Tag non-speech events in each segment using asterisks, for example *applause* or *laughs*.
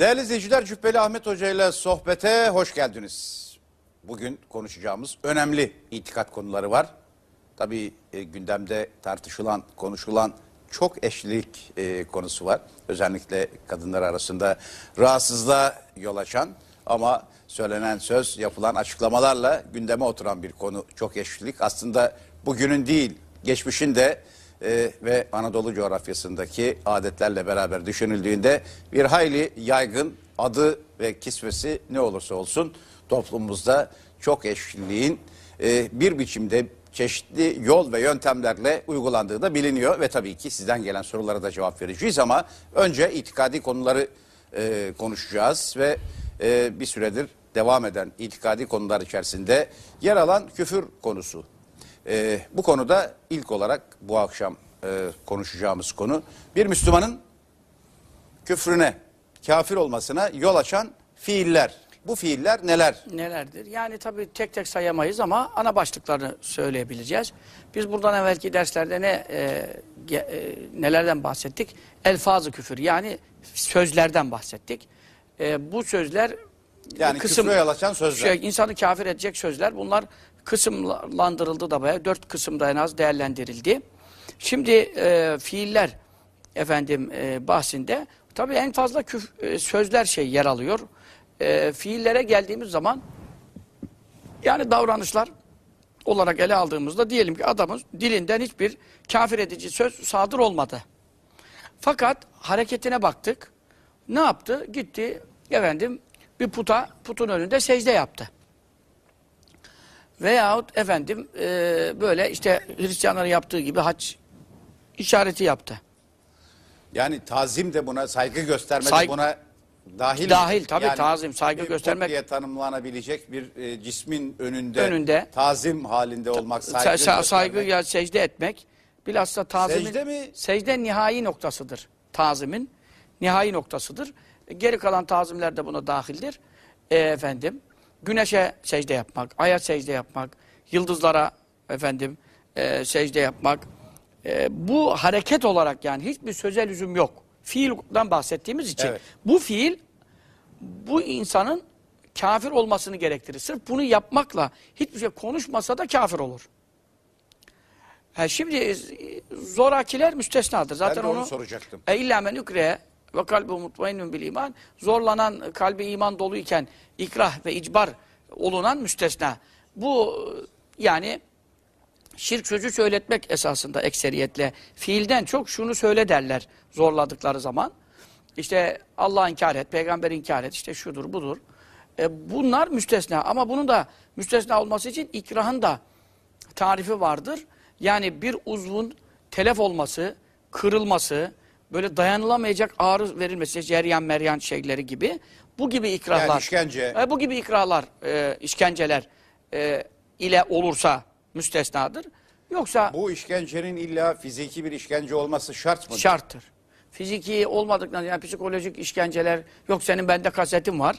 Değerli izleyiciler Cübbeli Ahmet Hoca ile sohbete hoş geldiniz. Bugün konuşacağımız önemli itikat konuları var. Tabii e, gündemde tartışılan, konuşulan çok eşlilik e, konusu var. Özellikle kadınlar arasında rahatsızlığa yol açan ama söylenen söz, yapılan açıklamalarla gündeme oturan bir konu çok eşlilik. Aslında bugünün değil, geçmişin de e, ve Anadolu coğrafyasındaki adetlerle beraber düşünüldüğünde bir hayli yaygın adı ve kisvesi ne olursa olsun toplumumuzda çok eşliliğin e, bir biçimde çeşitli yol ve yöntemlerle uygulandığı da biliniyor ve tabii ki sizden gelen sorulara da cevap vereceğiz ama önce itikadi konuları e, konuşacağız ve e, bir süredir devam eden itikadi konular içerisinde yer alan küfür konusu. Ee, bu konuda ilk olarak bu akşam e, konuşacağımız konu bir Müslümanın küfrüne, kafir olmasına yol açan fiiller. Bu fiiller neler? Nelerdir? Yani tabii tek tek sayamayız ama ana başlıklarını söyleyebileceğiz. Biz buradan evvelki derslerde ne e, e, nelerden bahsettik? Elfazı küfür yani sözlerden bahsettik. E, bu sözler Yani küfre yol açan sözler. Şey, insanı kafir edecek sözler. Bunlar kısımlandırıldı da bayağı. Dört kısımda en az değerlendirildi. Şimdi e, fiiller efendim e, bahsinde tabii en fazla küf, e, sözler şey yer alıyor. E, fiillere geldiğimiz zaman yani davranışlar olarak ele aldığımızda diyelim ki adamın dilinden hiçbir kafir edici söz sadır olmadı. Fakat hareketine baktık. Ne yaptı? Gitti efendim bir puta, putun önünde secde yaptı. Veyahut efendim e, böyle işte Hristiyanların yaptığı gibi haç işareti yaptı. Yani tazim de buna, saygı gösterme de Saygı- buna dahil. mi? Dahil, tabii, tazim, saygı bir göstermek- diye tanımlanabilecek bir e, cismin önünde, Önünde. tazim halinde olmak, saygı, Sa- sa- saygı göstermek. ya secde etmek bilhassa tazimin Secde mi? secde nihai noktasıdır. Tazimin nihai noktasıdır. Geri kalan tazimler de buna dahildir. E, efendim güneşe secde yapmak, aya secde yapmak, yıldızlara efendim e, secde yapmak. E, bu hareket olarak yani hiçbir sözel lüzum yok. Fiilden bahsettiğimiz için Evet. bu fiil bu insanın kafir olmasını gerektirir. Sırf bunu yapmakla hiçbir şey konuşmasa da kafir olur. Ha şimdi e, zorakiler müstesnadır. Zaten de onu onu soracaktım. E illa men ukre ve kalbi mutmainnun bil iman. Zorlanan kalbi iman dolu iken ikrah ve icbar olunan müstesna. Bu yani şirk sözü söyletmek esasında ekseriyetle. Fiilden çok şunu söyle derler zorladıkları zaman. İşte Allah inkar et, peygamber inkar et, işte şudur budur. E, bunlar müstesna ama bunun da müstesna olması için ikrahın da tarifi vardır. Yani bir uzvun telef olması, kırılması, böyle dayanılamayacak ağrı verilmesi, ceryan meryan şeyleri gibi bu gibi ikrahlar. Yani işkence. E, bu gibi ikrahlar, e, işkenceler e, ile olursa müstesnadır. Yoksa Bu işkencenin illa fiziki bir işkence olması şart mı? şarttır. Fiziki olmadıktan yani psikolojik işkenceler yok senin bende kasetim var.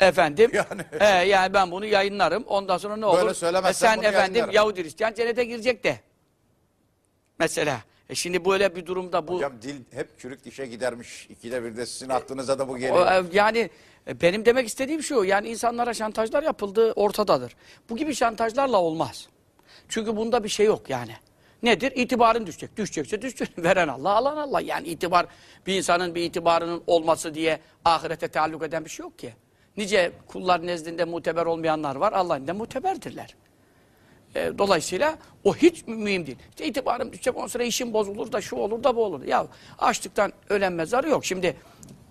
Efendim. *laughs* Yani. He, yani ben bunu yayınlarım. Ondan sonra ne olur? söylemezsen sen bunu efendim yayınlarım. Yahudi Hristiyan cennete girecek de. Mesela. E şimdi böyle bir durumda bu Hocam dil hep çürük dişe gidermiş. İkide bir de sizin aklınıza da bu geliyor. e, yani e, benim demek istediğim şu. Yani insanlara şantajlar yapıldığı ortadadır. Bu gibi şantajlarla olmaz. Çünkü bunda bir şey yok yani. Nedir? İtibarın düşecek. Düşecekse düşsün. *laughs* Veren Allah, alan Allah. Yani itibar, bir insanın bir itibarının olması diye ahirete taalluk eden bir şey yok ki. Nice kullar nezdinde muteber olmayanlar var. Allah'ın da muteberdirler. E, dolayısıyla o hiç mü- mühim değil. İşte itibarım düşecek, on sonra işim bozulur da şu olur da bu olur. Ya açlıktan ölen mezarı yok. Şimdi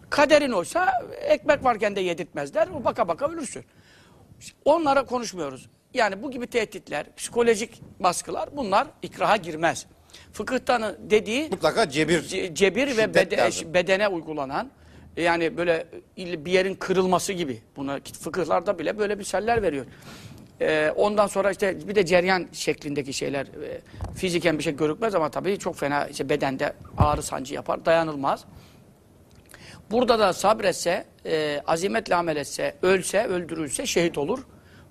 kaderin oysa ekmek varken de yedirtmezler. O baka baka ölürsün. Onlara konuşmuyoruz. Yani bu gibi tehditler, psikolojik baskılar bunlar ikraha girmez. Fıkıhtan dediği Mutlaka cebir. ce- cebir ve bede- lazım. bedene uygulanan yani böyle bir yerin kırılması gibi. Buna fıkıhlarda bile böyle misaller veriyor. Ee, ondan sonra işte bir de ceryan şeklindeki şeyler e, fiziken bir şey görükmez ama tabii çok fena işte bedende ağrı sancı yapar, dayanılmaz. Burada da sabretse, e, azimetle amel etse, ölse, öldürülse şehit olur.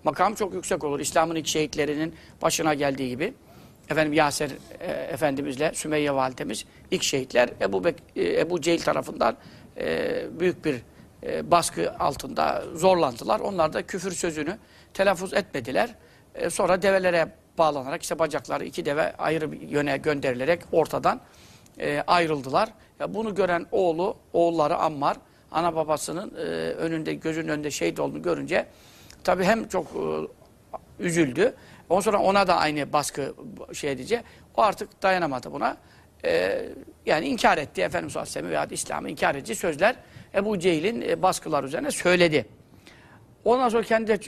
Makam çok yüksek olur. İslam'ın ilk şehitlerinin başına geldiği gibi. Efendim Yaser e, Efendimizle Sümeyye Validemiz ilk şehitler Ebu, Bek, e, Ebu Cehil tarafından e, büyük bir e, baskı altında zorlandılar. Onlar da küfür sözünü telaffuz etmediler. E, sonra develere bağlanarak işte bacakları iki deve ayrı bir yöne gönderilerek ortadan e, ayrıldılar. Ya bunu gören oğlu, oğulları Ammar, ana babasının e, önünde, gözünün önünde şehit olduğunu görünce tabii hem çok e, üzüldü. Ondan sonra ona da aynı baskı şey edince o artık dayanamadı buna. E, yani inkar etti Efendimiz Aleyhisselam'ı veya İslam'ı inkar edici sözler Ebu Cehil'in e, baskılar üzerine söyledi. Ondan sonra kendi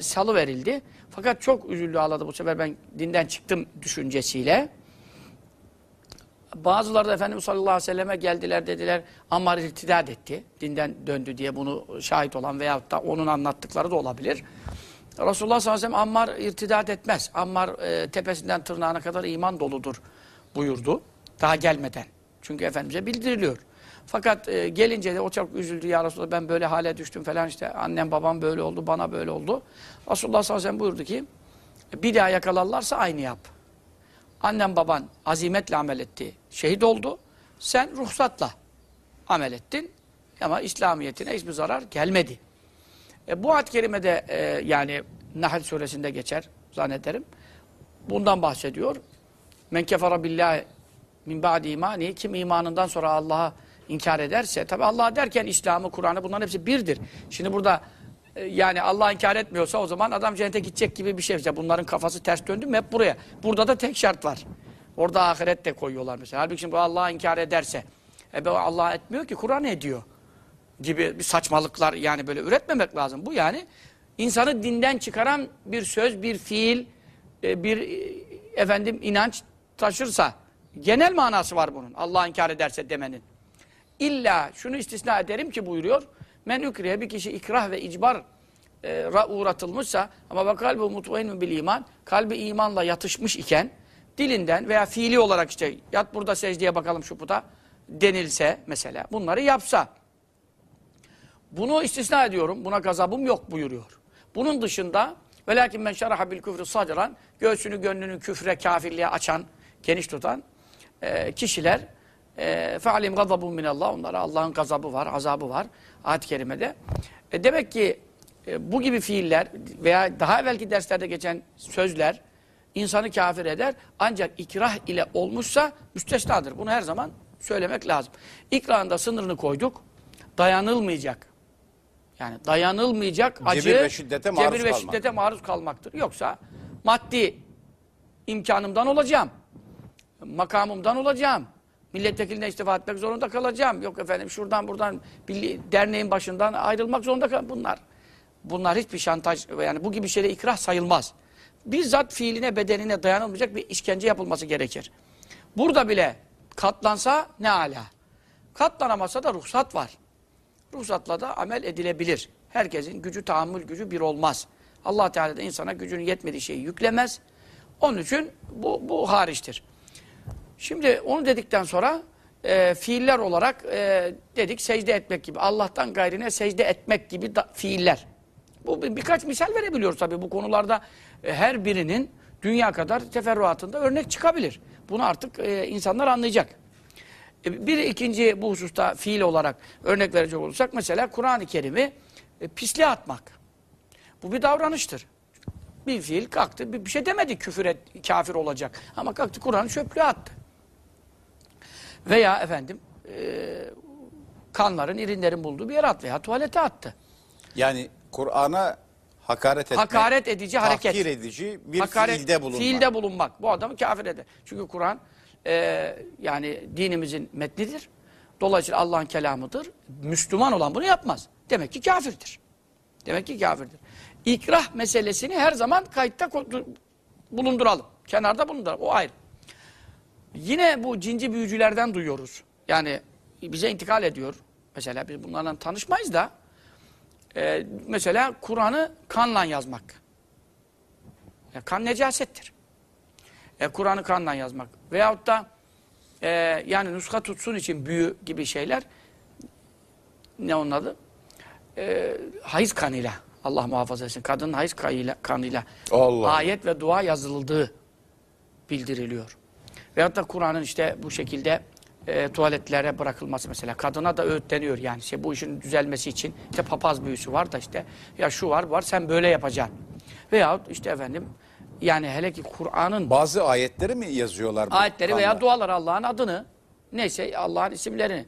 salı verildi. Fakat çok üzüldü ağladı bu sefer ben dinden çıktım düşüncesiyle. Bazıları da Efendimiz sallallahu aleyhi ve selleme geldiler dediler Ammar irtidat etti. Dinden döndü diye bunu şahit olan veyahut da onun anlattıkları da olabilir. Resulullah sallallahu aleyhi ve sellem Ammar irtidat etmez. Ammar e, tepesinden tırnağına kadar iman doludur buyurdu. Daha gelmeden. Çünkü Efendimiz'e bildiriliyor. Fakat e, gelince de o çok üzüldü ya Resulallah ben böyle hale düştüm falan işte annem babam böyle oldu bana böyle oldu. Resulullah sallallahu aleyhi ve sellem buyurdu ki bir daha yakalarlarsa aynı yap. Annem baban azimetle amel etti. Şehit oldu. Sen ruhsatla amel ettin. Ama İslamiyetine hiçbir zarar gelmedi. E, bu ayet-i kerimede e, yani Nahl suresinde geçer zannederim. Bundan bahsediyor. Men kefara billahi min ba'di imani kim imanından sonra Allah'a inkar ederse tabi Allah derken İslam'ı, Kur'an'ı bunların hepsi birdir. Şimdi burada e, yani Allah inkar etmiyorsa o zaman adam cennete gidecek gibi bir şey. Bunların kafası ters döndü mü hep buraya. Burada da tek şart var. Orada ahiret de koyuyorlar mesela. Halbuki şimdi bu Allah'a inkar ederse. E Allah etmiyor ki Kur'an ediyor. Gibi bir saçmalıklar yani böyle üretmemek lazım. Bu yani insanı dinden çıkaran bir söz, bir fiil, e, bir e, efendim inanç taşırsa genel manası var bunun. Allah inkar ederse demenin. İlla şunu istisna ederim ki buyuruyor. Men ukriye bir kişi ikrah ve icbar e, ra uğratılmışsa ama bak kalbi mutmainun bil iman kalbi imanla yatışmış iken dilinden veya fiili olarak işte yat burada secdeye bakalım şu puta denilse mesela bunları yapsa bunu istisna ediyorum. Buna gazabım yok buyuruyor. Bunun dışında velakin men şeraha bil küfrü sadran göğsünü gönlünü küfre kafirliğe açan geniş tutan e, kişiler e, fealim gazabun minallah onlara Allah'ın gazabı var, azabı var ayet-i kerimede. E, demek ki e, bu gibi fiiller veya daha evvelki derslerde geçen sözler insanı kafir eder. Ancak ikrah ile olmuşsa müstesnadır. Bunu her zaman söylemek lazım. İkrahın da sınırını koyduk. Dayanılmayacak. Yani dayanılmayacak acı, Cebir ve şiddete maruz cebir ve kalmak. şiddete maruz kalmaktır. Yoksa maddi imkanımdan olacağım. Makamımdan olacağım. Milletvekiline istifa etmek zorunda kalacağım. Yok efendim şuradan buradan derneğin başından ayrılmak zorunda kalacağım. Bunlar bunlar hiçbir şantaj yani bu gibi şeyle ikrah sayılmaz. Bizzat fiiline bedenine dayanılmayacak bir işkence yapılması gerekir. Burada bile katlansa ne ala. Katlanamasa da ruhsat var. Ruhsatla da amel edilebilir. Herkesin gücü, tahammül gücü bir olmaz. allah Teala da insana gücünün yetmediği şeyi yüklemez. Onun için bu, bu hariçtir. Şimdi onu dedikten sonra e, fiiller olarak e, dedik secde etmek gibi. Allah'tan gayrine secde etmek gibi da, fiiller. Bu bir, birkaç misal verebiliyoruz tabii. Bu konularda e, her birinin dünya kadar teferruatında örnek çıkabilir. Bunu artık e, insanlar anlayacak. E, Bir ikinci bu hususta fiil olarak örnek verecek olursak mesela Kur'an-ı Kerim'i e, pisliğe atmak. Bu bir davranıştır. Bir fiil kalktı, bir bir şey demedi küfür et, kafir olacak. Ama kalktı Kur'an'ı çöplüğe attı. Veya efendim e, kanların, irinlerin bulduğu bir yere attı veya tuvalete attı. Yani Kur'an'a hakaret etmek, Hakaret edici hareket. tahkir edici bir Hakaret, fiilde bulunmak. Fiilde bulunmak. Bu adamı kafir eder. Çünkü Kur'an e, yani dinimizin metnidir. Dolayısıyla Allah'ın kelamıdır. Müslüman olan bunu yapmaz. Demek ki kafirdir. Demek ki kafirdir. İkrah meselesini her zaman kayıtta bulunduralım. Kenarda bulunduralım. O ayrı. Yine bu cinci büyücülerden duyuyoruz. Yani bize intikal ediyor. Mesela biz bunlarla tanışmayız da e, mesela Kur'an'ı kanla yazmak. E, kan necasettir. E, Kur'an'ı kanla yazmak. Veyahut da e, yani nuska tutsun için büyü gibi şeyler ne onun adı? E, hayız kanıyla. Allah muhafaza etsin. Kadının hayız kanıyla, kanıyla Allah. ayet ve dua yazıldığı bildiriliyor. Veyahut da Kur'an'ın işte bu şekilde e, tuvaletlere bırakılması mesela. Kadına da öğütleniyor yani. Şey, bu işin düzelmesi için işte papaz büyüsü var da işte ya şu var var sen böyle yapacaksın. Veyahut işte efendim yani hele ki Kur'an'ın Bazı ayetleri mi yazıyorlar? bu ayetleri veya kanla? dualar Allah'ın adını neyse Allah'ın isimlerini.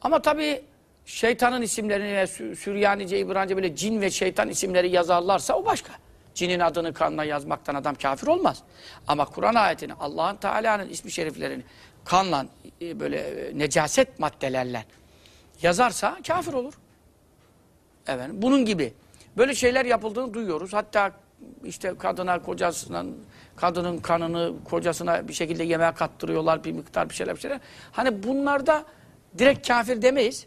Ama tabii şeytanın isimlerini ve Sü- Süryanice, İbranice böyle cin ve şeytan isimleri yazarlarsa o başka. Cinin adını kanla yazmaktan adam kafir olmaz. Ama Kur'an ayetini Allah'ın Teala'nın ismi şeriflerini kanla e, böyle e, necaset maddelerle yazarsa kafir olur. Efendim, bunun gibi. Böyle şeyler yapıldığını duyuyoruz. Hatta işte kadına, kocasına, kadının kanını kocasına bir şekilde yemeğe kattırıyorlar bir miktar bir şeyler bir şeyler. Hani bunlarda direkt kafir demeyiz.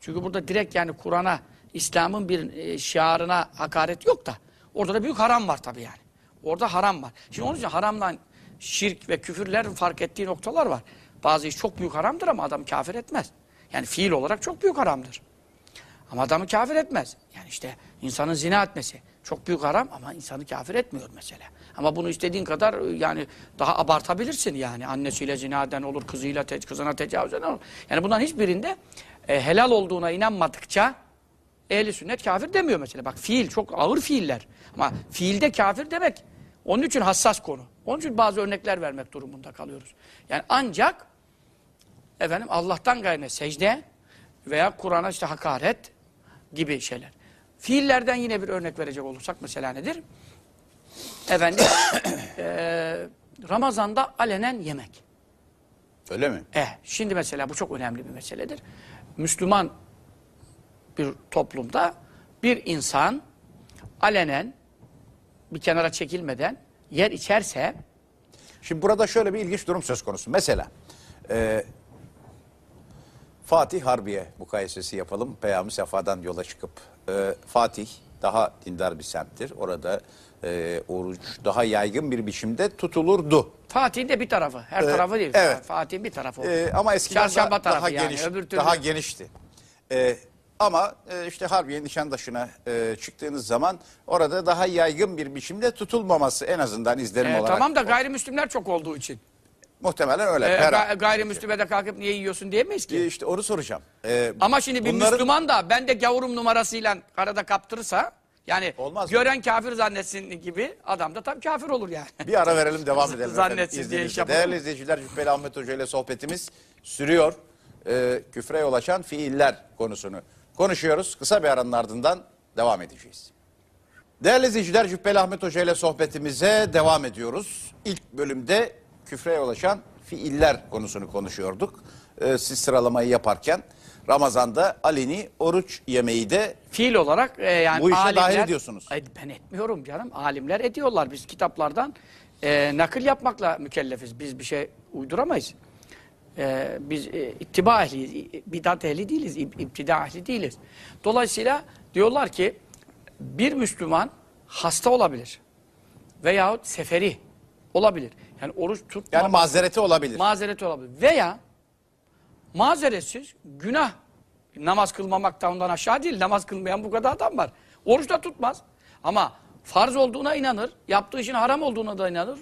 Çünkü burada direkt yani Kur'an'a, İslam'ın bir e, şiarına hakaret yok da. Orada da büyük haram var tabii yani. Orada haram var. Şimdi onun için haramla şirk ve küfürler fark ettiği noktalar var. Bazı iş çok büyük haramdır ama adam kafir etmez. Yani fiil olarak çok büyük haramdır. Ama adamı kafir etmez. Yani işte insanın zina etmesi çok büyük haram ama insanı kafir etmiyor mesela. Ama bunu istediğin kadar e, yani daha abartabilirsin yani. Annesiyle zina eden olur, kızıyla te kızına tecavüz eden olur. Yani bunların hiçbirinde e, helal olduğuna inanmadıkça ehli sünnet kafir demiyor mesela. Bak fiil çok ağır fiiller. Ama fiilde kafir demek onun için hassas konu. Onun için bazı örnekler vermek durumunda kalıyoruz. Yani ancak efendim Allah'tan gayrine secde veya Kur'an'a işte hakaret gibi şeyler. Fiillerden yine bir örnek verecek olursak mesela nedir? Efendim *coughs* eee, Ramazan'da alenen yemek. Öyle mi? Eh, şimdi mesela bu çok önemli bir meseledir. Müslüman bir toplumda bir insan alenen bir kenara çekilmeden yer içerse Şimdi burada şöyle bir ilginç durum söz konusu. Mesela e, Fatih Harbiye mukayesesi yapalım. Peyami Sefa'dan yola çıkıp e, Fatih daha dindar bir semttir. Orada e, oruç daha yaygın bir biçimde tutulurdu. Fatih'in de bir tarafı. Her Ee, tarafı değil. evet. Fatih'in bir tarafı. oldu. E, ama eskiden da- daha tarafı yani, geniş, öbür türlü- daha genişti. E, ama e, işte Harbiye Nişantaşı'na e, çıktığınız zaman orada daha yaygın bir biçimde tutulmaması en azından izlenim Ee, olarak. tamam da gayrimüslimler çok olduğu için. Muhtemelen öyle. Her- ga- gayrimüslime de kalkıp niye yiyorsun diyemeyiz ki. E, işte onu soracağım. E, Ama şimdi bir bunların- Müslüman da ben de gavurum numarasıyla karada kaptırırsa yani Olmaz mı? gören kafir zannetsin gibi adam da tam kafir olur yani. Bir ara verelim devam *laughs* edelim. Zannetsin efendim, diye izninizle. iş yapalım. Değerli izleyiciler Cübbeli Ahmet Hoca ile sohbetimiz sürüyor. Ee, küfre yol açan fiiller konusunu konuşuyoruz. Kısa bir aranın ardından devam edeceğiz. Değerli izleyiciler Cübbeli Ahmet Hoca ile sohbetimize devam ediyoruz. İlk bölümde küfre yol açan fiiller konusunu konuşuyorduk. Ee, siz sıralamayı yaparken Ramazan'da aleni oruç yemeği de Fiil olarak e, yani Bu işe alimler, dahil ediyorsunuz. Ay, ben etmiyorum canım. Alimler ediyorlar. Biz kitaplardan e, nakil yapmakla mükellefiz. Biz bir şey uyduramayız. E, biz e, ittiba ehliyiz. Bidat ehli değiliz. İptida ehli değiliz. Dolayısıyla diyorlar ki bir Müslüman hasta olabilir. Veyahut seferi olabilir. Yani oruç tutmamak yani mazereti olabilir. mazereti olabilir. Veya mazeretsiz günah. Namaz kılmamak da ondan aşağı değil. Namaz kılmayan bu kadar adam var. Oruç da tutmaz. Ama farz olduğuna inanır. Yaptığı işin haram olduğuna da inanır.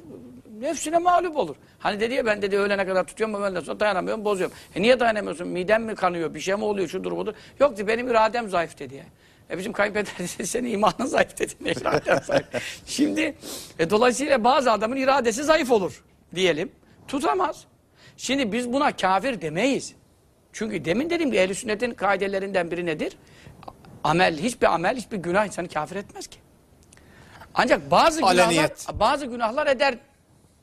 Nefsine mağlup olur. Hani dedi ya ben dedi öğlene kadar tutuyorum ama öğleden sonra dayanamıyorum bozuyorum. E niye dayanamıyorsun? Midem mi kanıyor? Bir şey mi oluyor? Şudur budur. Yok dedi benim iradem zayıf dedi ya. E bizim kayınpeder dedi senin imanın zayıf dedi. Ne iraden *laughs* zayıf. Şimdi e, dolayısıyla bazı adamın iradesi zayıf olur diyelim. Tutamaz. Şimdi biz buna kafir demeyiz. Çünkü demin dediğim gibi ehl sünnetin kaidelerinden biri nedir? Amel, hiçbir amel, hiçbir günah insanı kafir etmez ki. Ancak bazı günahlar, bazı günahlar eder.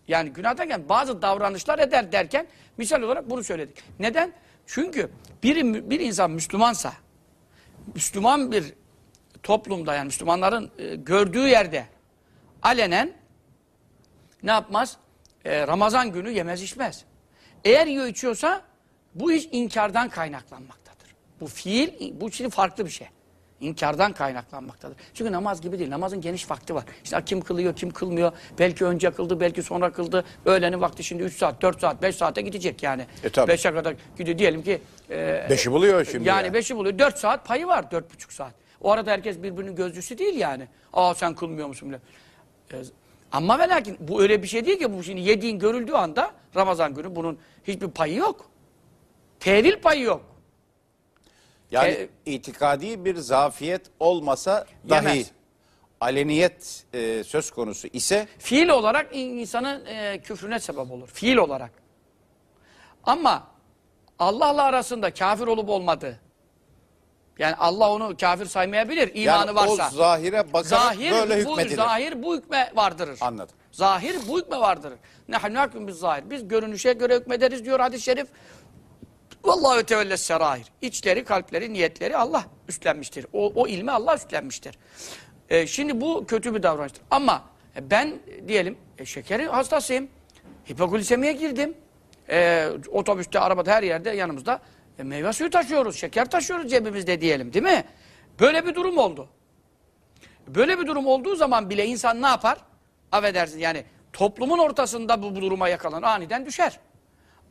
Yani günah derken bazı davranışlar eder derken misal olarak bunu söyledik. Neden? Çünkü bir, bir insan Müslümansa, Müslüman bir toplumda yani Müslümanların e, gördüğü yerde alenen ne yapmaz? E, Ramazan günü yemez içmez. Eğer yiyor içiyorsa bu iş inkardan kaynaklanmaktadır. Bu fiil, bu şimdi farklı bir şey. İnkardan kaynaklanmaktadır. Çünkü namaz gibi değil. Namazın geniş vakti var. İşte kim kılıyor, kim kılmıyor. Belki önce kıldı, belki sonra kıldı. Öğlenin vakti şimdi 3 saat, 4 saat, 5 saate gidecek yani. E, tabii. 5'e kadar gidiyor. Diyelim ki e, Beşi buluyor şimdi. yani ya. beşi buluyor. Dört saat payı var. Dört buçuk saat. O arada herkes birbirinin gözcüsü değil yani. Aa sen kılmıyor musun bile. Ee, Ama ve lakin bu öyle bir şey değil ki bu şimdi yediğin görüldüğü anda Ramazan günü bunun hiçbir payı yok. Tevil payı yok. Yani E- itikadi bir zafiyet olmasa dahi Yemez. aleniyet e, söz konusu ise Fiil olarak in- insanın e, küfrüne sebep olur. Fiil olarak. Ama Allah'la arasında kafir olup olmadığı. Yani Allah onu kafir saymayabilir imanı yani varsa. o zahire bakarak Zahir böyle bu, hükmedilir. zahir bu hükme vardırır. Anladım. Zahir bu hükme vardırır. Nehnu hüküm biz zahir. Biz görünüşe göre hükmederiz diyor hadis-i şerif. Vallahi tevelles serair. İçleri, kalpleri, niyetleri Allah üstlenmiştir. O, o ilmi Allah üstlenmiştir. Ee, şimdi bu kötü bir davranıştır. Ama e, ben e, diyelim e, şekeri hastasıyım. Hipoglisemiye girdim. E, otobüste, arabada her yerde yanımızda e, meyve suyu taşıyoruz. Şeker taşıyoruz cebimizde diyelim değil mi? Böyle bir durum oldu. Böyle bir durum olduğu zaman bile insan ne yapar? Affedersin yani toplumun ortasında bu, bu duruma yakalan aniden düşer.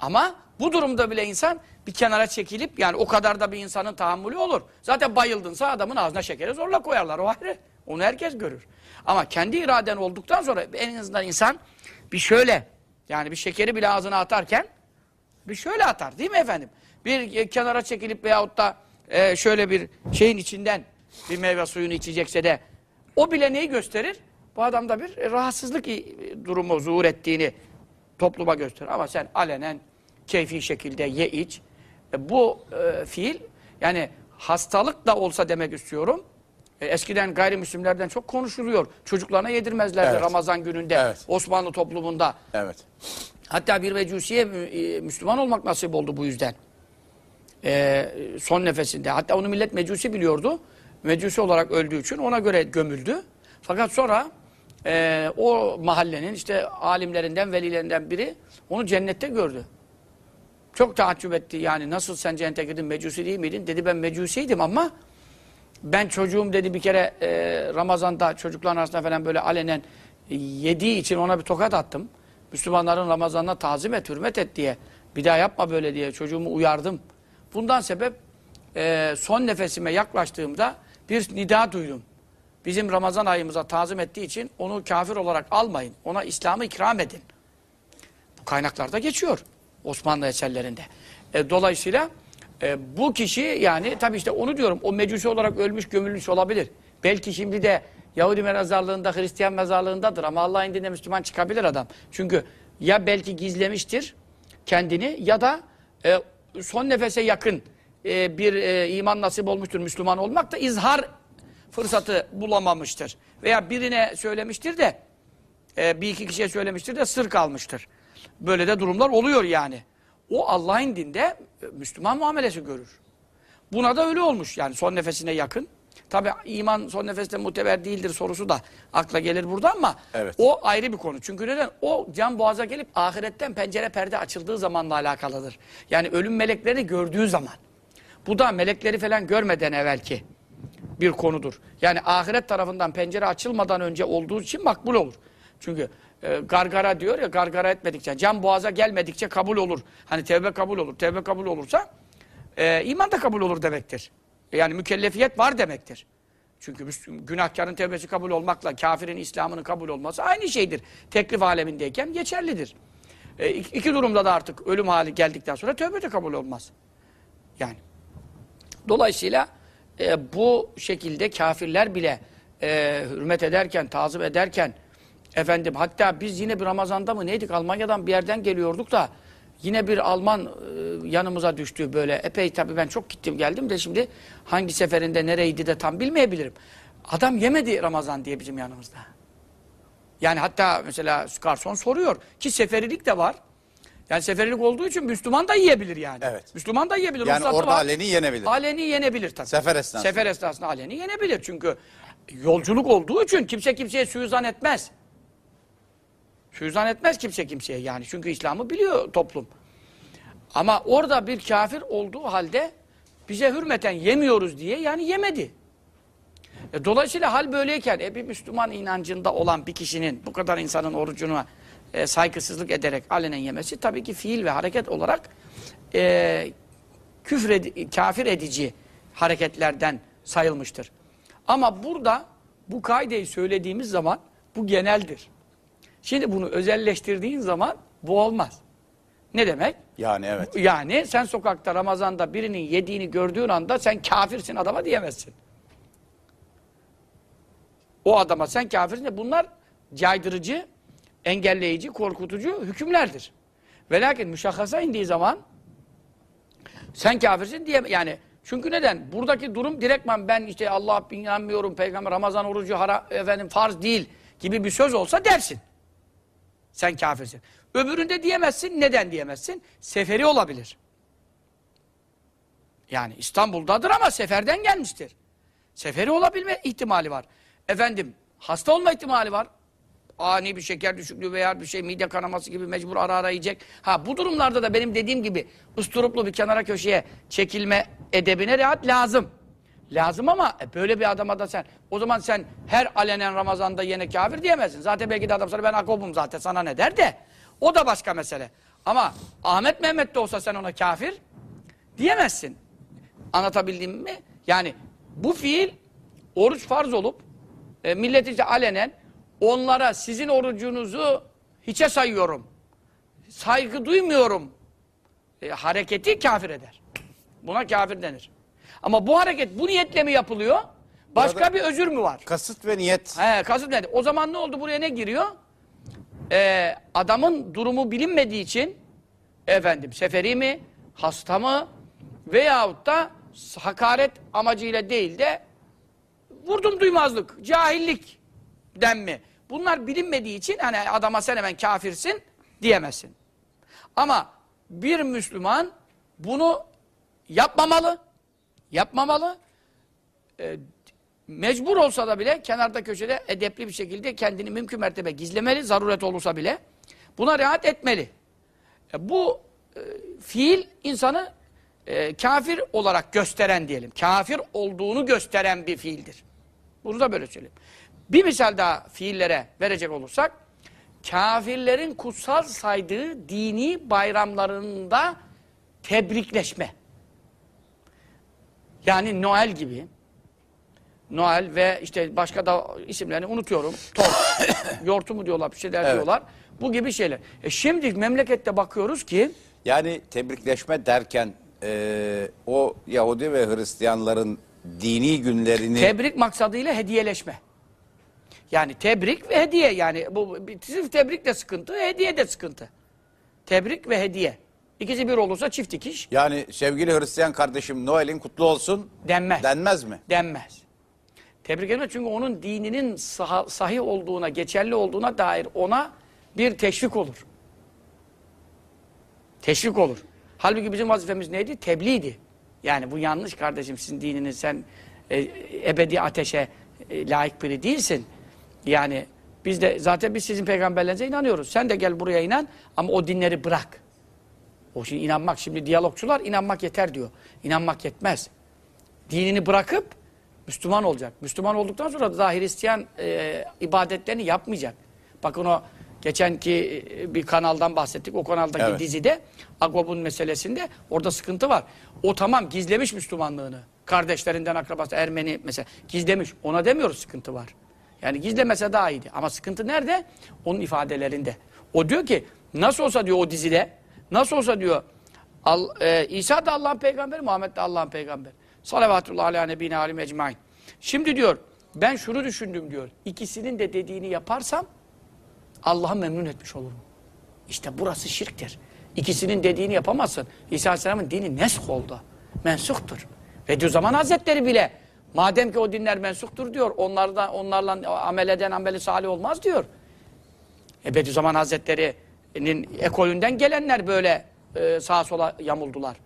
Ama bu durumda bile insan bir kenara çekilip yani o kadar da bir insanın tahammülü olur. Zaten bayıldınsa adamın ağzına şekeri zorla koyarlar o ayrı. Onu herkes görür. Ama kendi iraden olduktan sonra en azından insan bir şöyle yani bir şekeri bile ağzına atarken bir şöyle atar değil mi efendim? Bir e, kenara çekilip veyahut da e, şöyle bir şeyin içinden bir meyve suyunu içecekse de o bile neyi gösterir? Bu adamda bir e, rahatsızlık durumu zuhur ettiğini topluma gösterir. Ama sen alenen keyfi şekilde ye iç. E, bu e, fiil yani hastalık da olsa demek istiyorum. E, eskiden gayrimüslimlerden çok konuşuluyor. Çocuklarına yedirmezlerdi Evet. Ramazan gününde Evet. Osmanlı toplumunda. evet. Hatta bir mecusiye e, Müslüman olmak nasip oldu bu yüzden. Ee, son nefesinde. Hatta onu millet mecusi biliyordu. Mecusi olarak öldüğü için ona göre gömüldü. Fakat sonra e, o mahallenin işte alimlerinden, velilerinden biri onu cennette gördü. Çok taaccüp etti. Yani nasıl sen cennete girdin, mecusi değil miydin? Dedi ben mecusiydim ama ben çocuğum dedi bir kere e, Ramazan'da çocukların arasında falan böyle alenen e, yediği için ona bir tokat attım. Müslümanların Ramazan'ına tazim et, hürmet et diye. Bir daha yapma böyle diye çocuğumu uyardım. Bundan sebep e, son nefesime yaklaştığımda bir nida duydum. Bizim Ramazan ayımıza tazim ettiği için onu kafir olarak almayın. Ona İslam'ı ikram edin. Bu kaynaklarda geçiyor. Osmanlı eserlerinde. E, dolayısıyla e, bu kişi yani tabii işte onu diyorum o mecusi olarak ölmüş gömülmüş olabilir. Belki şimdi de Yahudi mezarlığında, Hristiyan mezarlığındadır ama Allah indinde Müslüman çıkabilir adam. Çünkü ya belki gizlemiştir kendini ya da e, son nefese yakın e, bir e, iman nasip olmuştur Müslüman olmak da izhar fırsatı bulamamıştır. Veya birine söylemiştir de e, bir iki kişiye söylemiştir de sır kalmıştır. Böyle de durumlar oluyor yani. O Allah'ın dinde e, Müslüman muamelesi görür. Buna da öyle olmuş yani son nefesine yakın. Tabi iman son nefeste muteber değildir sorusu da akla gelir burada ama Evet. o ayrı bir konu. Çünkü neden? O can boğaza gelip ahiretten pencere perde açıldığı zamanla alakalıdır. Yani ölüm melekleri gördüğü zaman. Bu da melekleri falan görmeden evvelki bir konudur. Yani ahiret tarafından pencere açılmadan önce olduğu için makbul olur. Çünkü e, gargara diyor ya gargara etmedikçe, can boğaza gelmedikçe kabul olur. Hani tevbe kabul olur. Tevbe kabul olursa e, iman da kabul olur demektir. Yani mükellefiyet var demektir. Çünkü günahkarın tevbesi kabul olmakla kafirin İslam'ının kabul olması aynı şeydir. Teklif alemindeyken geçerlidir. E, iki durumda da artık ölüm hali geldikten sonra tövbe de kabul olmaz. Yani Dolayısıyla e, bu şekilde kafirler bile e, hürmet ederken, tazip ederken efendim hatta biz yine bir Ramazan'da mı neydik Almanya'dan bir yerden geliyorduk da yine bir Alman e, yanımıza düştü böyle epey tabii ben çok gittim geldim de şimdi hangi seferinde nereydi de tam bilmeyebilirim. Adam yemedi Ramazan diye bizim yanımızda. Yani hatta mesela garson soruyor ki seferilik de var. Yani seferilik olduğu için Müslüman da yiyebilir yani. Evet. Müslüman da yiyebilir. Yani ruhsatı orada var. aleni yenebilir. Aleni yenebilir tabii. Sefer esnasında. Sefer esnasında aleni yenebilir. Çünkü yolculuk olduğu için kimse kimseye suizan etmez. Suizan etmez kimse kimseye yani. Çünkü İslam'ı biliyor toplum. Ama orada bir kafir olduğu halde bize hürmeten yemiyoruz diye yani yemedi. E, dolayısıyla hal böyleyken e, bir Müslüman inancında olan bir kişinin bu kadar insanın orucuna e, saygısızlık ederek alenen yemesi tabii ki fiil ve hareket olarak e, küfür edi- kafir edici hareketlerden sayılmıştır. Ama burada bu kaideyi söylediğimiz zaman bu geneldir. Şimdi bunu özelleştirdiğin zaman bu olmaz. Ne demek? Yani evet. Yani sen sokakta Ramazan'da birinin yediğini gördüğün anda sen kafirsin adama diyemezsin. O adama sen kafirsin bunlar caydırıcı, engelleyici, korkutucu hükümlerdir. Ve lakin müşahhasa indiği zaman sen kafirsin diye yani çünkü neden? Buradaki durum direktman ben işte Allah inanmıyorum, peygamber Ramazan orucu hara, efendim farz değil gibi bir söz olsa dersin. Sen kafirsin. Öbüründe diyemezsin. Neden diyemezsin? Seferi olabilir. Yani İstanbul'dadır ama seferden gelmiştir. Seferi olabilme ihtimali var. Efendim hasta olma ihtimali var. Ani bir şeker düşüklüğü veya bir şey mide kanaması gibi mecbur ara ara yiyecek. Ha bu durumlarda da benim dediğim gibi ısturuplu bir kenara köşeye çekilme edebine rahat lazım. Lazım ama e, böyle bir adama da sen o zaman sen her alenen Ramazan'da yine kafir diyemezsin. Zaten belki de adam sana ben akobum zaten sana ne der de o da başka mesele. Ama Ahmet Mehmet de olsa sen ona kafir diyemezsin. Anlatabildim mi? Yani bu fiil oruç farz olup e, millet alenen onlara sizin orucunuzu hiçe sayıyorum. Saygı duymuyorum. E, hareketi kafir eder. Buna kafir denir. Ama bu hareket bu niyetle mi yapılıyor? Başka Burada- bir özür mü var? Kasıt ve niyet. He, kasıt nedir? O zaman ne oldu? Buraya ne giriyor? Ee, adamın durumu bilinmediği için efendim seferi mi, hasta mı veyahut da hakaret amacıyla değil de vurdum duymazlık, cahillik den mi? Bunlar bilinmediği için hani adama sen hemen kafirsin diyemezsin. Ama bir Müslüman bunu yapmamalı. Yapmamalı. Ee, mecbur olsa da bile kenarda köşede edepli bir şekilde kendini mümkün mertebe gizlemeli, zaruret olursa bile. Buna riayet etmeli. E, bu e, fiil insanı e, kafir olarak gösteren diyelim. Kafir olduğunu gösteren bir fiildir. Bunu da böyle söyleyeyim. Bir misal daha fiillere verecek olursak, kafirlerin kutsal saydığı dini bayramlarında tebrikleşme. Yani Noel gibi, Noel ve işte başka da isimlerini unutuyorum. Tort, *coughs* yortu mu diyorlar, bir şeyler Evet. diyorlar. Bu gibi şeyler. E şimdi memlekette bakıyoruz ki, Yani tebrikleşme derken e, o Yahudi ve Hristiyanların dini günlerini Tebrik maksadıyla hediyeleşme. Yani tebrik ve hediye yani bu sırf tebrik de sıkıntı, hediye de sıkıntı. Tebrik ve hediye. İkisi bir olursa çift dikiş yani sevgili Hristiyan kardeşim Noel'in kutlu olsun denmez. denmez mi? denmez. Tebrik etme çünkü onun dininin saha- sahih olduğuna, geçerli olduğuna dair ona bir teşvik olur. Teşvik olur. Halbuki bizim vazifemiz neydi? Tebliğdi. Yani bu yanlış kardeşim sizin dininiz sen e, ebedi ateşe e, layık biri değilsin. Yani biz de zaten biz sizin peygamberlerinize inanıyoruz. Sen de gel buraya inan ama o dinleri bırak. O şimdi inanmak şimdi diyalogçular inanmak yeter diyor. İnanmak yetmez. Dinini bırakıp Müslüman olacak. Müslüman olduktan sonra da Hristiyan e, ibadetlerini yapmayacak. Bakın o geçenki e, bir kanaldan bahsettik. O kanaldaki Evet. dizide Agob'un meselesinde orada sıkıntı var. O tamam gizlemiş Müslümanlığını. Kardeşlerinden akrabası Ermeni mesela gizlemiş. Ona demiyoruz sıkıntı var. Yani gizlemese daha iyiydi. Ama sıkıntı nerede? Onun ifadelerinde. O diyor ki nasıl olsa diyor o dizide nasıl olsa diyor Al, e, İsa da Allah'ın peygamberi, Muhammed de Allah'ın peygamberi. Salavatullah ala nebine alim ecmain. Şimdi diyor, ben şunu düşündüm diyor. İkisinin de dediğini yaparsam Allah'ı memnun etmiş olurum. İşte burası şirktir. İkisinin dediğini yapamazsın. İsa Aleyhisselam'ın dini nesk oldu. Mensuktur. Ve diyor zaman Hazretleri bile madem ki o dinler mensuktur diyor. Onlardan, onlarla amel eden ameli salih olmaz diyor. E Bediüzzaman Hazretleri'nin ekolünden gelenler böyle e, sağa sola yamuldular.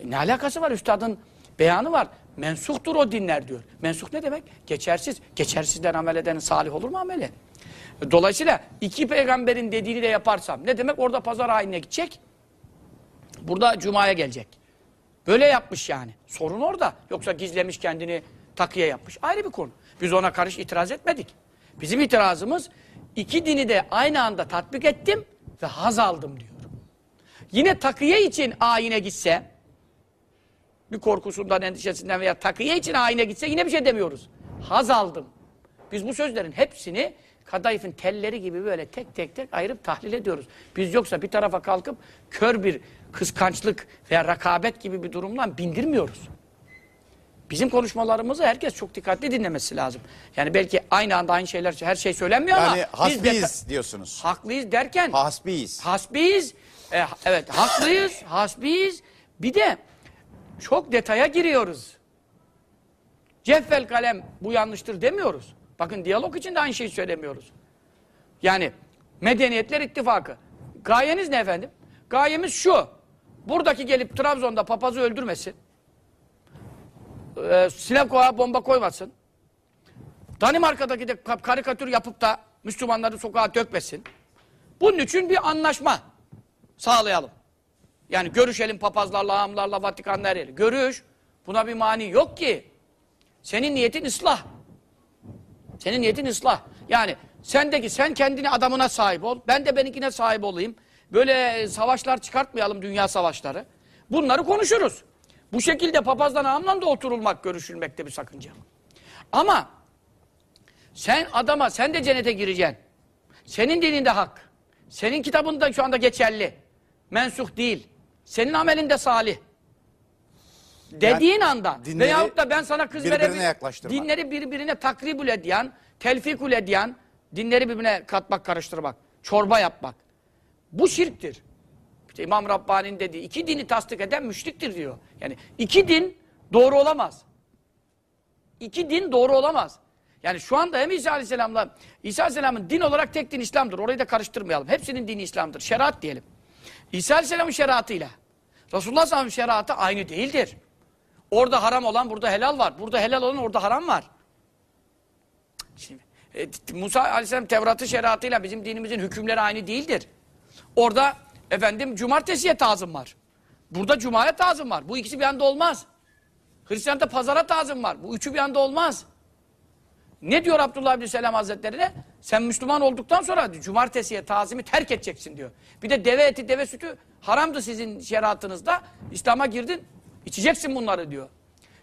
E, ne alakası var? Üstadın beyanı var. Mensuktur o dinler diyor. Mensuk ne demek? Geçersiz. Geçersizden amel edenin salih olur mu ameli? Dolayısıyla iki peygamberin dediğini de yaparsam ne demek? Orada pazar ayine gidecek. Burada cumaya gelecek. Böyle yapmış yani. Sorun orada. Yoksa gizlemiş kendini takıya yapmış. Ayrı bir konu. Biz ona karış itiraz etmedik. Bizim itirazımız iki dini de aynı anda tatbik ettim ve haz aldım diyor. Yine takıya için ayine gitse bir korkusundan, endişesinden veya takıya için ayine gitse yine bir şey demiyoruz. Haz aldım. Biz bu sözlerin hepsini kadayıfın telleri gibi böyle tek tek tek ayırıp tahlil ediyoruz. Biz yoksa bir tarafa kalkıp kör bir kıskançlık veya rakabet gibi bir durumla bindirmiyoruz. Bizim konuşmalarımızı herkes çok dikkatli dinlemesi lazım. Yani belki aynı anda aynı şeyler her şey söylenmiyor ama Yani biz de hasbiyiz diyorsunuz. haklıyız derken Hasbiyiz. hasbiyiz. E, evet haklıyız, *laughs* hasbiyiz. Bir de çok detaya giriyoruz. Ceffel kalem bu yanlıştır demiyoruz. Bakın diyalog için de aynı şeyi söylemiyoruz. Yani Medeniyetler İttifakı. Gayeniz ne efendim? Gayemiz şu. Buradaki gelip Trabzon'da papazı öldürmesin. Ee, Silevko'ya bomba koymasın. Danimarka'daki de ka- karikatür yapıp da Müslümanları sokağa dökmesin. Bunun için bir anlaşma sağlayalım. Yani görüşelim papazlarla, hamlarla, Vatikan'la her. Görüş. Buna bir mani yok ki. Senin niyetin ıslah. Senin niyetin ıslah. Yani sendeki sen kendini adamına sahip ol. Ben de benimkine sahip olayım. Böyle savaşlar çıkartmayalım dünya savaşları. Bunları konuşuruz. Bu şekilde papazdan ağamla da oturulmak, görüşülmekte bir sakınca. Ama sen adama, sen de cennete gireceksin. Senin dininde hak. Senin kitabında şu anda geçerli. Mensuh değil. Senin amelinde salih. Dediğin anda dinleri veyahut da ben sana kız verebilirim. Dinleri birbirine takribül edyan, telfikül edyan, dinleri birbirine katmak, karıştırmak, çorba yapmak. Bu şirktir. İşte İmam Rabbani'nin dediği iki dini tasdik eden müşriktir diyor. Yani iki din doğru olamaz. İki din doğru olamaz. Yani şu anda hem İsa Aleyhisselam'la İsa Aleyhisselam'ın din olarak tek din İslam'dır. Orayı da karıştırmayalım. Hepsinin dini İslam'dır. Şeriat diyelim. İsa Aleyhisselam'ın şeriatıyla Resulullah Sallallahu şeriatı aynı değildir. Orada haram olan burada helal var. Burada helal olan orada haram var. Şimdi, e, Musa Aleyhisselam Tevrat'ı şeriatıyla bizim dinimizin hükümleri aynı değildir. Orada efendim cumartesiye tazım var. Burada cumaya tazım var. Bu ikisi bir anda olmaz. Hristiyan'da pazara tazım var. Bu üçü bir anda olmaz. Ne diyor Abdullah bin Selam Hazretleri'ne? Sen Müslüman olduktan sonra cumartesiye tazimi terk edeceksin diyor. Bir de deve eti, deve sütü haramdı sizin şeriatınızda. İslam'a girdin, içeceksin bunları diyor.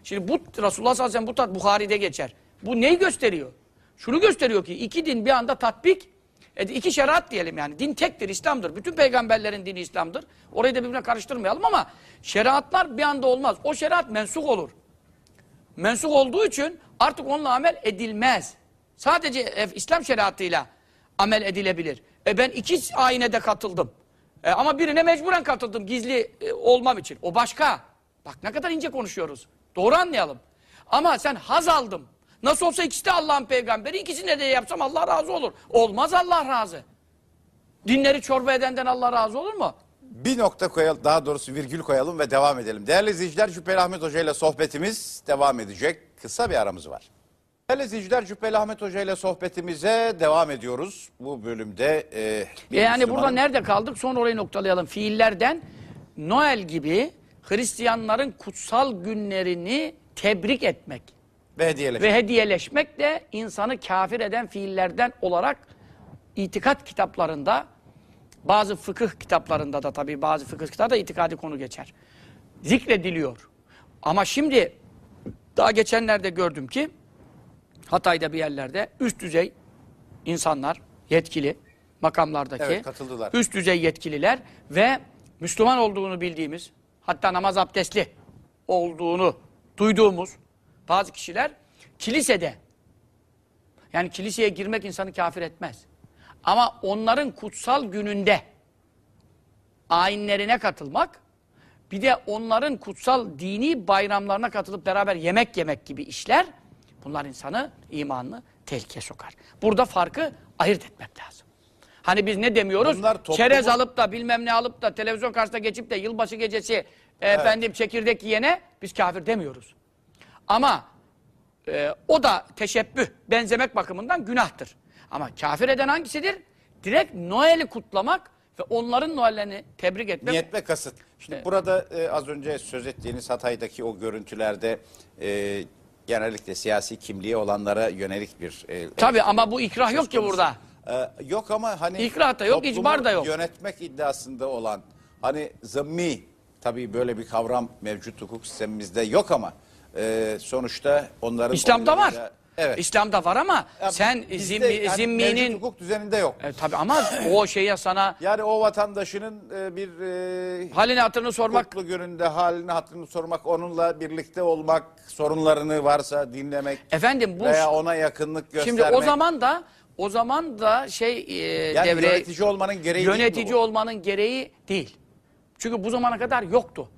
Şimdi bu Resulullah sallallahu aleyhi ve sellem bu tat Bukhari'de geçer. Bu neyi gösteriyor? Şunu gösteriyor ki iki din bir anda tatbik, e, iki şeriat diyelim yani. Din tektir, İslam'dır. Bütün peygamberlerin dini İslam'dır. Orayı da birbirine karıştırmayalım ama şeriatlar bir anda olmaz. O şeriat mensuh olur. Mensup olduğu için artık onunla amel edilmez. Sadece e, İslam şeriatıyla amel edilebilir. E ben iki ayine de katıldım. E, ama birine mecburen katıldım gizli e, olmam için. O başka. Bak ne kadar ince konuşuyoruz. Doğru anlayalım. Ama sen haz aldım. Nasıl olsa ikisi de Allah'ın peygamberi. İkisine de yapsam Allah razı olur. Olmaz Allah razı. Dinleri çorba edenden Allah razı olur mu? Bir nokta koyalım, daha doğrusu virgül koyalım ve devam edelim. Değerli izleyiciler, Cübbeli Ahmet Hoca ile sohbetimiz devam edecek. Kısa bir aramız var. Değerli izleyiciler, Cübbeli Ahmet Hoca ile sohbetimize devam ediyoruz. Bu bölümde... E, Yani Müslümanın- burada nerede kaldık? Sonra orayı noktalayalım. Fiillerden Noel gibi Hristiyanların kutsal günlerini tebrik etmek Ve hediyeleşmek. ve hediyeleşmek de insanı kafir eden fiillerden olarak itikat kitaplarında bazı fıkıh kitaplarında da tabii bazı fıkıh kitaplarında itikadi konu geçer. Zikrediliyor. Ama şimdi daha geçenlerde gördüm ki Hatay'da bir yerlerde üst düzey insanlar, yetkili makamlardaki Evet, katıldılar. üst düzey yetkililer ve Müslüman olduğunu bildiğimiz hatta namaz abdestli olduğunu duyduğumuz bazı kişiler kilisede yani kiliseye girmek insanı kafir etmez. Ama onların kutsal gününde ayinlerine katılmak bir de onların kutsal dini bayramlarına katılıp beraber yemek yemek gibi işler bunlar insanı imanını tehlikeye sokar. Burada farkı ayırt etmek lazım. Hani biz ne demiyoruz? Toplumu- Çerez alıp da bilmem ne alıp da televizyon karşısında geçip de yılbaşı gecesi e, efendim çekirdek yiyene biz kafir demiyoruz. Ama e, o da teşebbüh, benzemek bakımından günahtır. Ama kafir eden hangisidir? Direkt Noel'i kutlamak ve onların Noel'lerini tebrik etmek. Niyet ve kasıt. Şimdi burada e, az önce söz ettiğiniz Hatay'daki o görüntülerde e, genellikle siyasi kimliği olanlara yönelik bir... E, Tabii ama bu ikrah yok ki burada. E, yok ama hani... İkrah da yok, icbar da yok. Yönetmek iddiasında olan hani zımmi tabii böyle bir kavram mevcut hukuk sistemimizde yok ama e, sonuçta onların... İslam'da var. Evet. İslam'da var ama Ya sen zimmi, yani zimminin... hukuk düzeninde yok. E, tabii ama o şeye sana Yani o vatandaşının e, bir e, halini hatırını sormak... mutlu gününde halini hatırını sormak, onunla birlikte olmak, sorunlarını varsa dinlemek Efendim bu... veya ona yakınlık göstermek. Şimdi o zaman da o zaman da şey e, yani devreye... yönetici olmanın gereği Yönetici olmanın gereği değil. Çünkü bu zamana kadar yoktu.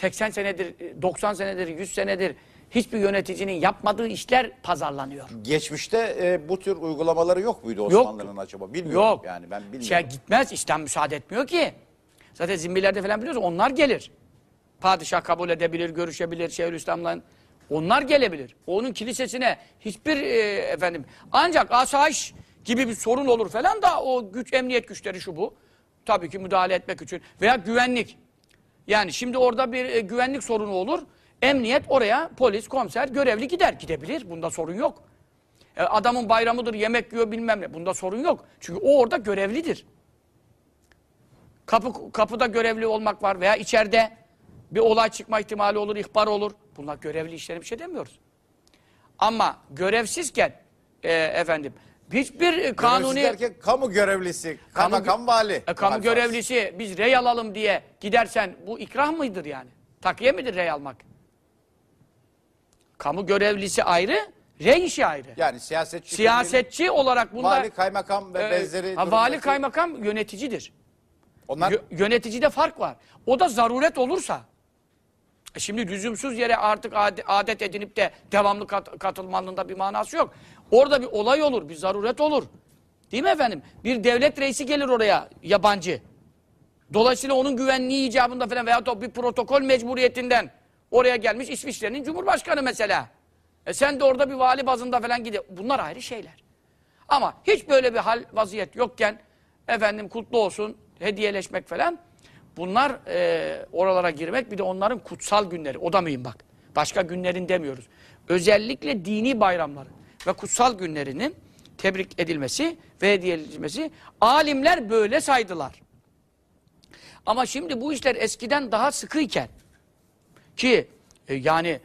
80 senedir, 90 senedir, 100 senedir hiçbir yöneticinin yapmadığı işler pazarlanıyor. Geçmişte e, bu tür uygulamaları yok muydu Osmanlı'nın acaba? Bilmiyorum Yok. yani ben bilmiyorum. Şey gitmez, İslam müsaade etmiyor ki. Zaten zimmilerde falan biliyoruz onlar gelir. Padişah kabul edebilir, görüşebilir, Şeyhülislam'la. Onlar gelebilir. Onun kilisesine hiçbir e, efendim ancak asayiş gibi bir sorun olur falan da o güç emniyet güçleri şu bu. Tabii ki müdahale etmek için veya güvenlik. Yani şimdi orada bir e, güvenlik sorunu olur. Emniyet oraya polis, komiser, görevli gider. Gidebilir. Bunda sorun yok. E, adamın bayramıdır, yemek yiyor bilmem ne. Bunda sorun yok. Çünkü o orada görevlidir. Kapı, kapıda görevli olmak var veya içeride bir olay çıkma ihtimali olur, ihbar olur. Bunlar görevli işleri bir şey demiyoruz. Ama görevsizken e, efendim hiçbir kanuni... Görevsiz derken kamu görevlisi, kaymakam vali. E, kamu görevlisi biz rey alalım diye gidersen bu ikrah mıdır yani? Takiye midir rey almak? Kamu görevlisi ayrı, rey işi ayrı. Yani siyasetçi. Siyasetçi olarak bunlar... Vali, kaymakam ve e, benzeri ha, vali durumdaki- kaymakam yöneticidir. Onlar Yö- yöneticide fark var. O da zaruret olursa. E Şimdi lüzumsuz yere artık ade- adet edinip de devamlı kat- katılmanın da bir manası yok. Orada bir olay olur, bir zaruret olur. Değil mi efendim? Bir devlet reisi gelir oraya yabancı. Dolayısıyla onun güvenliği icabında falan da bir protokol mecburiyetinden oraya gelmiş İsviçre'nin cumhurbaşkanı mesela. E sen de orada bir vali bazında falan gidiyor. Bunlar ayrı şeyler. Ama hiç böyle bir hal vaziyet yokken efendim kutlu olsun hediyeleşmek falan bunlar e, oralara girmek bir de onların kutsal günleri. O da mühim bak. Başka günlerin demiyoruz. Özellikle dini bayramları ve kutsal günlerinin tebrik edilmesi ve hediye edilmesi alimler böyle saydılar. Ama şimdi bu işler eskiden daha sıkıyken ki e, yani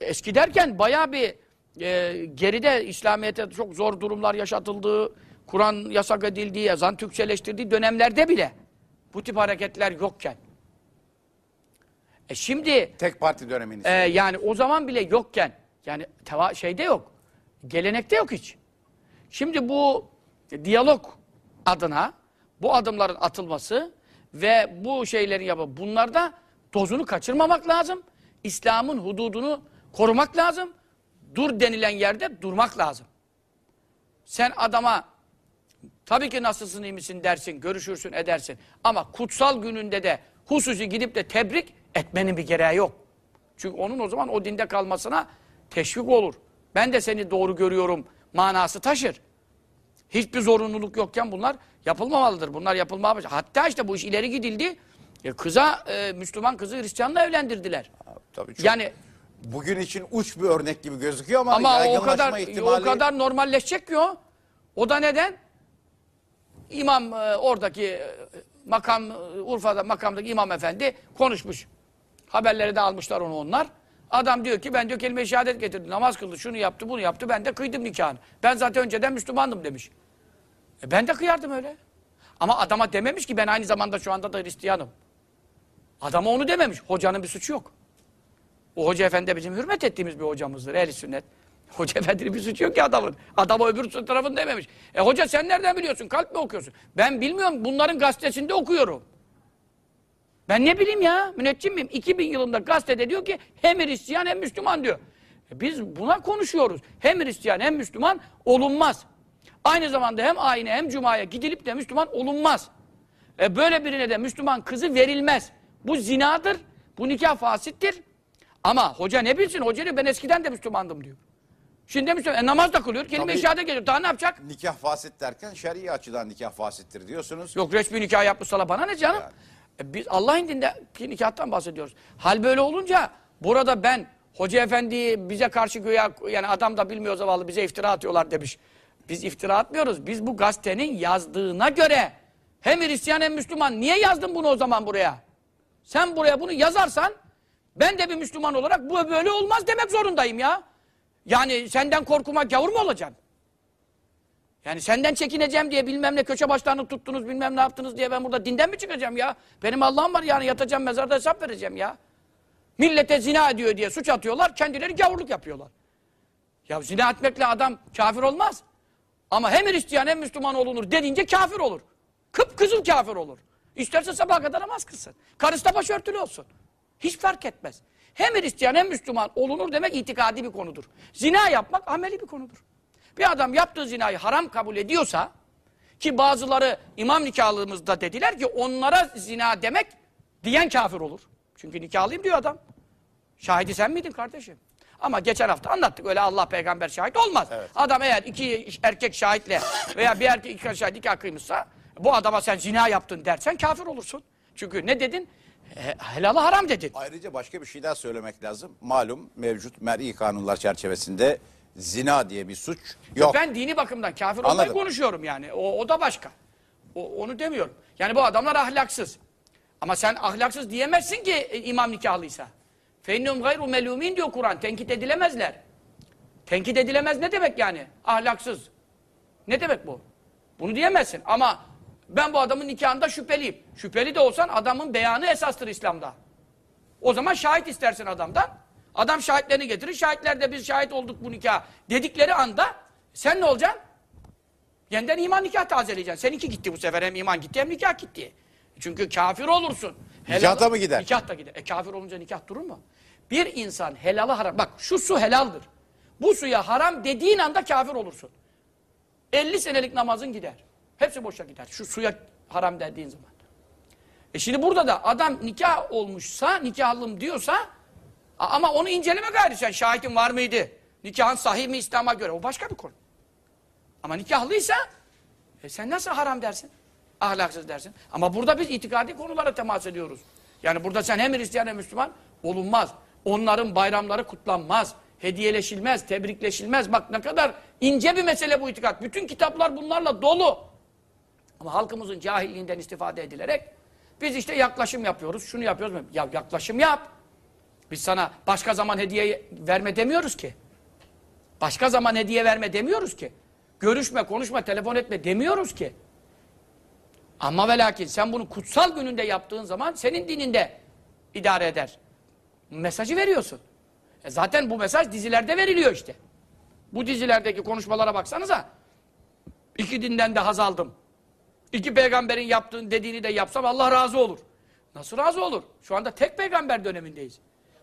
eski derken bayağı bir e, geride İslamiyet'e çok zor durumlar yaşatıldığı, Kur'an yasak edildiği, yazan Türkçeleştirdiği dönemlerde bile bu tip hareketler yokken. E şimdi tek parti dönemini. e, yani o zaman bile yokken yani teva şeyde yok. Gelenekte yok hiç. Şimdi bu diyalog adına bu adımların atılması ve bu şeylerin yapı bunlarda dozunu kaçırmamak lazım. İslam'ın hududunu korumak lazım. Dur denilen yerde durmak lazım. Sen adama tabii ki nasılsın iyi misin dersin, görüşürsün edersin. Ama kutsal gününde de hususi gidip de tebrik etmenin bir gereği yok. Çünkü onun o zaman o dinde kalmasına teşvik olur. Ben de seni doğru görüyorum manası taşır. Hiçbir zorunluluk yokken bunlar yapılmamalıdır. Bunlar yapılmamalı. Hatta işte bu iş ileri gidildi. E, kıza, e, Müslüman kızı Hristiyanla evlendirdiler. Tabii çok, Yani bugün için uç bir örnek gibi gözüküyor ama, ama o kadar ihtimali... o kadar normalleşecek ki o. O da neden? İmam e, oradaki e, makam e, Urfa'da makamdaki imam efendi konuşmuş. Haberleri de almışlar onu onlar. Adam diyor ki ben diyor kelime-i şehadet getirdim. Namaz kıldı, şunu yaptı, bunu yaptı. Ben de kıydım nikahını. Ben zaten önceden Müslümandım demiş. E ben de kıyardım öyle. Ama adama dememiş ki ben aynı zamanda şu anda da Hristiyanım. Adama onu dememiş. Hocanın bir suçu yok. O hoca efendi bizim hürmet ettiğimiz bir hocamızdır. Ehli sünnet. *laughs* Hoca efendinin bir suçu yok ki adamın. Adama öbür tarafını dememiş. E hoca sen nereden biliyorsun? Kalp mi okuyorsun? Ben bilmiyorum. Bunların gazetesinde okuyorum. Ben ne bileyim ya? Müneccim miyim? 2000 yılında gazetede diyor ki hem Hristiyan hem Müslüman diyor. E biz buna konuşuyoruz. Hem Hristiyan hem Müslüman olunmaz. Aynı zamanda hem ayine hem cumaya gidilip de Müslüman olunmaz. E böyle birine de Müslüman kızı verilmez. Bu zinadır. Bu nikah fasittir. Ama hoca ne bilsin? Hoca diyor ben eskiden de Müslümandım diyor. Şimdi de Müslüman. E, namaz da kılıyor. Kelime-i Tabii. şehadet geliyor. Daha ne yapacak? Nikah fasit derken şer'i açıdan nikah fasittir diyorsunuz. Yok resmi nikah yapmışsa bana ne canım? E, biz Allah indindeki nikahtan bahsediyoruz. Hal böyle olunca burada ben hoca efendi bize karşı güya yani adam da bilmiyor zavallı bize iftira atıyorlar demiş. Biz iftira atmıyoruz. Biz bu gazetenin yazdığına göre hem Hristiyan hem Müslüman niye yazdın bunu o zaman buraya? Sen buraya bunu yazarsan ben de bir Müslüman olarak bu böyle olmaz demek zorundayım ya. Yani senden korkuma gavur mu olacaksın? Yani senden çekineceğim diye bilmem ne köşe başlarını tuttunuz bilmem ne yaptınız diye ben burada dinden mi çıkacağım ya? Benim Allah'ım var yani yatacağım mezarda hesap vereceğim ya. Millete zina ediyor diye suç atıyorlar kendileri gavurluk yapıyorlar. Ya zina etmekle adam kafir olmaz. Ama hem Hristiyan hem Müslüman olunur dediğince kafir olur. Kıpkızıl kafir olur. İsterse sabaha kadar namaz kılsın. Karısı da başörtülü olsun. Hiç fark etmez. Hem Hristiyan hem Müslüman olunur demek itikadi bir konudur. Zina yapmak ameli bir konudur. Bir adam yaptığı zinayı haram kabul ediyorsa ki bazıları imam nikahlığımızda dediler ki onlara zina demek diyen kafir olur. Çünkü nikahlıyım diyor adam. Şahidi sen miydin kardeşim? Ama geçen hafta anlattık öyle Allah peygamber şahit olmaz. Adam eğer iki erkek şahitle veya bir erkek iki şahit nikah kıymışsa bu adama sen zina yaptın dersen kafir olursun. Çünkü ne dedin? E, helalı haram dedin. Ayrıca başka bir şey daha söylemek lazım. Malum mevcut mer'i kanunlar çerçevesinde zina diye bir suç yok. Ben dini bakımdan kafir olmayı Anladım. konuşuyorum yani. O, o da başka. O, onu demiyorum. Yani bu adamlar ahlaksız. Ama sen ahlaksız diyemezsin ki e, imam nikahlıysa. Fennum gayru melumin diyor Kur'an. Tenkit edilemezler. Tenkit edilemez ne demek yani? Ahlaksız. Ne demek bu? Bunu diyemezsin. Ama ben bu adamın nikahında şüpheliyim. Şüpheli de olsan adamın beyanı esastır İslam'da. O zaman şahit istersin adamdan. Adam şahitlerini getirir. Şahitler de biz şahit olduk bu nikah dedikleri anda sen ne olacaksın? Yeniden iman nikah tazeleyeceksin. Seninki gitti bu sefer. Hem iman gitti hem nikah gitti. Çünkü kafir olursun. Nikah da mı gider? Nikah da gider. E kafir olunca nikah durur mu? Bir insan helalı haram. Bak şu su helaldir. Bu suya haram dediğin anda kafir olursun. 50 senelik namazın gider. Hepsi boşa gider. Şu suya haram dediğin zaman. E şimdi burada da adam nikah olmuşsa, nikahlım diyorsa ama onu inceleme gayrı sen. Şahitin var mıydı? Nikahın sahih mi İslam'a göre? O başka bir konu. Ama nikahlıysa e sen nasıl haram dersin? Ahlaksız dersin. Ama burada biz itikadi konulara temas ediyoruz. Yani burada sen hem Hristiyan hem Müslüman olunmaz. Onların bayramları kutlanmaz. Hediyeleşilmez, tebrikleşilmez. Bak ne kadar ince bir mesele bu itikat. Bütün kitaplar bunlarla dolu. Ama halkımızın cahilliğinden istifade edilerek biz işte yaklaşım yapıyoruz, şunu yapıyoruz. Ya yaklaşım yap. Biz sana başka zaman hediye verme demiyoruz ki. Başka zaman hediye verme demiyoruz ki. Görüşme, konuşma, telefon etme demiyoruz ki. Ama ve lakin sen bunu kutsal gününde yaptığın zaman senin dininde idare eder. Mesajı veriyorsun. E zaten bu mesaj dizilerde veriliyor işte. Bu dizilerdeki konuşmalara baksanıza. İki dinden de haz aldım. İki peygamberin yaptığın dediğini de yapsam Allah razı olur. Nasıl razı olur? Şu anda tek peygamber dönemindeyiz.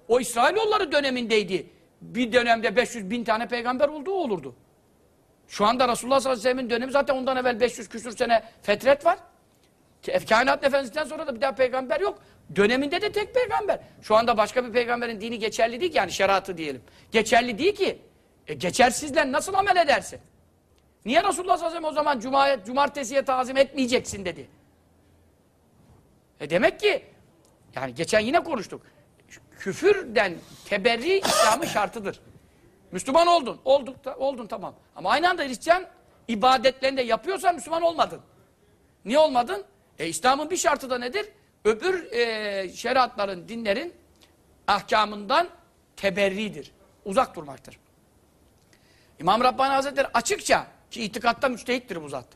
O İsrailoğulları dönemindeydi. Bir dönemde 500 bin tane peygamber olduğu olurdu. Şu anda Resulullah sallallahu aleyhi ve sellem'in dönemi zaten ondan evvel 500 küsür sene fetret var. Kainat Efendisi'nden sonra da bir daha peygamber yok. Döneminde de tek peygamber. Şu anda başka bir peygamberin dini geçerli değil ki yani şeriatı diyelim. Geçerli değil ki. E, geçersizle nasıl amel edersin? Niye Resulullah sallallahu aleyhi ve sellem o zaman cumaya, cumartesiye tazim etmeyeceksin dedi. E demek ki yani geçen yine konuştuk. Küfürden teberri İslam'ın şartıdır. Müslüman oldun. Olduk da, oldun tamam. Ama aynı anda Hristiyan ibadetlerini de yapıyorsan Müslüman olmadın. Niye olmadın? E İslam'ın bir şartı da nedir? Öbür e, şeriatların, dinlerin ahkamından teberridir. Uzak durmaktır. İmam Rabbani Hazretleri açıkça ki itikatta müstehittir bu zat.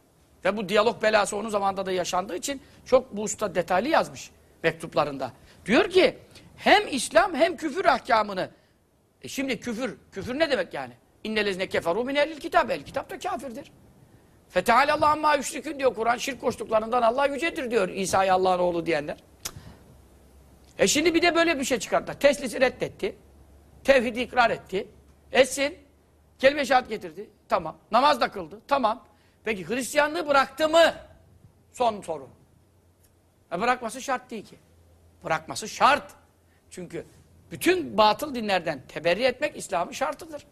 Ve bu diyalog belası onun zamanında da yaşandığı için çok bu usta detaylı yazmış mektuplarında. Diyor ki hem İslam hem küfür ahkamını e şimdi küfür, küfür ne demek yani? İnnelezine keferu min ehlil kitab. El kitap da kafirdir. Feteala Allah amma yüşrikün diyor Kur'an. Şirk koştuklarından Allah yücedir diyor İsa'yı Allah'ın oğlu diyenler. E şimdi bir de böyle bir şey çıkarttılar. Teslisi reddetti. Tevhidi ikrar etti. Etsin. Kelime şehadet getirdi. Tamam. Namaz da kıldı. Tamam. Peki Hristiyanlığı bıraktı mı? Son soru. E bırakması şart değil ki. Bırakması şart. Çünkü bütün batıl dinlerden teberri etmek İslam'ın şartıdır.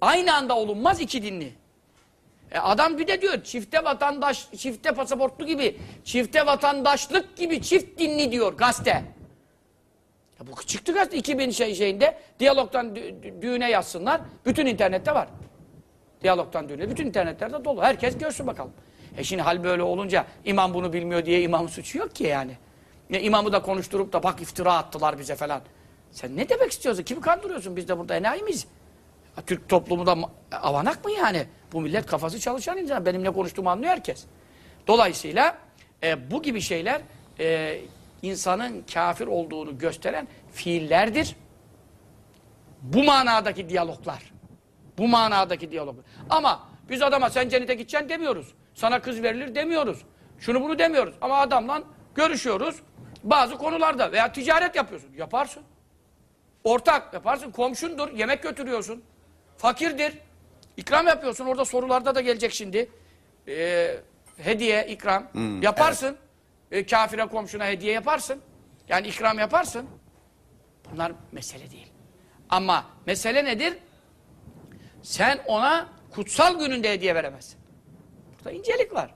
Aynı anda olunmaz iki dinli. E adam bir de diyor çifte vatandaş, çifte pasaportlu gibi, çifte vatandaşlık gibi çift dinli diyor gazete. Ya bu çıktı gazete 2000 şey şeyinde diyalogtan dü- dü- düğüne yazsınlar. Bütün internette var. Diyalogtan düğüne bütün internetlerde dolu. Herkes görsün bakalım. E şimdi hal böyle olunca imam bunu bilmiyor diye imamın suçu yok ki yani. Ne imamı da konuşturup da bak iftira attılar bize falan. Sen ne demek istiyorsun? Kimi kandırıyorsun? Biz de burada enayi miyiz? Türk toplumu da ma- avanak mı yani? Bu millet kafası çalışan insan. Benimle konuştuğumu anlıyor herkes. Dolayısıyla e, bu gibi şeyler e, insanın kafir olduğunu gösteren fiillerdir. Bu manadaki diyaloglar. Bu manadaki diyaloglar. Ama biz adama sen cennete gideceksin demiyoruz. Sana kız verilir demiyoruz. Şunu bunu demiyoruz. Ama adamla görüşüyoruz. Bazı konularda veya ticaret yapıyorsun. Yaparsın. Ortak yaparsın. Komşundur. Yemek götürüyorsun. Fakirdir. İkram yapıyorsun. Orada sorularda da gelecek şimdi. Ee, hediye, ikram. yaparsın. Ee, kafire komşuna hediye yaparsın. Yani ikram yaparsın. Bunlar mesele değil. Ama mesele nedir? Sen ona kutsal gününde hediye veremezsin. Burada incelik var.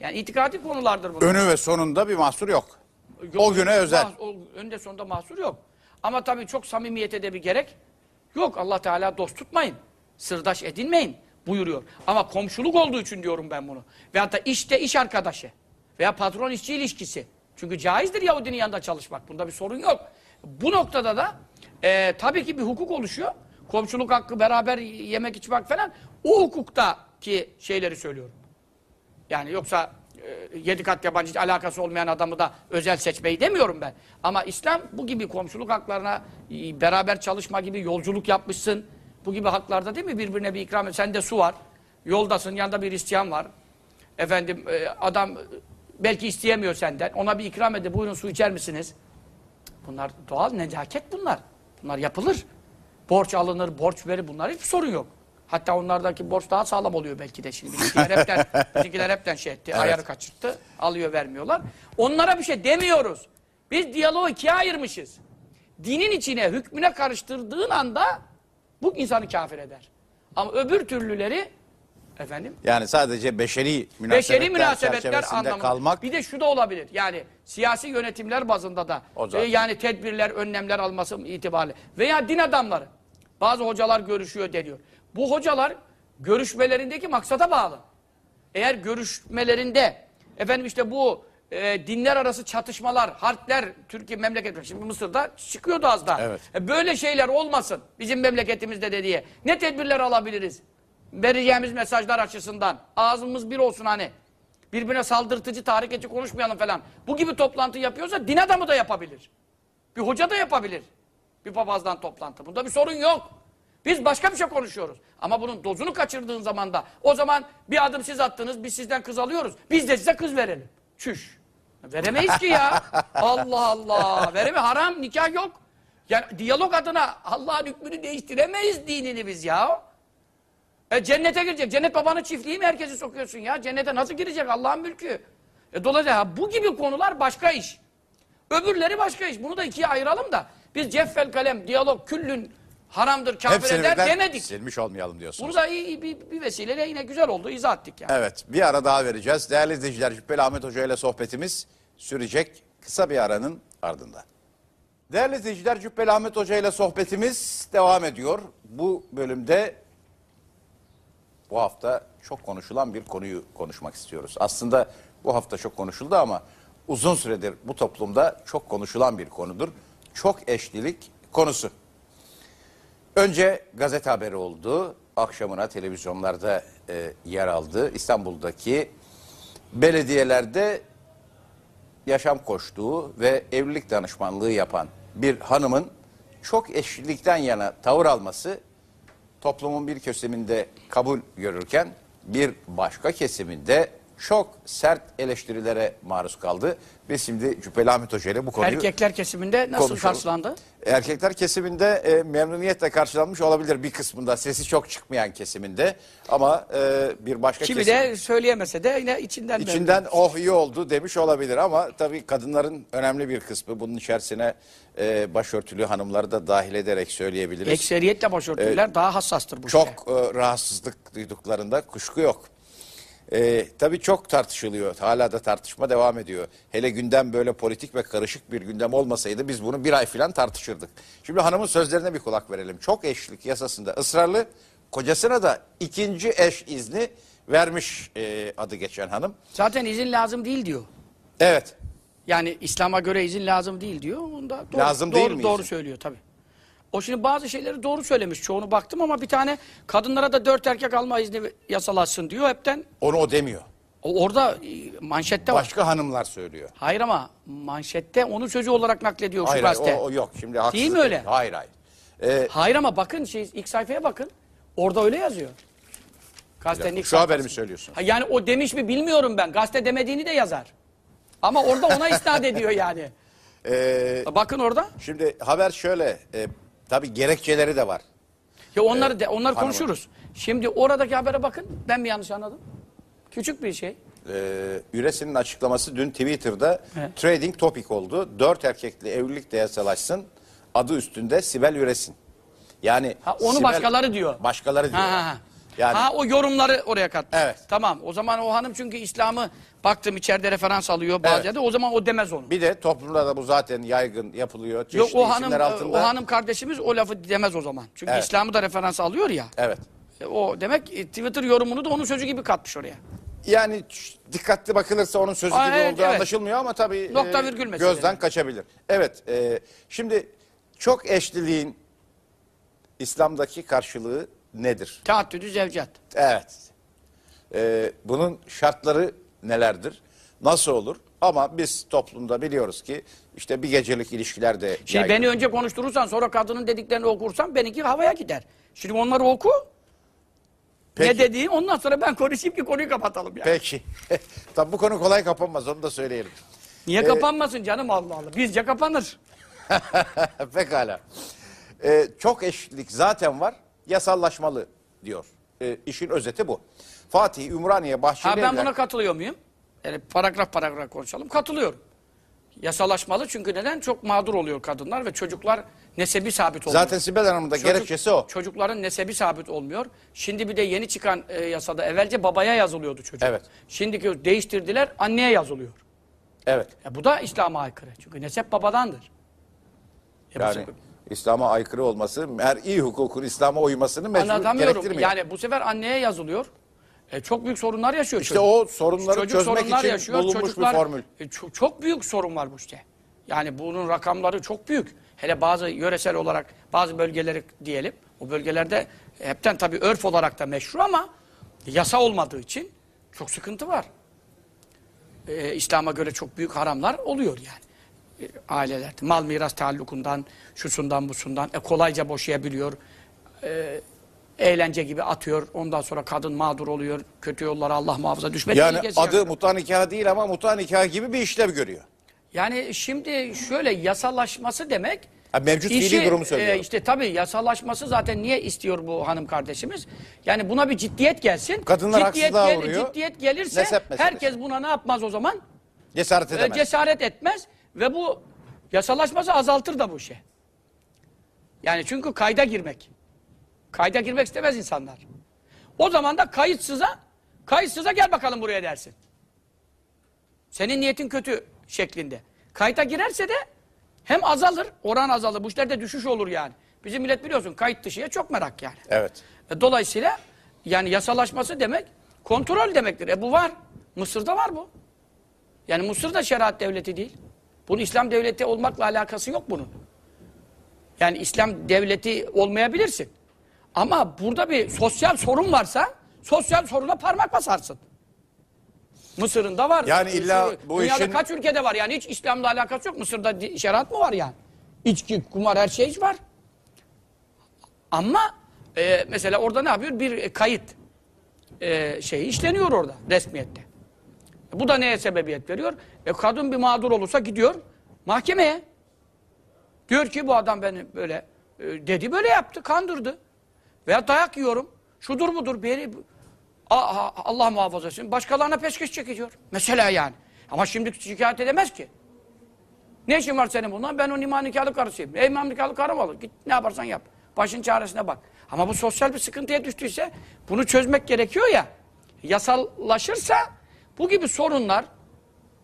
Yani itikadi konulardır bunlar. Önü ve sonunda bir mahsur yok. Yok, o güne özel. O önde sonunda mahsur yok. Ama tabii çok samimiyete de bir gerek yok. Allah Teala dost tutmayın. Sırdaş edinmeyin buyuruyor. Ama komşuluk olduğu için diyorum ben bunu. Veyahut da işte iş arkadaşı veya patron işçi ilişkisi. Çünkü caizdir Yahudinin yanında çalışmak. Bunda bir sorun yok. Bu noktada da e, tabii ki bir hukuk oluşuyor. Komşuluk hakkı, beraber yemek içmek falan. O hukuktaki şeyleri söylüyorum. Yani yoksa yedi kat yabancı alakası olmayan adamı da özel seçmeyi demiyorum ben. Ama İslam bu gibi komşuluk haklarına e, beraber çalışma gibi yolculuk yapmışsın. Bu gibi haklarda değil mi birbirine bir ikram et. Sende su var. Yoldasın yanında bir isteyen var. Efendim e, adam e, belki isteyemiyor senden. Ona bir ikram edin. Buyurun su içer misiniz? Bunlar doğal nezaket bunlar. Bunlar yapılır. Borç alınır, borç verir. Bunlar hiçbir sorun yok. Hatta onlardaki borç daha sağlam oluyor belki de şimdi. Bizimkiler hepten, *laughs* bizimkiler hepten şey etti. Ayarı kaçırttı. Alıyor vermiyorlar. Onlara bir şey demiyoruz. Biz diyaloğu ikiye ayırmışız. Dinin içine, hükmüne karıştırdığın anda bu insanı kafir eder. Ama öbür türlüleri efendim Yani sadece beşeri münasebetler, Beşeri münasebetler anlamında. kalmak. Bir de şu da olabilir. Yani siyasi yönetimler bazında da e, yani tedbirler, önlemler alması itibariyle veya din adamları. Bazı hocalar görüşüyor deniyor. Bu hocalar görüşmelerindeki maksata bağlı. Eğer görüşmelerinde efendim işte bu e, dinler arası çatışmalar, harpler Türkiye memleketi şimdi Mısır'da çıkıyordu az daha. Evet. E, böyle şeyler olmasın bizim memleketimizde de diye. Ne tedbirler alabiliriz? Vereceğimiz mesajlar açısından. Ağzımız bir olsun hani. Birbirine saldırtıcı, tahrik edici konuşmayalım falan. Bu gibi toplantı yapıyorsa din adamı da yapabilir. Bir hoca da yapabilir. Bir papazdan toplantı. Bunda bir sorun yok. Biz başka bir şey konuşuyoruz. Ama bunun dozunu kaçırdığın zaman da o zaman bir adım siz attınız, biz sizden kız alıyoruz. Biz de size kız verelim. Çüş. Veremeyiz ki ya. *laughs* Allah Allah. Vereme haram, nikah yok. Yani diyalog adına Allah'ın hükmünü değiştiremeyiz dinini biz ya. E cennete girecek. Cennet babanın çiftliği mi herkesi sokuyorsun ya? Cennete nasıl girecek Allah'ın mülkü? E dolayısıyla bu gibi konular başka iş. Öbürleri başka iş. Bunu da ikiye ayıralım da. Biz ceffel kalem, diyalog, küllün haramdır, kafir Hepsini eder birden demedik. silmiş olmayalım diyorsunuz. Bunu da iyi, iyi bir, bir vesileyle yine güzel oldu. izah ettik yani. Evet bir ara daha vereceğiz. Değerli izleyiciler Cübbeli Ahmet Hoca ile sohbetimiz sürecek kısa bir aranın ardından. Değerli izleyiciler Cübbeli Ahmet Hoca ile sohbetimiz devam ediyor. Bu bölümde bu hafta çok konuşulan bir konuyu konuşmak istiyoruz. Aslında bu hafta çok konuşuldu ama uzun süredir bu toplumda çok konuşulan bir konudur. Çok eşlilik konusu. Önce gazete haberi oldu. Akşamına televizyonlarda e, yer aldı. İstanbul'daki belediyelerde yaşam koştuğu ve evlilik danışmanlığı yapan bir hanımın çok eşlilikten yana tavır alması toplumun bir kesiminde kabul görürken bir başka kesiminde çok sert eleştirilere maruz kaldı. Biz şimdi Cübbeli Ahmet Hoca ile bu konuyu Erkekler kesiminde nasıl konuşalım. karşılandı? Erkekler kesiminde e, memnuniyetle karşılanmış olabilir bir kısmında. Sesi çok çıkmayan kesiminde. Ama e, bir başka Kimi kesim de söyleyemese de yine içinden içinden oh iyi oldu demiş olabilir. Ama tabii kadınların önemli bir kısmı bunun içerisine e, başörtülü hanımları da dahil ederek söyleyebiliriz. Ekseriyetle başörtüler daha hassastır bu çok şeye. e, rahatsızlık duyduklarında kuşku yok. E, tabii çok tartışılıyor. Hala da tartışma devam ediyor. Hele gündem böyle politik ve karışık bir gündem olmasaydı biz bunu bir ay falan tartışırdık. Şimdi hanımın sözlerine bir kulak verelim. Çok eşlik yasasında ısrarlı, kocasına da ikinci eş izni vermiş e, adı geçen hanım. Zaten izin lazım değil diyor. Evet. Yani İslam'a göre izin lazım değil diyor. Onda doğru, Lazım doğru, değil mi Doğru izin? söylüyor tabii. O şimdi bazı şeyleri doğru söylemiş. Çoğunu baktım ama bir tane kadınlara da dört erkek alma izni yasalaşsın diyor. Hepten Onu o demiyor. o- orada e, manşette var. Başka hanımlar söylüyor. Hayır ama manşette onun sözü olarak naklediyor şu Hayır, hayır gazete. o, o yok. Şimdi haksızlık. Değil mi öyle? Hayır hayır. Ee, Hayır ama bakın şey, ilk sayfaya bakın. Orada öyle yazıyor. Gazetenin ilk şu haberi sayfası. mi söylüyorsun? Ha, yani o demiş mi bilmiyorum ben. Gazete demediğini de yazar. Ama orada ona isnat ediyor yani. *laughs* Ee, Bakın orada. şimdi haber şöyle. E, tabii gerekçeleri de var. Ya onları de onları hanımı. konuşuruz. Şimdi oradaki habere bakın. Ben mi yanlış anladım? Küçük bir şey. Ee, Üresi'nin açıklaması dün Twitter'da Evet. trading topic oldu. Dört erkekli evlilik de yasalaşsın. Adı üstünde Sibel Üresin. Yani Ha onu Sibel- başkaları diyor. Başkaları diyor. Ha, ha, ha. Yani ha o yorumları oraya katmış. Evet. Tamam. O zaman o hanım çünkü İslam'ı baktım içeride referans alıyor bazı Evet. yerde. O zaman o demez onu. bir de toplumda da bu zaten yaygın yapılıyor. Yok Çeşitli o hanım isimler altında. o hanım kardeşimiz o lafı demez o zaman. Çünkü Evet. İslam'ı da referans alıyor ya. Evet. E, O demek e, Twitter yorumunu da onun sözü gibi katmış oraya. Yani ç- dikkatli bakılırsa onun sözü Aa, gibi evet, olduğu evet. anlaşılmıyor ama tabii Nokta e, virgül mesele. gözden kaçabilir. Evet. e, şimdi çok eşliliğin İslam'daki karşılığı nedir? Teaddüdü zevcat. Evet. E, bunun şartları nelerdir? Nasıl olur? Ama biz toplumda biliyoruz ki işte bir gecelik ilişkiler de Şimdi yaygın. beni önce konuşturursan sonra kadının dediklerini okursan benimki havaya gider. Şimdi onları oku. Peki. Ne dediğin ondan sonra ben konuşayım ki konuyu kapatalım yani. Peki. *laughs* Tabii bu konu kolay kapanmaz onu da söyleyelim. Niye Ee, kapanmasın canım Allah Allah. Bizce kapanır. *laughs* Pekala. Ee, çok eşitlik zaten var. Yasallaşmalı diyor. Ee, işin özeti bu. Fatih Ümraniye Ha Bahçeli ben buna katılıyor muyum? Yani paragraf paragraf konuşalım. Katılıyorum. Yasalaşmalı çünkü neden? Çok mağdur oluyor kadınlar ve çocuklar nesebi sabit olmuyor. Zaten Sibel Hanım'ın da Çocuk- gerekçesi o. Çocukların nesebi sabit olmuyor. Şimdi bir de yeni çıkan e, yasada evvelce babaya yazılıyordu çocuk. Evet. Şimdiki değiştirdiler anneye yazılıyor. Evet. E, bu da İslam'a aykırı. Çünkü nesep babadandır. E, Yani sefer- İslam'a aykırı olması, her iyi hukukun İslam'a uymasını mecbur gerektirmiyor. Yani bu sefer anneye yazılıyor. E, çok büyük sorunlar yaşıyor İşte çocuk. o sorunları Çocuk çözmek sorunlar için yaşıyor. bulunmuş Çocuklar- bir formül. E, çok, çok büyük sorun var bu işte. Yani bunun rakamları çok büyük. Hele bazı yöresel olarak bazı bölgeleri diyelim. O bölgelerde hepten tabii örf olarak da meşru ama yasa olmadığı için çok sıkıntı var. E, İslam'a göre çok büyük haramlar oluyor yani. E, ailelerde. Mal miras taallukundan, şusundan busundan. E, kolayca boşayabiliyor. E, eğlence gibi atıyor. Ondan sonra kadın mağdur oluyor. Kötü yollara Allah muhafaza düşme Yani adı yaşıyor. muta nikahı değil ama muta nikahı gibi bir işlev görüyor. Yani şimdi şöyle yasalaşması demek Ha, mevcut fiili durumu söylüyorum. e, işte tabii yasalaşması zaten niye istiyor bu hanım kardeşimiz? Yani buna bir ciddiyet gelsin. Kadınlar ciddiyet haksızlığa uğruyor. Ciddiyet gelirse Nesep meselesi. herkes buna ne yapmaz o zaman? Cesaret E, edemez. cesaret etmez ve bu yasalaşması azaltır da bu şey. Yani çünkü kayda girmek. Kayda girmek istemez insanlar. O zaman da kayıtsıza, kayıtsıza gel bakalım buraya dersin. Senin niyetin kötü şeklinde. Kayıta girerse de hem azalır, oran azalır. Bu işlerde düşüş olur yani. Bizim millet biliyorsun kayıt dışıya çok merak yani. Evet. E, Dolayısıyla yani yasalaşması demek kontrol demektir. E bu var. Mısır'da var bu. Yani Mısır da şeriat devleti değil. Bunun İslam devleti olmakla alakası yok bunun. Yani İslam devleti olmayabilirsin. Ama burada bir sosyal sorun varsa sosyal soruna parmak basarsın. Mısır'ın da var. Yani illa bu Dünyada işin- kaç ülkede var yani hiç İslam'la alakası yok. Mısır'da şeriat mı var yani? İçki, kumar her şey var. Ama e, mesela orada ne yapıyor? Bir kayıt e, şeyi işleniyor orada resmiyette. E, bu da neye sebebiyet veriyor? E, kadın bir mağdur olursa gidiyor mahkemeye. Diyor ki bu adam beni böyle e, dedi böyle yaptı, kandırdı. Veya dayak yiyorum. Şudur budur a- Allah muhafaza etsin. Başkalarına peşkeş çekiyor. Mesela yani. Ama şimdi şikayet edemez ki. Ne işin var senin bundan? Ben o iman nikahlı karısıyım. Ey imam nikahlı karım olur. Git ne yaparsan yap. Başın çaresine bak. Ama bu sosyal bir sıkıntıya düştüyse bunu çözmek gerekiyor ya. Yasallaşırsa bu gibi sorunların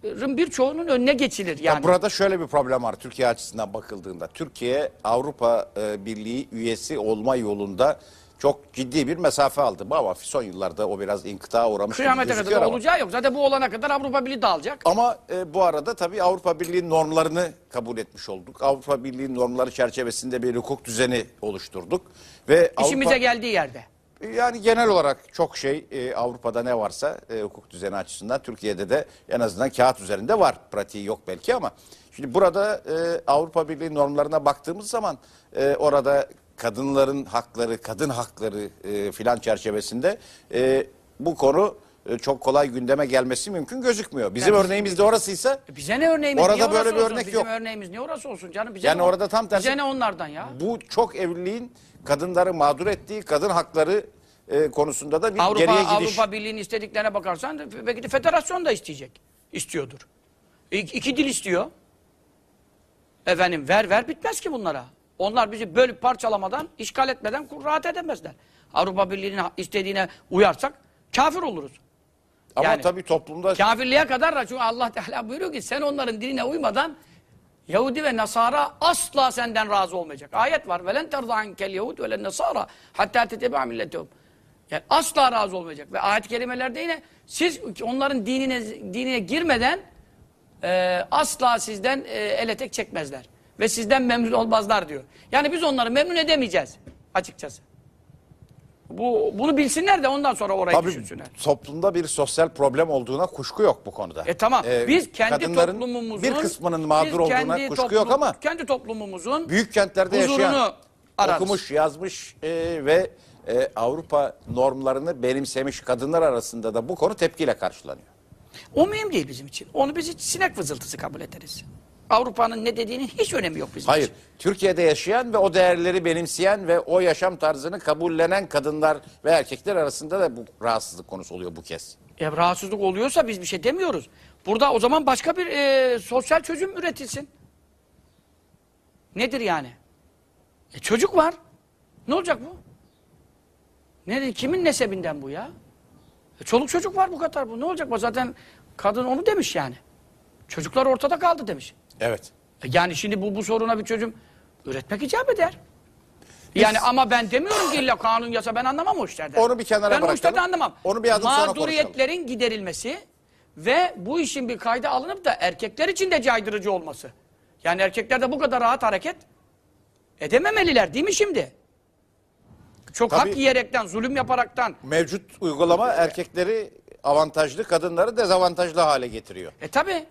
birçoğunun önüne geçilir. Ya Yani. burada şöyle bir problem var Türkiye açısından bakıldığında. Türkiye Avrupa e, Birliği üyesi olma yolunda çok ciddi bir mesafe aldı. Ama son yıllarda o biraz inkıta uğramış Kıyamete kadar ama. olacağı yok. Zaten bu olana kadar Avrupa Birliği dağılacak. Ama e, bu arada tabii Avrupa Birliği normlarını kabul etmiş olduk. Avrupa Birliği normları çerçevesinde bir hukuk düzeni oluşturduk. Ve İşimize Avrupa, geldiği yerde. Yani genel olarak çok şey e, Avrupa'da ne varsa e, hukuk düzeni açısından Türkiye'de de en azından kağıt üzerinde var. Pratiği yok belki ama şimdi burada e, Avrupa Birliği normlarına baktığımız zaman e, orada kadınların hakları, kadın hakları e, filan çerçevesinde e, bu konu çok kolay gündeme gelmesi mümkün gözükmüyor. Bizim Yani- örneğimiz de orasıysa E Bize ne örneğimiz? Orada niye böyle bir olsun? örnek Bizim yok. örneğimiz niye orası olsun canım? Bize Yani ne orada tam tersi- Bize ne onlardan ya? bu çok evliliğin kadınları mağdur ettiği kadın hakları e, konusunda da bir Avrupa, geriye gidiş. Avrupa Birliği'nin istediklerine bakarsan belki de federasyon da isteyecek. İstiyordur. İki, iki dil istiyor. Efendim ver ver bitmez ki bunlara. Onlar bizi bölüp parçalamadan, işgal etmeden rahat edemezler. Avrupa Birliği'nin istediğine uyarsak kafir oluruz. Ama yani- tabii toplumda Kafirliğe kadar da çünkü Allah Teala buyuruyor ki sen onların diline uymadan Yahudi ve Nasara asla senden razı olmayacak. Ayet var. Velen terza ankel Yahud ve Nasara hatta tetebâ milletehum. Yani asla razı olmayacak. Ve ayet-i kerimelerde yine siz onların dinine dinine girmeden e, asla sizden e, ele tek çekmezler. Ve sizden memnun olmazlar diyor. Yani biz onları memnun edemeyeceğiz açıkçası. Bu bunu bilsinler de ondan sonra orayı tabii düşünsünler. toplumda bir sosyal problem olduğuna kuşku yok bu konuda. E tamam. Ee, biz kendi toplumumuzun bir kısmının mağdur olduğuna kuşku toplum- yok ama kendi toplumumuzun büyük kentlerde yaşayan ararız. okumuş, yazmış e, ve e, Avrupa normlarını benimsemiş kadınlar arasında da bu konu tepkiyle karşılanıyor. o mühim değil bizim için. Onu biz hiç sinek vızıltısı kabul ederiz. Avrupa'nın ne dediğinin hiç önemi yok bizim Hayır, için. Türkiye'de yaşayan ve o değerleri benimseyen ve o yaşam tarzını kabullenen kadınlar ve erkekler arasında da bu rahatsızlık konusu oluyor bu kez. E, rahatsızlık oluyorsa biz bir şey demiyoruz. Burada o zaman başka bir e, sosyal çözüm üretilsin. Nedir yani? E, çocuk var. Ne olacak bu? Ne, kimin nesebinden bu ya? E, çoluk çocuk var bu kadar bu. Ne olacak bu? Zaten kadın onu demiş yani. Çocuklar ortada kaldı demiş. Evet. E, Yani şimdi bu, bu soruna bir çözüm üretmek icap eder. Yani ama ben demiyorum ki illa kanun yasa ben anlamam o işlerden. Onu bir kenara ben o bırakalım. işlerden anlamam. Onu bir adım sonra Mağduriyetlerin giderilmesi ve bu işin bir kayda alınıp da erkekler için de caydırıcı olması. Yani erkekler de bu kadar rahat hareket edememeliler değil mi şimdi? Çok Tabii. hak yiyerekten, zulüm yaparaktan. Mevcut uygulama erkekleri avantajlı, kadınları dezavantajlı hale getiriyor. E tabi.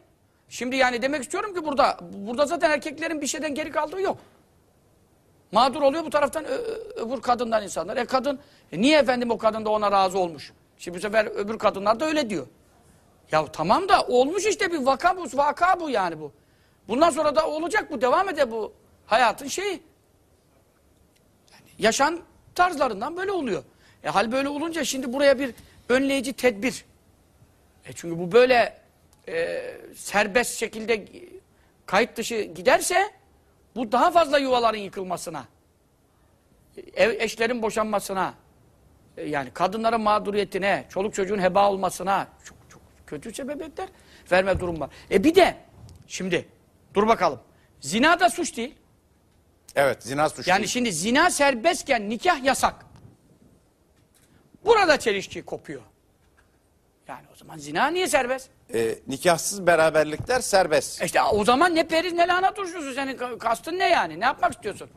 Şimdi yani demek istiyorum ki burada burada zaten erkeklerin bir şeyden geri kaldığı yok. Mağdur oluyor bu taraftan öbür kadından insanlar. E kadın e niye efendim o kadın da ona razı olmuş? Şimdi bu sefer öbür kadınlar da öyle diyor. Ya tamam da olmuş işte bir vaka bu, vaka bu yani bu. Bundan sonra da olacak bu, devam ede bu hayatın şeyi. Yani yaşam tarzlarından böyle oluyor. E hal böyle olunca şimdi buraya bir önleyici tedbir. E çünkü bu böyle e, serbest şekilde kayıt dışı giderse bu daha fazla yuvaların yıkılmasına, ev eşlerin boşanmasına, e, yani kadınların mağduriyetine, çoluk çocuğun heba olmasına çok, çok kötü sebebiyetler verme durum var. E bir de şimdi dur bakalım. Zina da suç değil. Evet, zina suçu. Yani değil. şimdi zina serbestken nikah yasak. Burada çelişki kopuyor. Yani o zaman zina niye serbest? E, nikahsız beraberlikler serbest. E İşte o zaman ne periz ne lahana turşusu senin ka- kastın ne yani? Ne yapmak istiyorsun?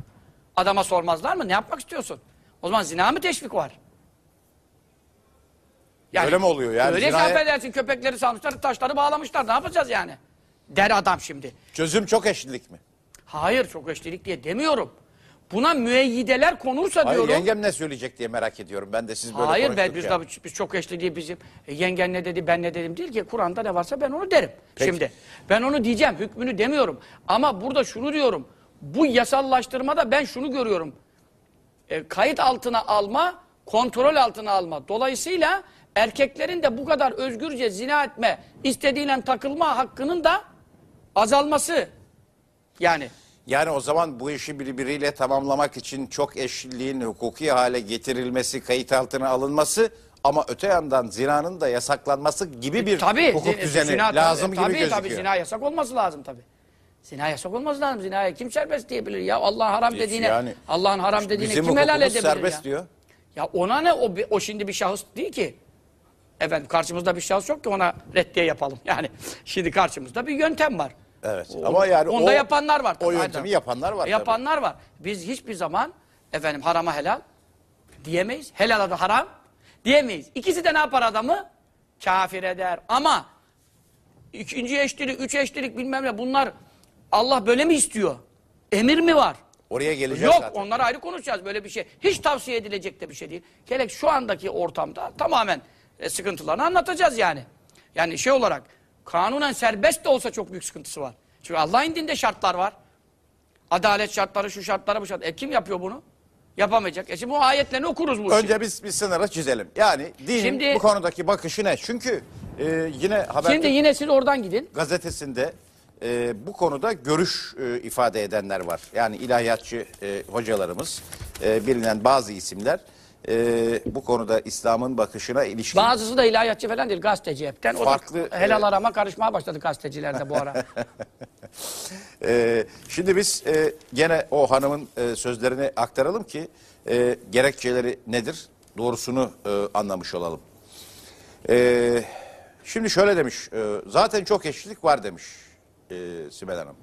Adama sormazlar mı? Ne yapmak istiyorsun? O zaman zina mı teşvik var? Öyle mi oluyor yani? Öyle Zinaya- affedersin köpekleri salmışlar taşları bağlamışlar ne yapacağız yani? Der adam şimdi. Çözüm çok eşitlik mi? Hayır çok eşlilik diye demiyorum. Buna müeyyideler konursa Hayır, diyorum. yengem ne söyleyecek diye merak ediyorum. Ben de siz böyle Hayır ben, biz, tabii, biz çok eşli değil bizim. E, yengen ne dedi ben ne dedim değil ki. Kur'an'da ne varsa ben onu derim. Peki. Şimdi ben onu diyeceğim hükmünü demiyorum. Ama burada şunu diyorum. Bu yasallaştırmada ben şunu görüyorum. E, kayıt altına alma, kontrol altına alma. Dolayısıyla erkeklerin de bu kadar özgürce zina etme, istediğiyle takılma hakkının da azalması. Yani Yani o zaman bu işi birbiriyle tamamlamak için çok eşliliğin hukuki hale getirilmesi, kayıt altına alınması ama öte yandan zinanın da yasaklanması gibi bir Tabii. hukuk zin- düzeni zina- lazım tabii, gibi tabii, gözüküyor. Tabii zina yasak olması lazım tabii. Zina yasak olması lazım. Zinaya kim serbest diyebilir ya? Allah'ın haram dediğine, yani- Allah'ın haram dediğine kim helal edebilir serbest ya? diyor. Ya ona ne? O, o şimdi bir şahıs değil ki. Efendim karşımızda bir şahıs yok ki ona reddiye yapalım. *laughs* Yani şimdi karşımızda bir yöntem var. Evet. O- Ama yani onda o- yapanlar var. o tabii. yöntemi yapanlar var tabii. Yapanlar var. Biz hiçbir zaman efendim harama helal diyemeyiz. Helala da haram diyemeyiz. İkisi de ne yapar adamı? Kafir eder. Ama ikinci eşlilik, üç eşlilik bilmem ne bunlar Allah böyle mi istiyor? Emir mi var? Oraya geleceğiz Yok zaten. onlar ayrı konuşacağız böyle bir şey. Hiç tavsiye edilecek de bir şey değil. Gerek şu andaki ortamda tamamen e, sıkıntılarını anlatacağız yani. Yani şey olarak kanunen serbest de olsa çok büyük sıkıntısı var. Çünkü Allah indinde şartlar var. Adalet şartları, şu şartlara bu şartlar. E kim yapıyor bunu? Yapamayacak. E şimdi bu ayetlerini okuruz bu işi. Önce biz bir sınırı çizelim. Yani dinin Şimdi- bu konudaki bakışı ne? Çünkü e, yine Habertürk Şimdi yine siz oradan gidin. gazetesinde e, bu konuda görüş e, ifade edenler var. Yani ilahiyatçı e, hocalarımız, e, bilinen bazı isimler e, bu konuda İslam'ın bakışına ilişkin Bazısı da ilahiyatçı falan değil gazeteci hepten. O Farklı, da helal e, arama karışmaya başladı gazeteciler de bu ara. *laughs* Ee, şimdi biz e, gene o hanımın e, sözlerini aktaralım ki e, gerekçeleri nedir doğrusunu e, anlamış olalım. Ee, şimdi şöyle demiş, e, zaten çok eşitlik var demiş e, Sibel Hanım.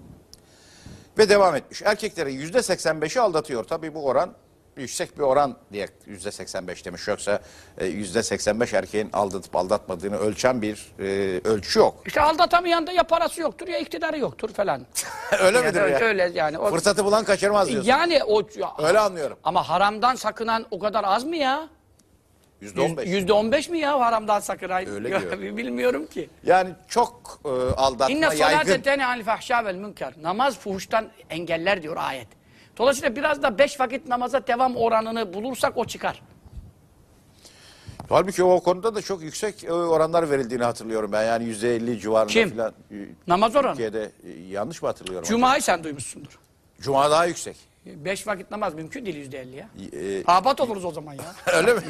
Ve devam etmiş. Erkeklerin yüzde 85'i aldatıyor. Tabii bu oran yüksek bir oran diye yüzde 85 demiş. Yoksa e, yüzde 85 erkeğin aldatıp aldatmadığını ölçen bir e, ölçü yok. İşte aldatamayan da ya parası yoktur ya iktidarı yoktur falan. *laughs* öyle Yani midir öyle, ya? öyle yani. O- Fırsatı bulan kaçırmaz diyorsun. yani o Öyle anlıyorum. ama haramdan sakınan o kadar az mı ya? Yüzde on beş. Yüzde on beş mi ya haramdan sakınan? Öyle diyor. *laughs* Bilmiyorum ki. Yani çok e, aldatma İnne yaygın. tene anil fahşâ vel münker. Namaz fuhuştan engeller diyor ayet. Dolayısıyla biraz da beş vakit namaza devam oranını bulursak o çıkar. Halbuki o konuda da çok yüksek e, oranlar verildiğini hatırlıyorum ben. Yani yüzde elli civarında Kim? falan. e, Namaz oranı. Türkiye'de e, yanlış mı hatırlıyorum? Cuma'yı sen duymuşsundur. Cuma daha yüksek. Beş vakit namaz mümkün değil yüzde elli ya. E, Abat oluruz o zaman ya. *laughs* öyle mi?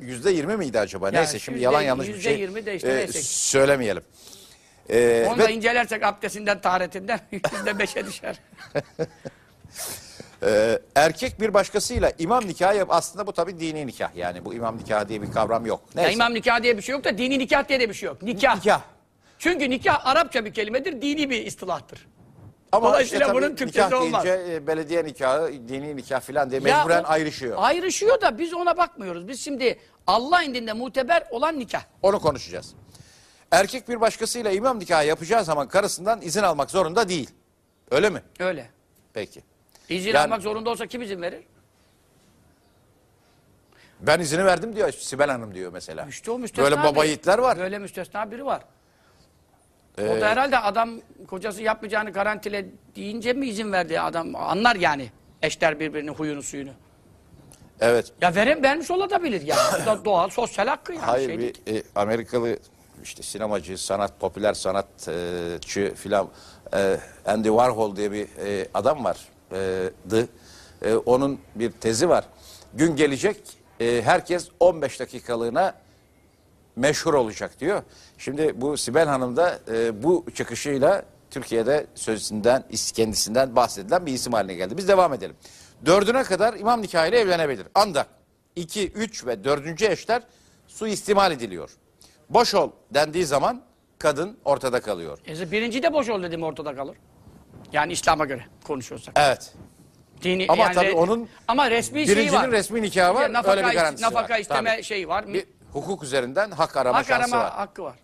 Yüzde yirmi miydi acaba? Yani neyse şimdi yalan yanlış bir şey yirmi de işte neyse. söylemeyelim. E, Onu da ve incelersek abdestinden, taharetinden *laughs* yüzde beşe düşer. *laughs* e, erkek bir başkasıyla imam nikahı yap. Aslında bu tabii dini nikah. Yani bu imam nikahı diye bir kavram yok. Ya Neyse. imam nikah diye bir şey yok da dini nikah diye de bir şey yok. Nikah. Nikah. Çünkü nikah Arapça bir kelimedir, dini bir istilahtır. Ama Dolayısıyla işte bunun Türkçesi nikah olmaz. deyince e, belediye nikahı, dini nikah filan diye Ya mecburen o- ayrışıyor. Ayrışıyor da biz ona bakmıyoruz. Biz şimdi Allah indinde muteber olan nikah. Onu konuşacağız. Erkek bir başkasıyla imam nikahı yapacağı zaman karısından izin almak zorunda değil. Öyle mi? Öyle. Peki. İzin Yani- almak zorunda olsa kim izin verir? Ben izini verdim diyor Sibel Hanım diyor mesela. İşte o müstesna Böyle baba yiğitler var. Böyle müstesna biri var. O Ee, da herhalde adam kocası yapmayacağını garantile deyince mi izin verdi adam? Anlar yani eşler birbirinin huyunu suyunu. Evet. Ya veren vermiş olabilir yani. Bu da doğal sosyal hakkı yani. Hayır şey bir e, Amerikalı işte sinemacı, sanat, popüler sanatçı filan e, Andy Warhol diye bir e, adam var. Dı. E, onun bir tezi var. Gün gelecek e, herkes 15 dakikalığına meşhur olacak diyor. Şimdi bu Sibel Hanım da e, bu çıkışıyla Türkiye'de sözünden, kendisinden bahsedilen bir isim haline geldi. Biz devam edelim. Dördüne kadar imam nikahıyla evlenebilir. Ancak iki, üç ve dördüncü eşler suistimal ediliyor. Boş ol dendiği zaman kadın ortada kalıyor. E, birinci de boş ol dedim ortada kalır. Yani İslam'a göre konuşuyorsak. Evet. Dini, Ama yani tabii onun ama resmi şeyi Birincinin var. resmi nikahı var. Nafaka, öyle bir garantisi nafaka var. isteme Tabii. şeyi var. Bir hukuk üzerinden hak arama hak şansı arama var. hakkı var.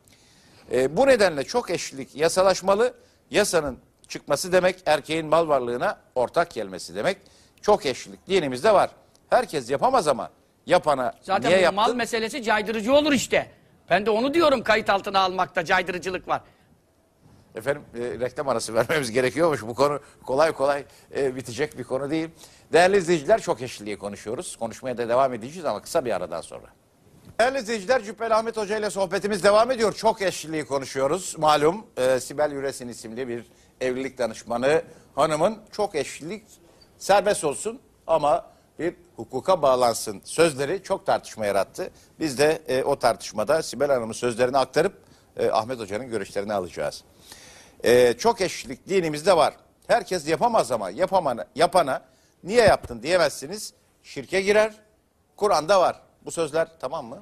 E, bu nedenle çok eşlilik yasalaşmalı. Yasanın çıkması demek erkeğin mal varlığına ortak gelmesi demek. Çok eşlilik dinimizde var. Herkes yapamaz ama yapana Zaten niye yaptın? mal meselesi caydırıcı olur işte. Ben de onu diyorum kayıt altına almakta caydırıcılık var. Efendim e, reklam arası *laughs* vermemiz gerekiyormuş. Bu konu kolay kolay e, bitecek bir konu değil. Değerli izleyiciler çok eşliliği konuşuyoruz. Konuşmaya da devam edeceğiz ama kısa bir aradan sonra. Değerli izleyiciler Cübbeli Ahmet Hoca ile sohbetimiz devam ediyor. Çok eşliliği konuşuyoruz. Malum e, Sibel Yüresin isimli bir evlilik danışmanı hanımın çok eşlilik serbest olsun ama bir hukuka bağlansın sözleri çok tartışma yarattı. Biz de e, o tartışmada Sibel Hanım'ın sözlerini aktarıp e, Ahmet Hoca'nın görüşlerini alacağız. E, çok eşlilik dinimizde var. Herkes yapamaz ama yapamana, yapana niye yaptın diyemezsiniz. Şirke girer, Kur'an'da var. Bu sözler tamam mı?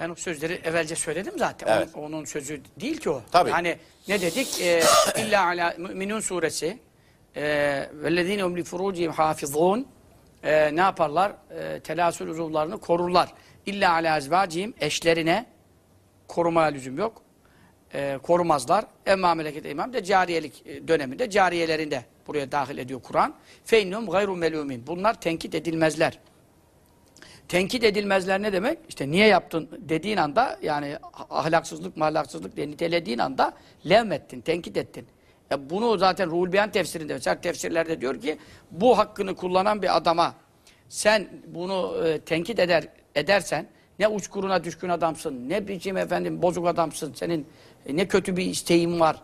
Ben o sözleri evvelce söyledim zaten. Evet. Onun, onun sözü değil ki o. Tabii. Yani ne dedik? Ee, İlla ala Müminun suresi. Li furucihim hafizun. Ee, ne yaparlar? Ee, telasül uzuvlarını korurlar. İlla ala ezvacihim eşlerine korumaya lüzum yok. Ee, korumazlar. Emma meleket imam de cariyelik e, döneminde cariyelerinde buraya dahil ediyor Kur'an. Feinnum gayru melumin. Bunlar tenkit edilmezler. Tenkit edilmezler ne demek? İşte niye yaptın dediğin anda yani ahlaksızlık mahlaksızlık diye nitelediğin anda levmettin, tenkit ettin. Ya bunu zaten Ruhul Beyan tefsirinde, mesela tefsirlerde diyor ki bu hakkını kullanan bir adama sen bunu e, tenkit eder edersen ne uçkuruna düşkün adamsın, ne biçim efendim bozuk adamsın, senin e, ne kötü bir isteğin var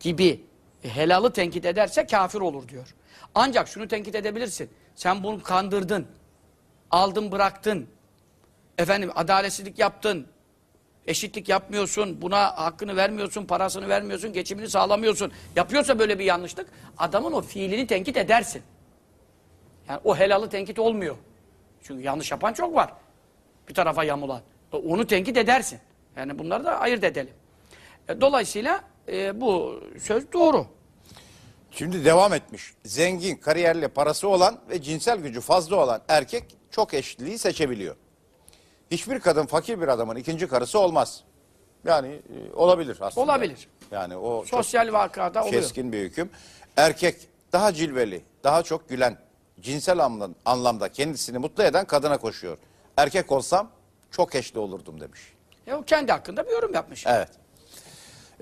gibi helalı tenkit ederse kafir olur diyor. Ancak şunu tenkit edebilirsin. Sen bunu kandırdın, aldın bıraktın. Efendim adaletsizlik yaptın. Eşitlik yapmıyorsun. Buna hakkını vermiyorsun, parasını vermiyorsun, geçimini sağlamıyorsun. Yapıyorsa böyle bir yanlışlık adamın o fiilini tenkit edersin. Yani o helalı tenkit olmuyor. Çünkü yanlış yapan çok var. Bir tarafa yamulan. E, Onu tenkit edersin. Yani bunları da ayırt edelim. E, Dolayısıyla e, bu söz doğru. Şimdi devam etmiş. Zengin, kariyerli, parası olan ve cinsel gücü fazla olan erkek çok eşliliği seçebiliyor. Hiçbir kadın fakir bir adamın ikinci karısı olmaz. Yani e, olabilir aslında. Olabilir. Yani o çok Sosyal vakada oluyor. keskin bir hüküm. Erkek daha cilveli, daha çok gülen, cinsel anlam- anlamda kendisini mutlu eden kadına koşuyor. Erkek olsam çok eşli olurdum demiş. E, o kendi hakkında bir yorum yapmış. Evet.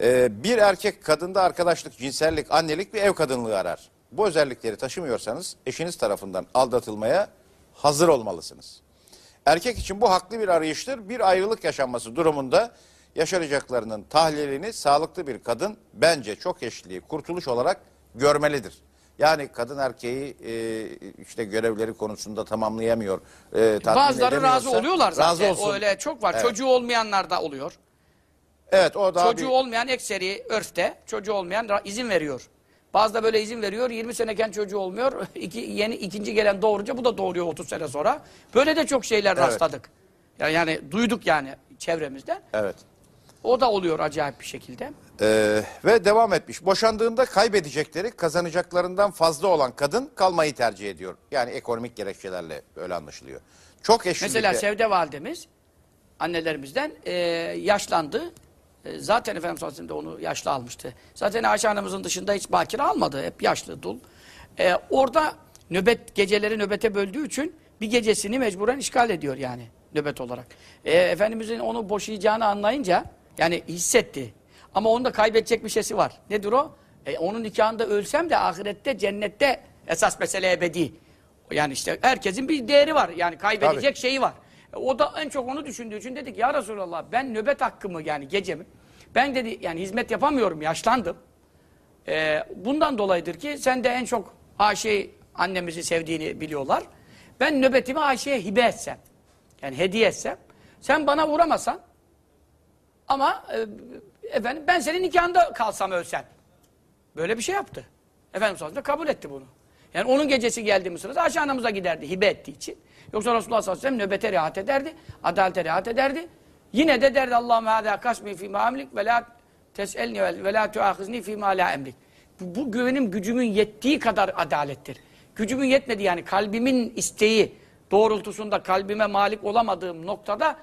Ee, bir erkek kadında arkadaşlık, cinsellik, annelik bir ev kadınlığı arar. Bu özellikleri taşımıyorsanız eşiniz tarafından aldatılmaya hazır olmalısınız. Erkek için bu haklı bir arayıştır. Bir ayrılık yaşanması durumunda yaşanacaklarının tahlilini sağlıklı bir kadın bence çok eşliliği kurtuluş olarak görmelidir. Yani kadın erkeği e, işte görevleri konusunda tamamlayamıyor. E, tatmin Bazıları razı oluyorlar zaten. Razı olsun. O öyle çok var. Evet. Çocuğu olmayanlar da oluyor. Evet o daha çocuğu bir- olmayan ekseri örfte, çocuğu olmayan izin veriyor. Bazı da böyle izin veriyor. 20 seneken çocuğu olmuyor. *laughs* İki, yeni ikinci gelen doğurunca bu da doğuruyor 30 sene sonra. Böyle de çok şeyler Evet. rastladık. Yani, yani duyduk yani çevremizde. Evet. O da oluyor acayip bir şekilde. Ee, ve devam etmiş. Boşandığında kaybedecekleri kazanacaklarından fazla olan kadın kalmayı tercih ediyor. Yani ekonomik gerekçelerle öyle anlaşılıyor. Çok eşlilikte... Mesela Sevde validemiz annelerimizden e, yaşlandı. E, zaten Efendimiz Aleyhisselam de onu yaşlı almıştı. Zaten Ayşe annemizin dışında hiç bakire almadı. Hep yaşlı, dul. E, orada nöbet geceleri nöbete böldüğü için bir gecesini mecburen işgal ediyor yani nöbet olarak. E, Efendimizin onu boşayacağını anlayınca yani hissetti. Ama onda kaybedecek bir şeysi var. Nedir o? E, onun nikahında ölsem de ahirette, cennette esas mesele ebedi. Yani işte herkesin bir değeri var. Yani kaybedecek şeyi var. O da en çok onu düşündüğü için dedik ya Resulallah ben nöbet hakkımı yani gecemi ben dedi yani hizmet yapamıyorum yaşlandım. E, bundan dolayıdır ki sen de en çok Ayşe annemizi sevdiğini biliyorlar. Ben nöbetimi Ayşe'ye hibe etsem. Yani hediye etsem. Sen bana uğramasan ama e, efendim ben senin nikahında kalsam ölsem. Böyle bir şey yaptı. Ve sellem kabul etti bunu. Yani onun gecesi geldiği sırada Ayşe anamıza giderdi hibe ettiği için. Yoksa Resulullah sallallahu aleyhi ve sellem nöbete rahat ederdi. Adalete rahat ederdi. Yine de derdi Allahümme hâdâ kasmi fî mâmlik ve lâ tes'elni ve lâ tuâhizni fî mâ lâ emlik. Bu, bu güvenim gücümün yettiği kadar adalettir. Gücümün yetmedi yani kalbimin isteği doğrultusunda kalbime malik olamadığım noktada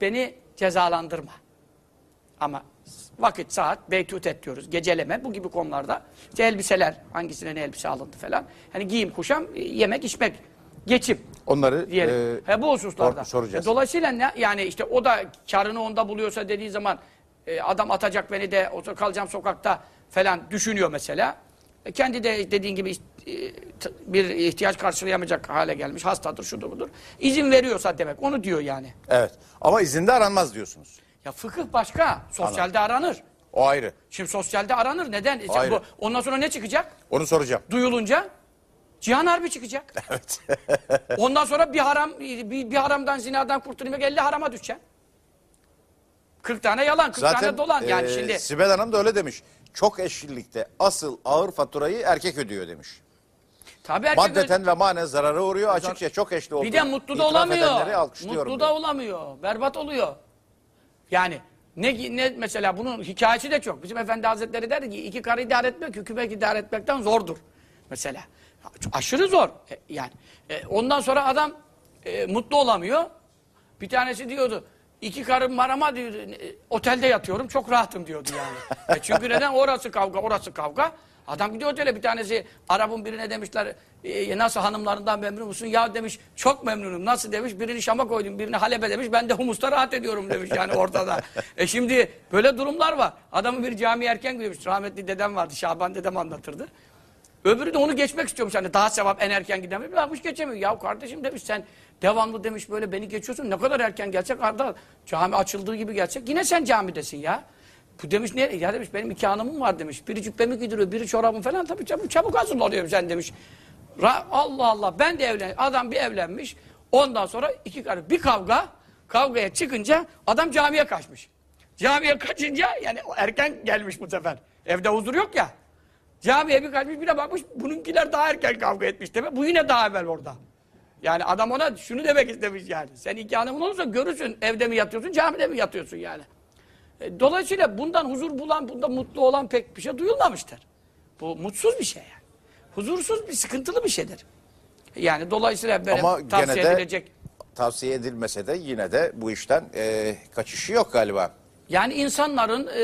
beni cezalandırma. Ama vakit, saat, beytut et diyoruz. Geceleme bu gibi konularda. İşte elbiseler, hangisine ne elbise alındı falan. Hani giyim, kuşam, yemek, içmek, geçim Onları diyelim. e, He, bu hususlarda. sor- soracağız. E, dolayısıyla ne, yani işte o da karını onda buluyorsa dediği zaman e, adam atacak beni de kalacağım sokakta falan düşünüyor mesela. E, kendi de dediğin gibi e, bir ihtiyaç karşılayamayacak hale gelmiş. Hastadır, şudur budur. İzin veriyorsa demek. Onu diyor yani. evet. Ama izinde aranmaz diyorsunuz. Ya fıkıh başka. Sosyalde aranır. O ayrı. Şimdi sosyalde aranır. Neden? E, Ayrı. Bu, ondan sonra ne çıkacak? Onu soracağım. Duyulunca Cihan Harbi çıkacak. *laughs* Evet. *laughs* Ondan sonra bir haram bir, bir haramdan zinadan kurtulmak 50 harama düşeceksin. 40 tane yalan, 40 tane dolan. Yani e, şimdi Sibel Hanım da öyle demiş. Çok eşlilikte asıl ağır faturayı erkek ödüyor demiş. Tabii erkek Maddeten ve manen zarara uğruyor. Açıkça çok eşli oldu. Bir de mutlu da İtiraf olamıyor. edenleri alkışlıyorum Mutlu diyor. da olamıyor. Berbat oluyor. Yani ne, ne mesela bunun hikayesi de çok. Bizim Efendi Hazretleri der ki iki karı idare etmek hükümet idare etmekten zordur. Mesela. Aşırı zor. E, yani. E, ondan sonra adam e, mutlu olamıyor. Bir tanesi diyordu. iki karım var ama diyordu, e, otelde yatıyorum çok rahatım diyordu yani. E çünkü neden? Orası kavga, orası kavga. Adam gidiyor otele bir tanesi Arap'ın birine demişler e, nasıl hanımlarından memnun musun? Ya demiş çok memnunum. Nasıl demiş? Birini Şam'a koydum, birini Halep'e demiş. Ben de humusta rahat ediyorum demiş yani ortada. *laughs* e şimdi böyle durumlar var. Adamın bir cami erken gidiyormuş. Rahmetli dedem vardı. Şaban dedem anlatırdı. Öbürü de onu geçmek istiyormuş hani daha sevap en erken giden. Bir bakmış geçemiyor. Ya kardeşim demiş sen devamlı demiş böyle beni geçiyorsun. Ne kadar erken gelsek arada cami açıldığı gibi gelsek yine sen camidesin ya. Bu demiş ne? Ya demiş benim iki hanımım var demiş. Biri cübbemi giydiriyor, biri çorabım falan. Tabii çabuk, çabuk hazırlanıyorum sen demiş. Allah Allah ben de evlen. Adam bir evlenmiş. Ondan sonra iki karı bir kavga. Kavgaya çıkınca adam camiye kaçmış. Camiye kaçınca yani erken gelmiş bu sefer. Evde huzur yok ya. Camiye bir kaçmış bir de bakmış bununkiler daha erken kavga etmiş demek. Bu yine daha evvel orada. Yani adam ona şunu demek istemiş yani. Sen iki hanımın olursa görürsün evde mi yatıyorsun camide mi yatıyorsun yani. E, Dolayısıyla bundan huzur bulan, bunda mutlu olan pek bir şey duyulmamıştır. Bu mutsuz bir şey yani. Huzursuz bir, sıkıntılı bir şeydir. Yani dolayısıyla böyle Ama tavsiye gene de edilecek. tavsiye edilmese de yine de bu işten e, kaçışı yok galiba. Yani insanların e,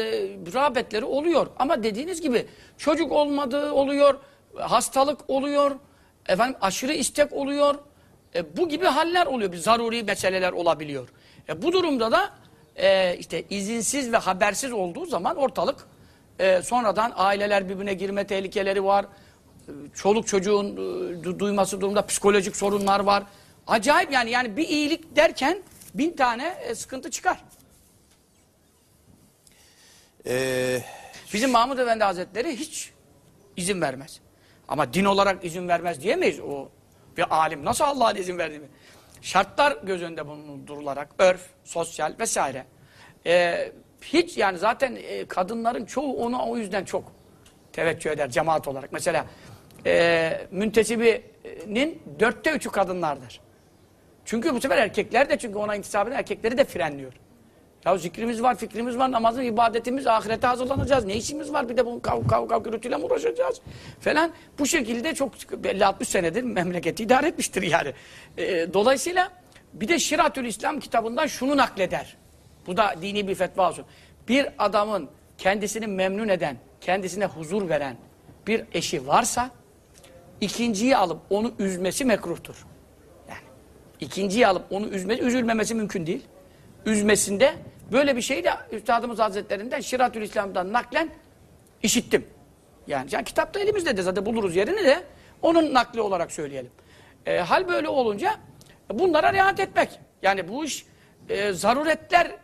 rağbetleri oluyor. Ama dediğiniz gibi çocuk olmadığı oluyor, hastalık oluyor, efendim aşırı istek oluyor. E, bu gibi haller oluyor. Bir zaruri meseleler olabiliyor. E, bu durumda da e, işte izinsiz ve habersiz olduğu zaman ortalık e, sonradan aileler birbirine girme tehlikeleri var. Çoluk çocuğun e, du- duyması durumda psikolojik sorunlar var. Acayip yani yani bir iyilik derken bin tane e, sıkıntı çıkar. E, Bizim Mahmud Efendi Hazretleri hiç izin vermez. Ama din olarak izin vermez diyemeyiz. O bir alim nasıl Allah'ın izin verdiğini. Şartlar göz önünde bulundurularak örf, sosyal vesaire. Ee, hiç yani zaten e, kadınların çoğu ona o yüzden çok teveccüh eder cemaat olarak. Mesela e, müntesibinin dörtte üçü kadınlardır. Çünkü bu sefer erkekler de çünkü ona intisap erkekleri de frenliyor. Ya zikrimiz var, fikrimiz var, namazın, ibadetimiz, ahirete hazırlanacağız. Ne işimiz var bir de bunun kav kav kav gürültüyle mi uğraşacağız? Falan. Bu şekilde çok 50-60 senedir memleketi idare etmiştir yani. Ee, dolayısıyla bir de Şiratül İslam kitabından şunu nakleder. Bu da dini bir fetva olsun. Bir adamın kendisini memnun eden, kendisine huzur veren bir eşi varsa ikinciyi alıp onu üzmesi mekruhtur. Yani ikinciyi alıp onu üzmesi, üzülmemesi mümkün değil. Üzmesinde böyle bir şeyi de Üstadımız Hazretlerinden Şiratül İslam'dan naklen işittim. Yani, yani kitapta elimizde de zaten buluruz yerini de onun nakli olarak söyleyelim. E, hal böyle olunca bunlara riayet etmek. Yani bu iş e, zaruretler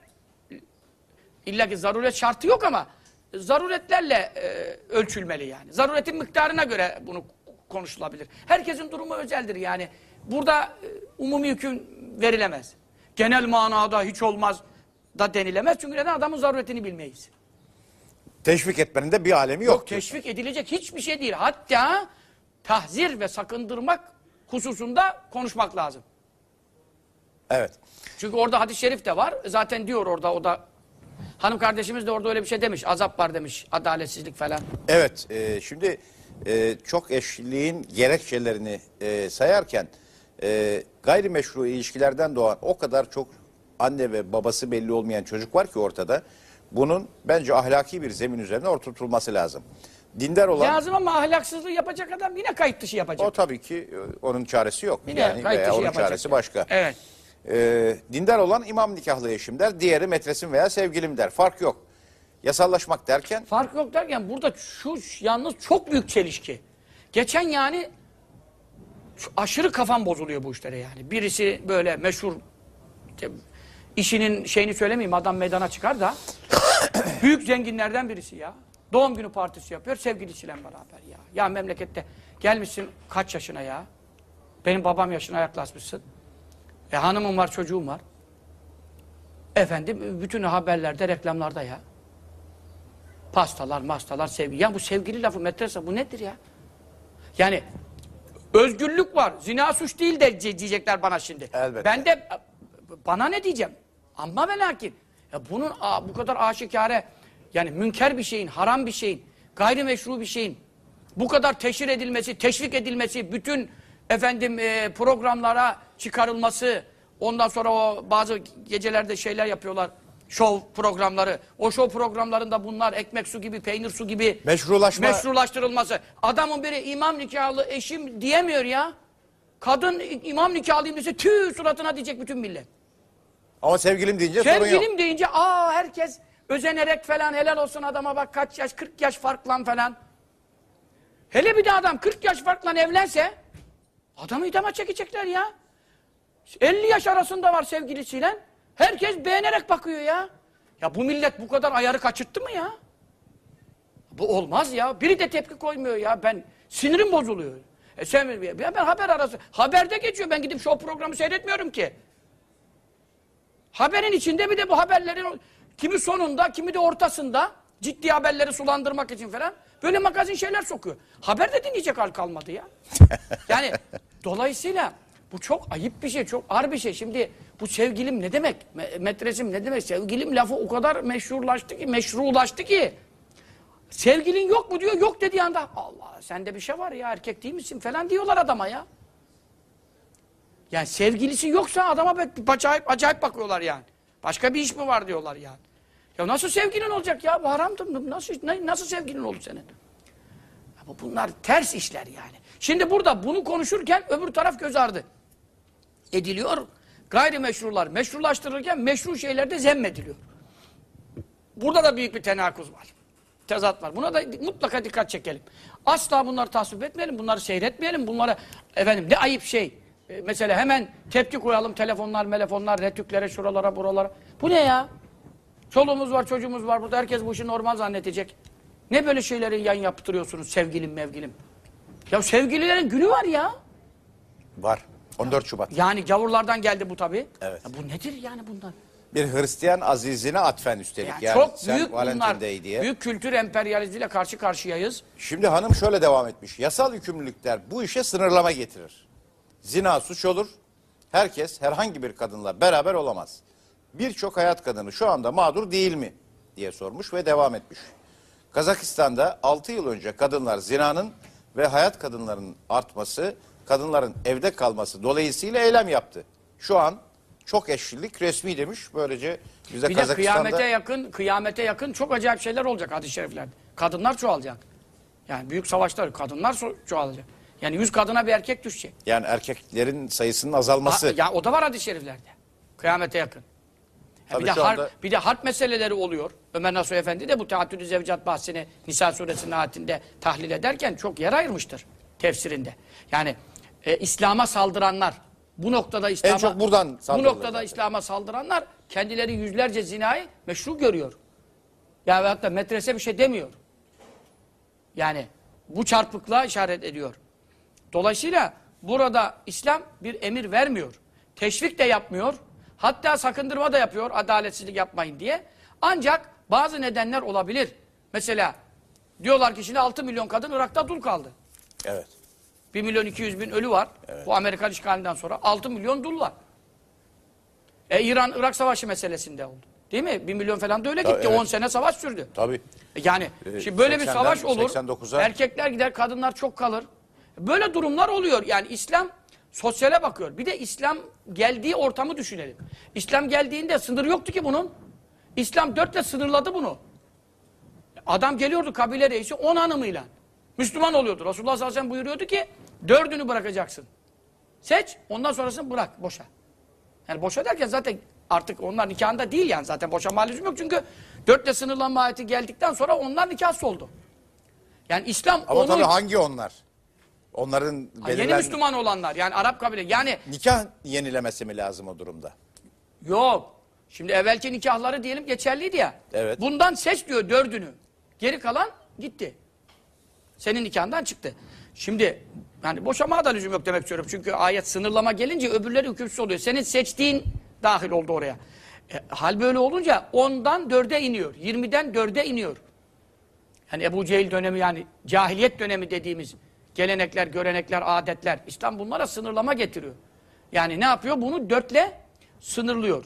illa ki zaruret şartı yok ama zaruretlerle e, ölçülmeli yani. Zaruretin miktarına göre bunu konuşulabilir. Herkesin durumu özeldir yani. Burada e, umumi hüküm verilemez. Genel manada hiç olmaz da denilemez. Çünkü neden adamın zaruretini bilmeyiz. teşvik etmenin de bir alemi yok. Yok teşvik edilecek hiçbir şey değil. Hatta tahzir ve sakındırmak hususunda konuşmak lazım. Evet. Çünkü orada hadis-i şerif de var. Zaten diyor orada o da hanım kardeşimiz de orada öyle bir şey demiş. Azap var demiş. Adaletsizlik falan. Evet, e, şimdi e, çok eşliğin gerekçelerini e, sayarken e, gayrimeşru ilişkilerden doğan o kadar çok anne ve babası belli olmayan çocuk var ki ortada. Bunun bence ahlaki bir zemin üzerine oturtulması lazım. Dindar olan Lazım ama ahlaksızlığı yapacak adam yine kayıt dışı yapacak. o tabii ki e, onun çaresi yok. Yine yani kayıt veya dışı onun yapacak çaresi başka. Evet. E, dindar olan imam nikahlı eşim der, diğeri metresim veya sevgilim der. Fark yok. Yasallaşmak derken Fark yok derken burada şu yalnız çok büyük çelişki. Geçen yani aşırı kafam bozuluyor bu işlere yani. Birisi böyle meşhur işte işinin şeyini söylemeyeyim adam meydana çıkar da *coughs* büyük zenginlerden birisi ya. Doğum günü partisi yapıyor sevgilisiyle beraber ya. Ya memlekette gelmişsin kaç yaşına ya? Benim babam yaşına yaklaşmışsın. E hanımım var çocuğum var. Efendim bütün haberlerde reklamlarda ya. Pastalar, mastalar, sevgi. Ya bu sevgili lafı metrese bu nedir ya? Yani Özgürlük var. Zina suç değil de diye- diyecekler bana şimdi. Elbette. Ben de bana ne diyeceğim? Ama ve lakin ya bunun bu kadar aşikare yani münker bir şeyin, haram bir şeyin, gayrimeşru bir şeyin bu kadar teşhir edilmesi, teşvik edilmesi, bütün efendim e, programlara çıkarılması, ondan sonra o bazı gecelerde şeyler yapıyorlar. Şov programları. O şov programlarında bunlar ekmek su gibi, peynir su gibi Meşrulaşma- meşrulaştırılması. Adamın biri imam nikahlı eşim diyemiyor ya. Kadın imam nikahlıyım dese tüh suratına diyecek bütün millet. Ama sevgilim deyince sorun yok. Sevgilim deyince aa herkes özenerek falan helal olsun adama bak kaç yaş 40 yaş farklan falan. Hele bir de adam 40 yaş farkla evlense adamı idama çekecekler ya. 50 yaş arasında var sevgilisiyle. Herkes beğenerek bakıyor ya. Ya bu millet bu kadar ayarı kaçırttı mı ya? Bu olmaz ya. Biri de tepki koymuyor ya. Ben sinirim bozuluyor. E sen, ben haber arası. Haberde geçiyor. Ben gidip show programı seyretmiyorum ki. Haberin içinde bir de bu haberlerin kimi sonunda kimi de ortasında ciddi haberleri sulandırmak için falan böyle magazin şeyler sokuyor. Haber de dinleyecek hal kalmadı ya. *laughs* Yani dolayısıyla bu çok ayıp bir şey, çok ağır bir şey. Şimdi bu sevgilim ne demek? Me- Metresim ne demek? Sevgilim lafı o kadar meşhurlaştı ki, meşrulaştı ki. Sevgilin yok mu diyor, yok dediği anda Allah sende bir şey var ya erkek değil misin falan diyorlar adama ya. Yani sevgilisi yoksa adama acayip, acayip bakıyorlar yani. Başka bir iş mi var diyorlar yani. Ya nasıl sevgilin olacak ya? Bu haramdır. Nasıl, nasıl sevgilin oldu senin? Ama bunlar ters işler yani. Şimdi burada bunu konuşurken öbür taraf göz ardı ediliyor. Gayrimeşrular meşrulaştırılırken meşru şeyler de zemmediliyor. Burada da büyük bir tenakuz var. Tezat var. Buna da mutlaka dikkat çekelim. Asla bunları tasvip etmeyelim, bunları seyretmeyelim. Bunlara efendim ne ayıp şey. E, mesela hemen tepki koyalım telefonlar, telefonlar, retüklere, şuralara, buralara. Bu ne ya? Çoluğumuz var, çocuğumuz var. Burada herkes bu işi normal zannedecek. Ne böyle şeyleri yan yaptırıyorsunuz sevgilim mevgilim? Ya sevgililerin günü var ya. Var. 14 Şubat. Yani gavurlardan geldi bu tabii. Evet. Ya bu nedir yani bunlar? Bir Hristiyan azizine atfen üstelik. Yani, Yani, çok sen büyük bunlar. Diye. Büyük kültür emperyalizmiyle karşı karşıyayız. Şimdi hanım şöyle devam etmiş. Yasal yükümlülükler bu işe sınırlama getirir. Zina suç olur. Herkes herhangi bir kadınla beraber olamaz. Birçok hayat kadını şu anda mağdur değil mi diye sormuş ve devam etmiş. Kazakistan'da 6 yıl önce kadınlar zinanın ve hayat kadınlarının artması, kadınların evde kalması dolayısıyla eylem yaptı. Şu an çok eşlilik resmi demiş. Böylece bize Bir de Kazakistan'da kıyamete yakın, kıyamete yakın çok acayip şeyler olacak hadis-i şeriflerde. Kadınlar çoğalacak. Yani büyük savaşlar, kadınlar so- çoğalacak. Yani yüz kadına bir erkek düşecek. yani erkeklerin sayısının azalması. Ha, ya o da var hadis-i şeriflerde. Kıyamete yakın. Ya bir de şu harp, anda- bir de harp meseleleri oluyor. Ömer Nasuh Efendi de bu teattülü zevcat bahsini Nisa suresinin ayetinde tahlil ederken çok yer ayırmıştır tefsirinde. Yani e, İslam'a saldıranlar bu noktada İslam'a çok buradan bu noktada. İslam'a saldıranlar kendileri yüzlerce zinayı meşru görüyor. Ya ve hatta metrese bir şey demiyor. Yani bu çarpıklığa işaret ediyor. Dolayısıyla burada İslam bir emir vermiyor. Teşvik de yapmıyor. Hatta sakındırma da yapıyor adaletsizlik yapmayın diye. Ancak bazı nedenler olabilir. Mesela diyorlar ki şimdi 6 milyon kadın Irak'ta dul kaldı. Evet. 1 milyon 200 bin ölü var. Bu Amerikan işgalinden sonra 6 milyon dul var. E İran-Irak savaşı meselesinde oldu. Değil mi? 1 milyon falan da öyle gitti. evet. 10 sene savaş sürdü. Tabii. Yani Ee, şimdi böyle bir 80'den savaş olur. 89'a Erkekler gider, kadınlar çok kalır. Böyle durumlar oluyor. Yani İslam sosyale bakıyor. Bir de İslam geldiği ortamı düşünelim. İslam geldiğinde sınır yoktu ki bunun. İslam dörtle sınırladı bunu. Adam geliyordu kabile reisi on hanımıyla. Müslüman oluyordu. Resulullah sallallahu aleyhi ve sellem buyuruyordu ki dördünü bırakacaksın. Seç ondan sonrasını bırak boşa. Yani boşa derken zaten artık onlar nikahında değil yani zaten boşanma lüzum yok çünkü dörtle sınırlanma ayeti geldikten sonra onlar nikahsız oldu. Yani İslam Ama onu tabii hangi onlar? Onların Ha, belirlen... yeni Müslüman olanlar yani Arap kabile yani Nikah yenilemesi mi lazım o durumda? yok. Şimdi evvelki nikahları diyelim geçerliydi ya. Evet. Bundan seç diyor dördünü. Geri kalan gitti. Senin nikahından çıktı. Şimdi yani boşamaya da lüzum yok demek istiyorum. Çünkü ayet sınırlama gelince öbürleri hükümsüz oluyor. Senin seçtiğin dahil oldu oraya. E, hal böyle olunca ondan dörde iniyor. 20'den dörde iniyor. Yani Ebu Cehil dönemi yani cahiliyet dönemi dediğimiz gelenekler, görenekler, adetler. İslam bunlara sınırlama getiriyor. Yani ne yapıyor? Bunu dörtle sınırlıyor.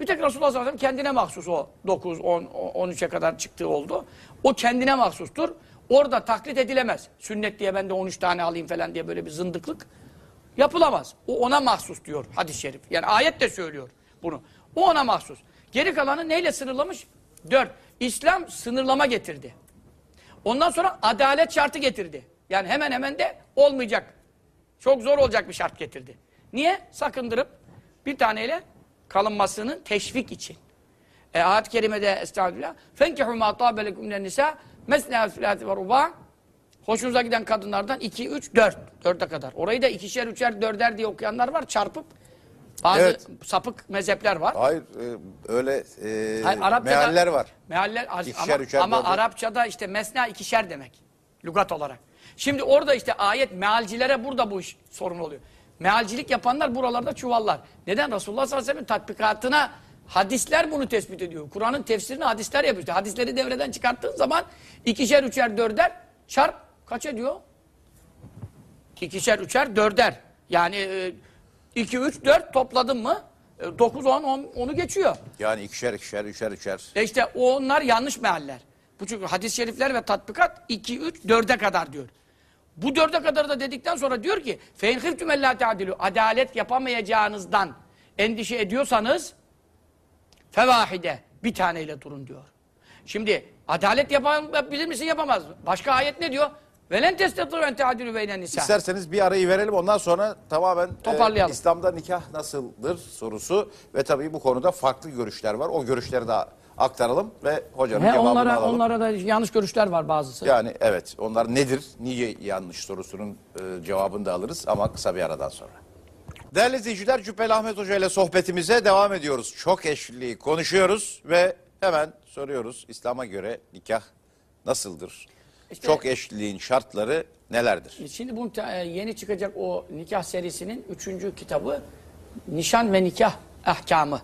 Bir tek Resulullah sallallahu aleyhi kendine mahsus o 9, 10, 13'e kadar çıktığı oldu. O kendine mahsustur. Orada taklit edilemez. Sünnet diye ben de 13 tane alayım falan diye böyle bir zındıklık yapılamaz. O ona mahsus diyor hadis-i şerif. Yani ayet de söylüyor bunu. O ona mahsus. Geri kalanı neyle sınırlamış? Dört. İslam sınırlama getirdi. Ondan sonra adalet şartı getirdi. Yani hemen hemen de olmayacak. Çok zor olacak bir şart getirdi. Niye? Sakındırıp bir taneyle kalınmasının teşvik için. E, ayet-i kerimede estağfirullah. فَنْكِحُ مَا طَابَ لَكُمْ مِنَ النِّسَاءِ مَسْنَا وَثُلَاثِ وَرُبَاعِ Hoşunuza giden kadınlardan 2, 3, 4. 4'e kadar. Orayı da ikişer, üçer, dörder diye okuyanlar var. Çarpıp bazı Evet. sapık mezhepler var. Hayır e, öyle e, Hayır, Arapçada- mealler var. Mealler az- İkişer, ama, üçer, ama dörder. Arapçada işte mesna ikişer demek. Lügat olarak. Şimdi orada işte ayet mealcilere burada bu iş sorun oluyor. Mealcilik yapanlar buralarda çuvallar. Neden? Resulullah sallallahu aleyhi ve sellem tatbikatına hadisler bunu tespit ediyor. Kur'an'ın tefsirini hadisler yapıyor. İşte hadisleri devreden çıkarttığın zaman ikişer, üçer, dörder çarp kaç ediyor? İkişer, üçer, dörder. Yani e, iki, üç, dört topladın mı? e, Dokuz, on, on, onu geçiyor. Yani ikişer, ikişer, üçer, üçer. E işte onlar yanlış mealler. Bu çünkü hadis-i şerifler ve tatbikat 2, 3, 4'e kadar diyor. Bu 4'e kadar da dedikten sonra diyor ki فَاِنْ خِفْتُمْ اَلَّا تَعْدِلُوا Adalet yapamayacağınızdan endişe ediyorsanız fevahide bir taneyle durun diyor. Şimdi adalet yapabilir misin yapamaz mı? Başka ayet ne diyor? وَلَنْ تَسْتَطِرُوا اَنْ تَعْدِلُوا بَيْنَ النِّسَاءِ İsterseniz bir arayı verelim ondan sonra tamamen e, Toparlayalım. İslam'da nikah nasıldır sorusu ve tabii bu konuda farklı görüşler var. O görüşleri de aktaralım ve hocanın He, cevabını onlara, alalım. onlara da yanlış görüşler var bazısı. Yani evet onlar nedir, niye yanlış sorusunun e, cevabını da alırız ama kısa bir aradan sonra. Değerli izleyiciler Cübbeli Ahmet Hoca ile sohbetimize devam ediyoruz. Çok eşliliği konuşuyoruz ve hemen soruyoruz İslam'a göre nikah nasıldır? İşte- Çok eşliliğin şartları nelerdir? Şimdi bu e, yeni çıkacak o nikah serisinin üçüncü kitabı Nişan ve Nikah Ahkamı.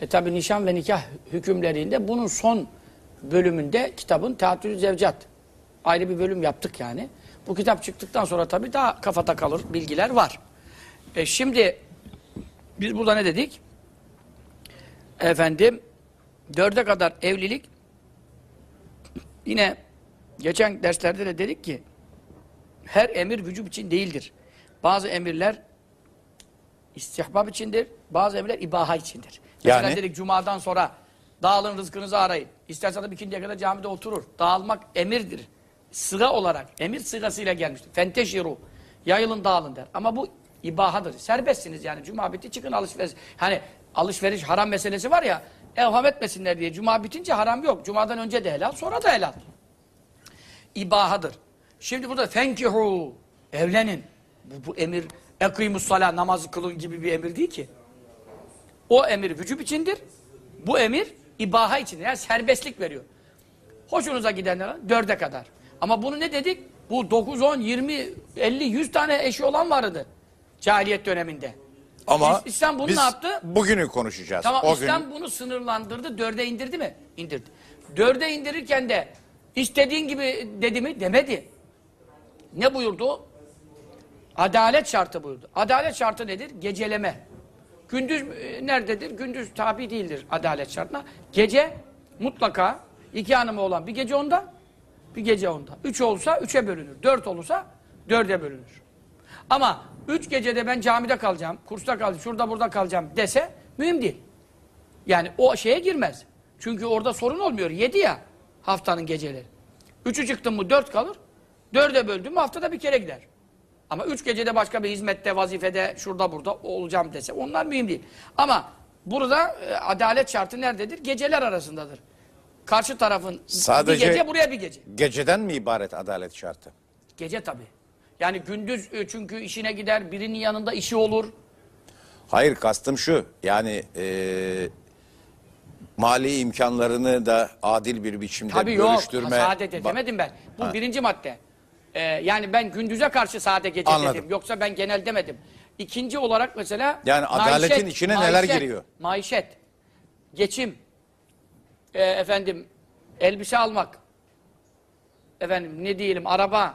E tabi nişan ve nikah hükümlerinde bunun son bölümünde kitabın Teatülü Zevcat. Ayrı bir bölüm yaptık yani. Bu kitap çıktıktan sonra tabi daha kafada kalır bilgiler var. E şimdi biz burada ne dedik? Efendim dörde kadar evlilik yine geçen derslerde de dedik ki her emir vücub için değildir. Bazı emirler istihbab içindir, bazı emirler ibaha içindir. Mesela dedik cumadan sonra dağılın rızkınızı arayın. İsterse adam ikindiye kadar camide oturur. Dağılmak emirdir. Sıra olarak, emir sırasıyla gelmiştir. Fenteşiru, yayılın dağılın der. Ama bu ibahadır. Serbestsiniz yani. Cuma bitti çıkın alışveriş. Hani alışveriş haram meselesi var ya, evham etmesinler diye. Cuma bitince haram yok. Cumadan önce de helal, sonra da helal ibahadır. Şimdi burada fenkihu evlenin. Bu, bu emir salâ namazı kılın gibi bir emir değil ki. O emir vücub içindir. Bu emir ibaha içindir. Yani serbestlik veriyor. Hoşunuza gidenler dörde kadar. Ama bunu ne dedik? Bu 9, 10, 20, 50, 100 tane eşi olan vardı. Cahiliyet döneminde. Ama İs- İslam bunu biz ne yaptı? bugünü konuşacağız. Tamam o İslam gün bunu sınırlandırdı. Dörde indirdi mi? İndirdi. Dörde indirirken de istediğin gibi dedi mi? Demedi. Ne buyurdu? Adalet şartı buyurdu. Adalet şartı nedir? Geceleme. Gündüz e, nerededir? Gündüz tabi değildir adalet şartına. Gece mutlaka iki hanımı olan bir gece onda, bir gece onda. Üç olsa üçe bölünür. Dört olursa dörde bölünür. Ama üç gecede ben camide kalacağım, kursta kalacağım, şurada burada kalacağım dese mühim değil. Yani o şeye girmez. Çünkü orada sorun olmuyor. Yedi ya haftanın geceleri. Üçü çıktın mı dört kalır. Dörde böldün mü haftada bir kere gider. Ama üç gecede başka bir hizmette, vazifede, şurada burada olacağım dese onlar mühim değil. Ama burada e, adalet şartı nerededir? Geceler arasındadır. Karşı tarafın Sadece- bir gece buraya bir gece. geceden mi ibaret adalet şartı? Gece tabii. Yani gündüz e, çünkü işine gider, birinin yanında işi olur. Hayır kastım şu yani e, mali imkanlarını da adil bir biçimde Tabii yok. bölüştürme. Saadet Ba- demedim ben. Bu Ha. birinci madde. Ee, yani ben gündüze karşı saate gece Anladım. dedim. Yoksa ben genel demedim. İkinci olarak mesela Yani adaletin içine neler giriyor? Maişet, geçim, e, efendim elbise almak, efendim ne diyelim araba,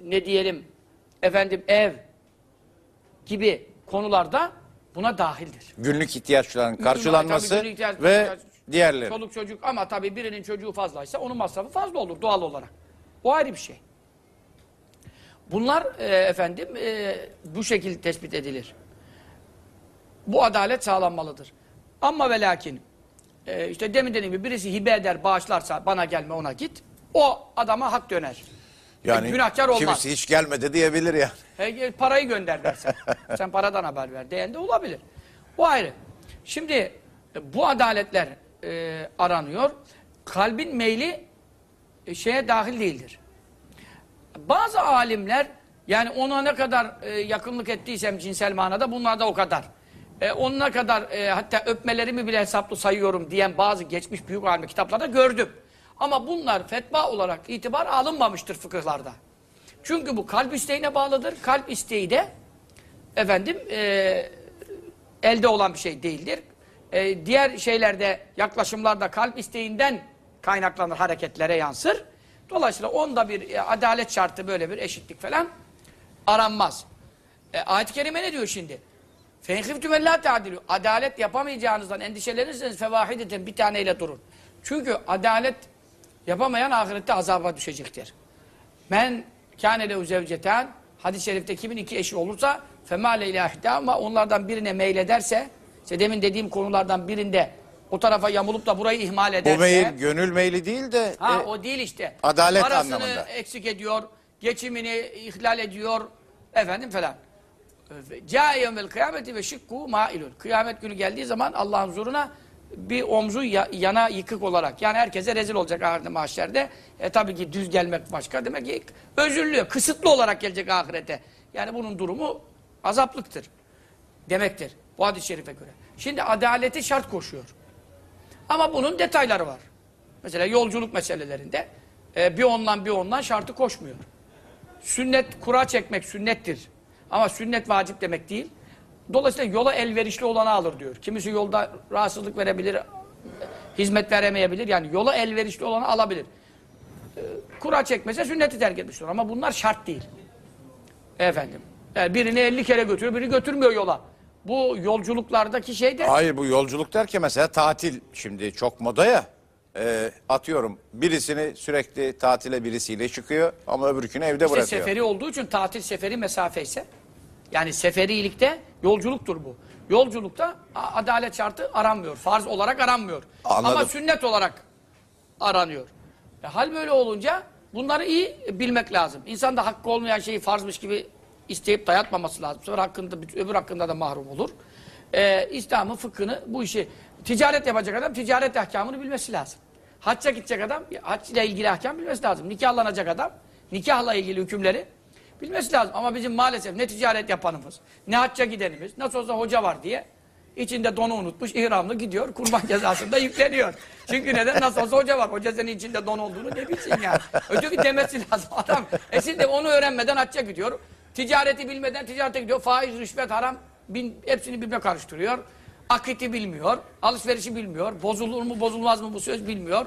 ne diyelim efendim ev gibi konularda buna dahildir. Günlük ihtiyaçların karşılanması Tabii günlük ihtiyaç- ve ihtiyaç- diğerleri. Çoluk çocuk ama tabii birinin çocuğu fazlaysa onun masrafı fazla olur doğal olarak. O ayrı bir şey. Bunlar e, efendim e, bu şekilde tespit edilir. Bu adalet sağlanmalıdır. Ama ve lakin e, işte demin dediğim gibi birisi hibe eder bağışlarsa bana gelme ona git. O adama hak döner. Yani E, günahkar olmaz. kimisi hiç gelmedi diyebilir yani. E, gel parayı gönder dersen. *laughs* Sen paradan haber ver diyen de olabilir. Bu ayrı. Şimdi e, bu adaletler e, aranıyor. Kalbin meyli e, şeye dahil değildir. Bazı alimler yani ona ne kadar e, yakınlık ettiysem cinsel manada bunlar da o kadar. E, onuna kadar e, hatta öpmelerimi bile hesaplı sayıyorum diyen bazı geçmiş büyük alim kitaplarda gördüm. Ama bunlar fetva olarak itibar alınmamıştır fıkıhlarda. Çünkü bu kalp isteğine bağlıdır. Kalp isteği de efendim e, elde olan bir şey değildir. E, diğer şeylerde yaklaşımlarda kalp isteğinden kaynaklanır hareketlere yansır. Dolayısıyla onda bir e, adalet şartı böyle bir eşitlik falan aranmaz. E, ayet-i kerime ne diyor şimdi? فَاِنْخِفْتُمْ اَلَّا تَعْدِلُوا Adalet yapamayacağınızdan endişelenirseniz fevahideten bir taneyle durun. Çünkü adalet yapamayan ahirette azaba düşecektir. Men kâne lehu zevceten hadis-i şerifte kimin iki eşi olursa femâle ilâhidâ ama onlardan birine meylederse işte demin dediğim konulardan birinde o tarafa yamulup da burayı ihmal ederse Bu meyil gönül meyli değil de ha e, o değil işte. adalet Parasını anlamında. eksik ediyor, geçimini ihlal ediyor efendim falan. Câe yevmel kıyameti ve şıkkû mailun. Kıyamet günü geldiği zaman Allah'ın huzuruna bir omzu ya- yana yıkık olarak. Yani herkese rezil olacak ahirette mahşerde. E tabii ki düz gelmek başka. Demek ki özürlü, kısıtlı olarak gelecek ahirete. Yani bunun durumu azaplıktır. Demektir. Bu hadis-i şerife göre. Şimdi adaleti şart koşuyor. Ama bunun detayları var. Mesela yolculuk meselelerinde e, bir ondan bir ondan şartı koşmuyor. Sünnet, kura çekmek sünnettir. Ama sünnet vacip demek değil. Dolayısıyla yola elverişli olanı alır diyor. Kimisi yolda rahatsızlık verebilir, hizmet veremeyebilir. Yani yola elverişli olanı alabilir. E, kura çekmese sünneti terk etmiştir. Ama bunlar şart değil. Efendim. Yani birini 50 kere götürüyor, birini götürmüyor yola. Bu yolculuklardaki şey de Hayır bu yolculuk derken mesela tatil şimdi çok moda ya. E, atıyorum birisini sürekli tatile birisiyle çıkıyor ama öbürkünü evde İşte bırakıyor. seferi olduğu için tatil seferi mesafe ise yani seferilikte yolculuktur bu. Yolculukta adalet şartı aranmıyor. Farz olarak aranmıyor. Anladım. Ama sünnet olarak aranıyor. E, hal böyle olunca bunları iyi bilmek lazım. İnsan da hakkı olmayan şeyi farzmış gibi isteyip dayatmaması lazım. Sonra hakkında, öbür hakkında da mahrum olur. E, İslam'ın fıkhını bu işi ticaret yapacak adam ticaret ahkamını bilmesi lazım. Hacca gidecek adam hac ile ilgili ahkam bilmesi lazım. Nikahlanacak adam nikahla ilgili hükümleri bilmesi lazım. Ama bizim maalesef ne ticaret yapanımız, ne hacca gidenimiz, nasıl olsa hoca var diye içinde donu unutmuş, ihramlı gidiyor, kurban *laughs* cezasında yükleniyor. Çünkü neden? Nasıl olsa hoca var. Hoca senin içinde don olduğunu ne bilsin yani. Öteki demesi lazım adam. E şimdi onu öğrenmeden hacca gidiyor. Ticareti bilmeden ticarete gidiyor. Faiz, rüşvet, haram bin, hepsini birbirine karıştırıyor. Akiti bilmiyor, alışverişi bilmiyor, bozulur mu bozulmaz mı bu söz bilmiyor.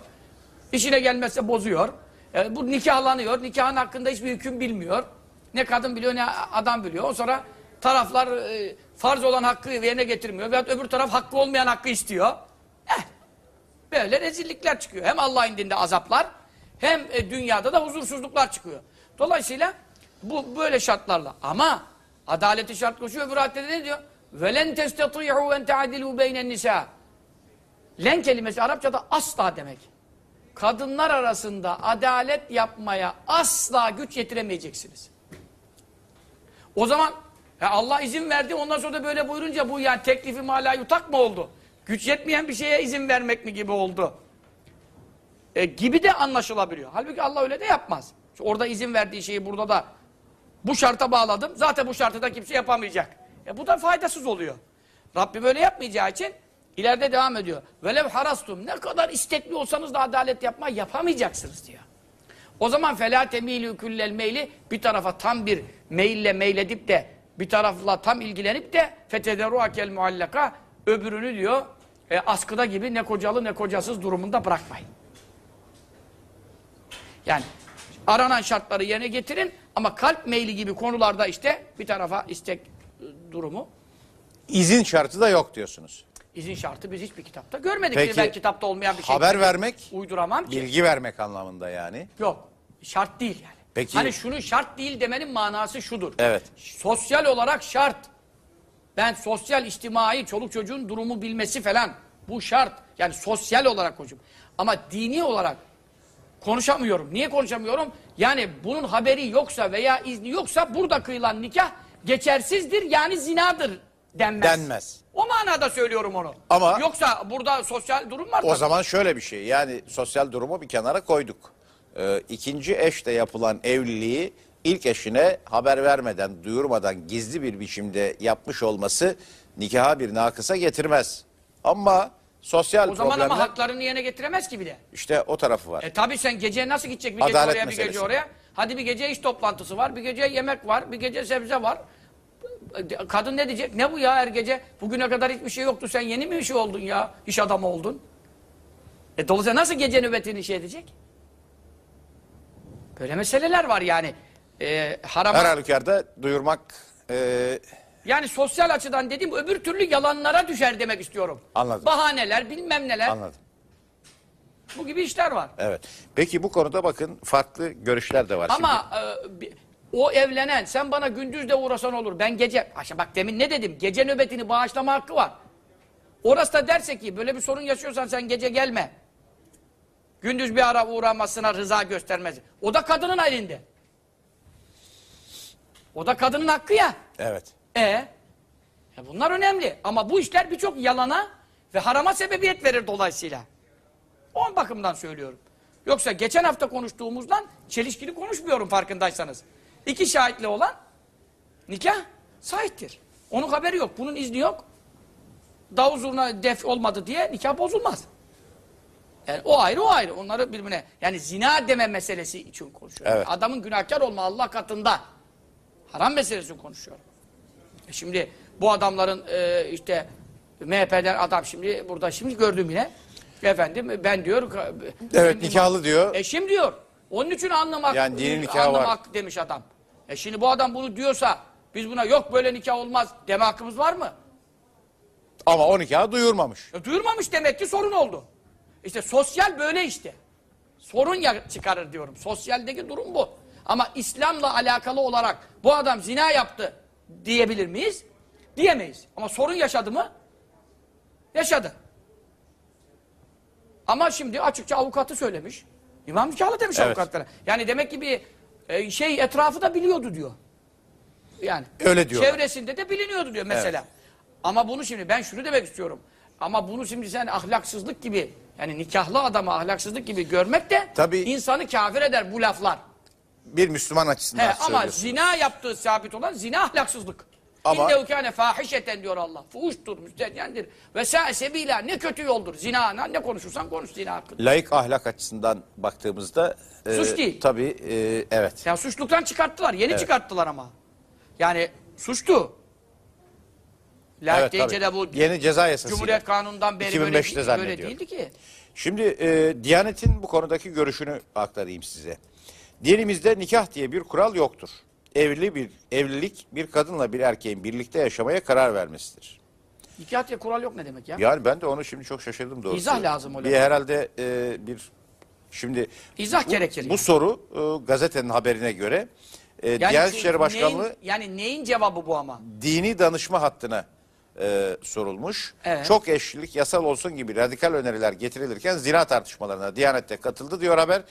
İşine gelmezse bozuyor. E, bu nikahlanıyor, nikahın hakkında hiçbir hüküm bilmiyor. Ne kadın biliyor ne adam biliyor. O sonra taraflar e, farz olan hakkı yerine getirmiyor. Veyahut öbür taraf hakkı olmayan hakkı istiyor. Eh, böyle rezillikler çıkıyor. Hem Allah indinde azaplar hem e, dünyada da huzursuzluklar çıkıyor. Dolayısıyla bu böyle şartlarla. Ama adaleti şart koşuyor. Öbür ayette de ne diyor? وَلَنْ تَسْتَطِيعُوا اَنْ تَعَدِلُوا بَيْنَ النِّسَاءِ Len kelimesi Arapçada asla demek. Kadınlar arasında adalet yapmaya asla güç yetiremeyeceksiniz. O zaman ya Allah izin verdi ondan sonra da böyle buyurunca bu yani teklifi mala yutak mı oldu? Güç yetmeyen bir şeye izin vermek mi gibi oldu? E, gibi de anlaşılabiliyor. Halbuki Allah öyle de yapmaz. Şu Orada izin verdiği şeyi burada da bu şarta bağladım. Zaten bu şartı da kimse yapamayacak. E, bu da faydasız oluyor. Rabbim öyle yapmayacağı için ileride devam ediyor. Velev harastum ne kadar istekli olsanız da adalet yapma yapamayacaksınız diyor. O zaman felâ temîlû küllel meyli bir tarafa tam bir meyille meyledip de bir tarafla tam ilgilenip de fetederuakel muallaka öbürünü diyor e, askıda gibi ne kocalı ne kocasız durumunda bırakmayın. Yani aranan şartları yerine getirin Ama kalp meyli gibi konularda işte bir tarafa istek durumu, İzin şartı da yok diyorsunuz. izin şartı biz hiçbir kitapta görmedik. Peki, ben kitapta olmayan bir şey haber vermek, uyduramam ki. Bilgi vermek anlamında yani. Yok. Şart değil yani. Peki- Hani şunun şart değil demenin manası şudur. Evet. Sosyal olarak şart. Ben sosyal, içtimai, çoluk çocuğun durumu bilmesi falan. Bu şart. Yani sosyal olarak hocam. Ama dini olarak konuşamıyorum. Niye konuşamıyorum? Yani bunun haberi yoksa veya izni yoksa burada kıyılan nikah geçersizdir yani zinadır denmez. Denmez. O manada söylüyorum onu. Ama- Yoksa burada sosyal durum var O tabii. zaman şöyle bir şey yani sosyal durumu bir kenara koyduk. Ee, ikinci eşle yapılan evliliği ilk eşine haber vermeden, duyurmadan gizli bir biçimde yapmış olması nikaha bir nakısa getirmez. Ama sosyal O zaman problemler ama haklarını yerine getiremez ki bir de. işte o tarafı var. E tabi sen gece nasıl gidecek bir gece Adalet oraya bir meselesi. gece oraya. Hadi bir gece iş toplantısı var, bir gece yemek var, bir gece sebze var. Kadın ne diyecek? Ne bu ya her gece? Bugüne kadar hiçbir şey yoktu. Sen yeni mi bir şey oldun ya? İş adamı oldun. E dolayısıyla nasıl gece nöbetini şey edecek? Böyle meseleler var yani. E, harama, Her halükarda duyurmak e, yani sosyal açıdan dediğim öbür türlü yalanlara düşer demek istiyorum. Anladım. Bahaneler, bilmem neler. anladım. Bu gibi işler var. Evet. Peki bu konuda bakın farklı görüşler de var. şimdi. Ama e, o evlenen sen bana gündüz de uğrasan olur. Ben gece Aşağı bak demin ne dedim? Gece nöbetini bağışlama hakkı var. Orası da derse ki böyle bir sorun yaşıyorsan sen gece gelme. Gündüz bir ara uğramasına rıza göstermez. O da kadının elinde. O da kadının hakkı ya. Evet. E, e bunlar önemli. Ama bu işler birçok yalana ve harama sebebiyet verir dolayısıyla. O bakımdan söylüyorum. Yoksa geçen hafta konuştuğumuzdan çelişkili konuşmuyorum farkındaysanız. İki şahitle olan nikah sahiptir. Onun haberi yok. Bunun izni yok. Davul zurna def olmadı diye nikah bozulmaz. Yani o ayrı o ayrı. Onları birbirine yani zina deme meselesi için konuşuyorum. Evet. Adamın günahkar olma Allah katında haram meselesini konuşuyorum. E Şimdi bu adamların e, işte MHP'den adam şimdi burada şimdi gördüm yine. Efendim ben diyor. Evet nikahlı diyor. Eşim diyor. Onun için anlamak, Yani dini nikahı anlamak var. demiş adam. E şimdi bu adam bunu diyorsa biz buna yok böyle nikah olmaz deme hakkımız var mı? Ama o nikahı duyurmamış. E duyurmamış demek ki sorun oldu. İşte sosyal böyle işte. Sorun ya çıkarır diyorum. Sosyaldeki durum bu. Ama İslam'la alakalı olarak bu adam zina yaptı diyebilir miyiz? Diyemeyiz. Ama sorun yaşadı mı? Yaşadı. Ama şimdi açıkça avukatı söylemiş. İmam nikahlı demiş Evet. avukatlara. Yani demek ki bir e, şey etrafı da biliyordu diyor. Yani. Öyle diyorlar. Çevresinde de biliniyordu diyor mesela. Ama bunu şimdi ben şunu demek istiyorum. Ama bunu şimdi sen ahlaksızlık gibi yani nikahlı adamı ahlaksızlık gibi görmek de Tabii. insanı kafir eder bu laflar. Bir Müslüman açısından He, ama zina yaptığı sabit olan zina ahlaksızlık. Ama- İnnehu kâne fâhişeten diyor Allah. Fuhuştur, müstehcendir. Ve sâ sebîlâ ne kötü yoldur. Zina ne konuşursan konuş zina hakkında. Laik ahlak açısından baktığımızda e, Suç değil. Tabii e, evet. Ya suçluktan çıkarttılar. Yeni çıkarttılar ama. Yani suçtu. Layık Evet, deyince tabii. de bu Yeni ceza yasasıyla. Cumhuriyet Kanunundan beri 2005'te böyle, böyle zannediyorum. değildi ki. Şimdi e, Diyanet'in bu konudaki görüşünü aktarayım size. Dinimizde nikah diye bir kural yoktur. Evli bir evlilik bir kadınla bir erkeğin birlikte yaşamaya karar vermesidir. Nikah diye kural yok ne demek ya? Yani ben de onu şimdi çok şaşırdım doğrusu. İzah lazım o Bir lafı. herhalde e, bir şimdi İzah bu, gerekir Bu yani. soru e, gazetenin haberine göre e, Yani Diyanet şu- İşleri Başkanlığı Neyin, yani neyin cevabı bu ama? dini danışma hattına e, sorulmuş. Evet. Çok eşlilik yasal olsun gibi radikal öneriler getirilirken zina tartışmalarına Diyanet'te katıldı diyor haber.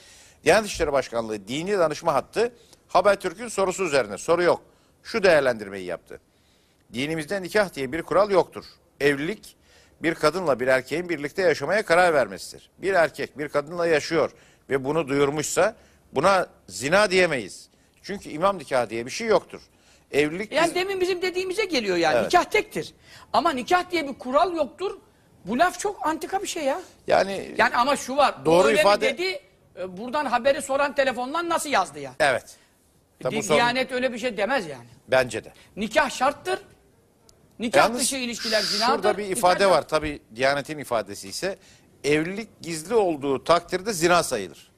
Diyanet İşleri Başkanlığı dini danışma hattı Habertürk'ün sorusu üzerine soru yok. Şu değerlendirmeyi yaptı. Dinimizde nikah diye bir kural yoktur. Evlilik bir kadınla bir erkeğin birlikte yaşamaya karar vermesidir. Bir erkek bir kadınla yaşıyor ve bunu duyurmuşsa buna zina diyemeyiz. Çünkü imam nikahı diye bir şey yoktur. Evlilik Yani biz- demin bizim dediğimize geliyor yani. Evet. Nikah tektir. Ama nikah diye bir kural yoktur. Bu laf çok antika bir şey ya. yani Yani ama şu var. Doğru bu öyle mi ifade- dedi. E, Buradan haberi soran telefondan nasıl yazdı ya? evet. Tabii bu Di- sorun- Diyanet öyle bir şey demez yani. bence de. Nikah şarttır. Nikah Yalnız dışı ilişkiler zinadır. Şurada bir ifade var. Tabi Diyanet'in ifadesi ise evlilik gizli olduğu takdirde zina sayılır.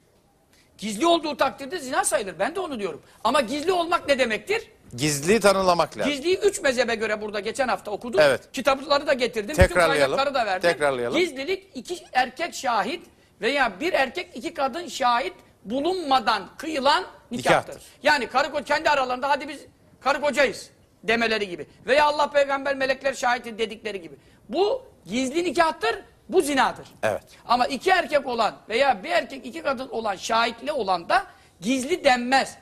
Gizli olduğu takdirde zina sayılır. Ben de onu diyorum. Ama gizli olmak ne demektir? Gizli tanımlamak lazım. Gizliyi üç mezhebe göre burada geçen hafta okudum. Evet. Kitapları da getirdim. Tekrarlayalım. Bütün kaynakları da verdim. Tekrarlayalım. Gizlilik iki erkek şahit veya bir erkek iki kadın şahit bulunmadan kıyılan nikahtır. Nikahtır. Yani karı koca kendi aralarında hadi biz karı kocayız demeleri gibi. Veya Allah peygamber melekler şahit dedikleri gibi. Bu gizli nikahtır. Bu zinadır. Evet. Ama iki erkek olan veya bir erkek iki kadın olan şahitli olan da gizli denmez.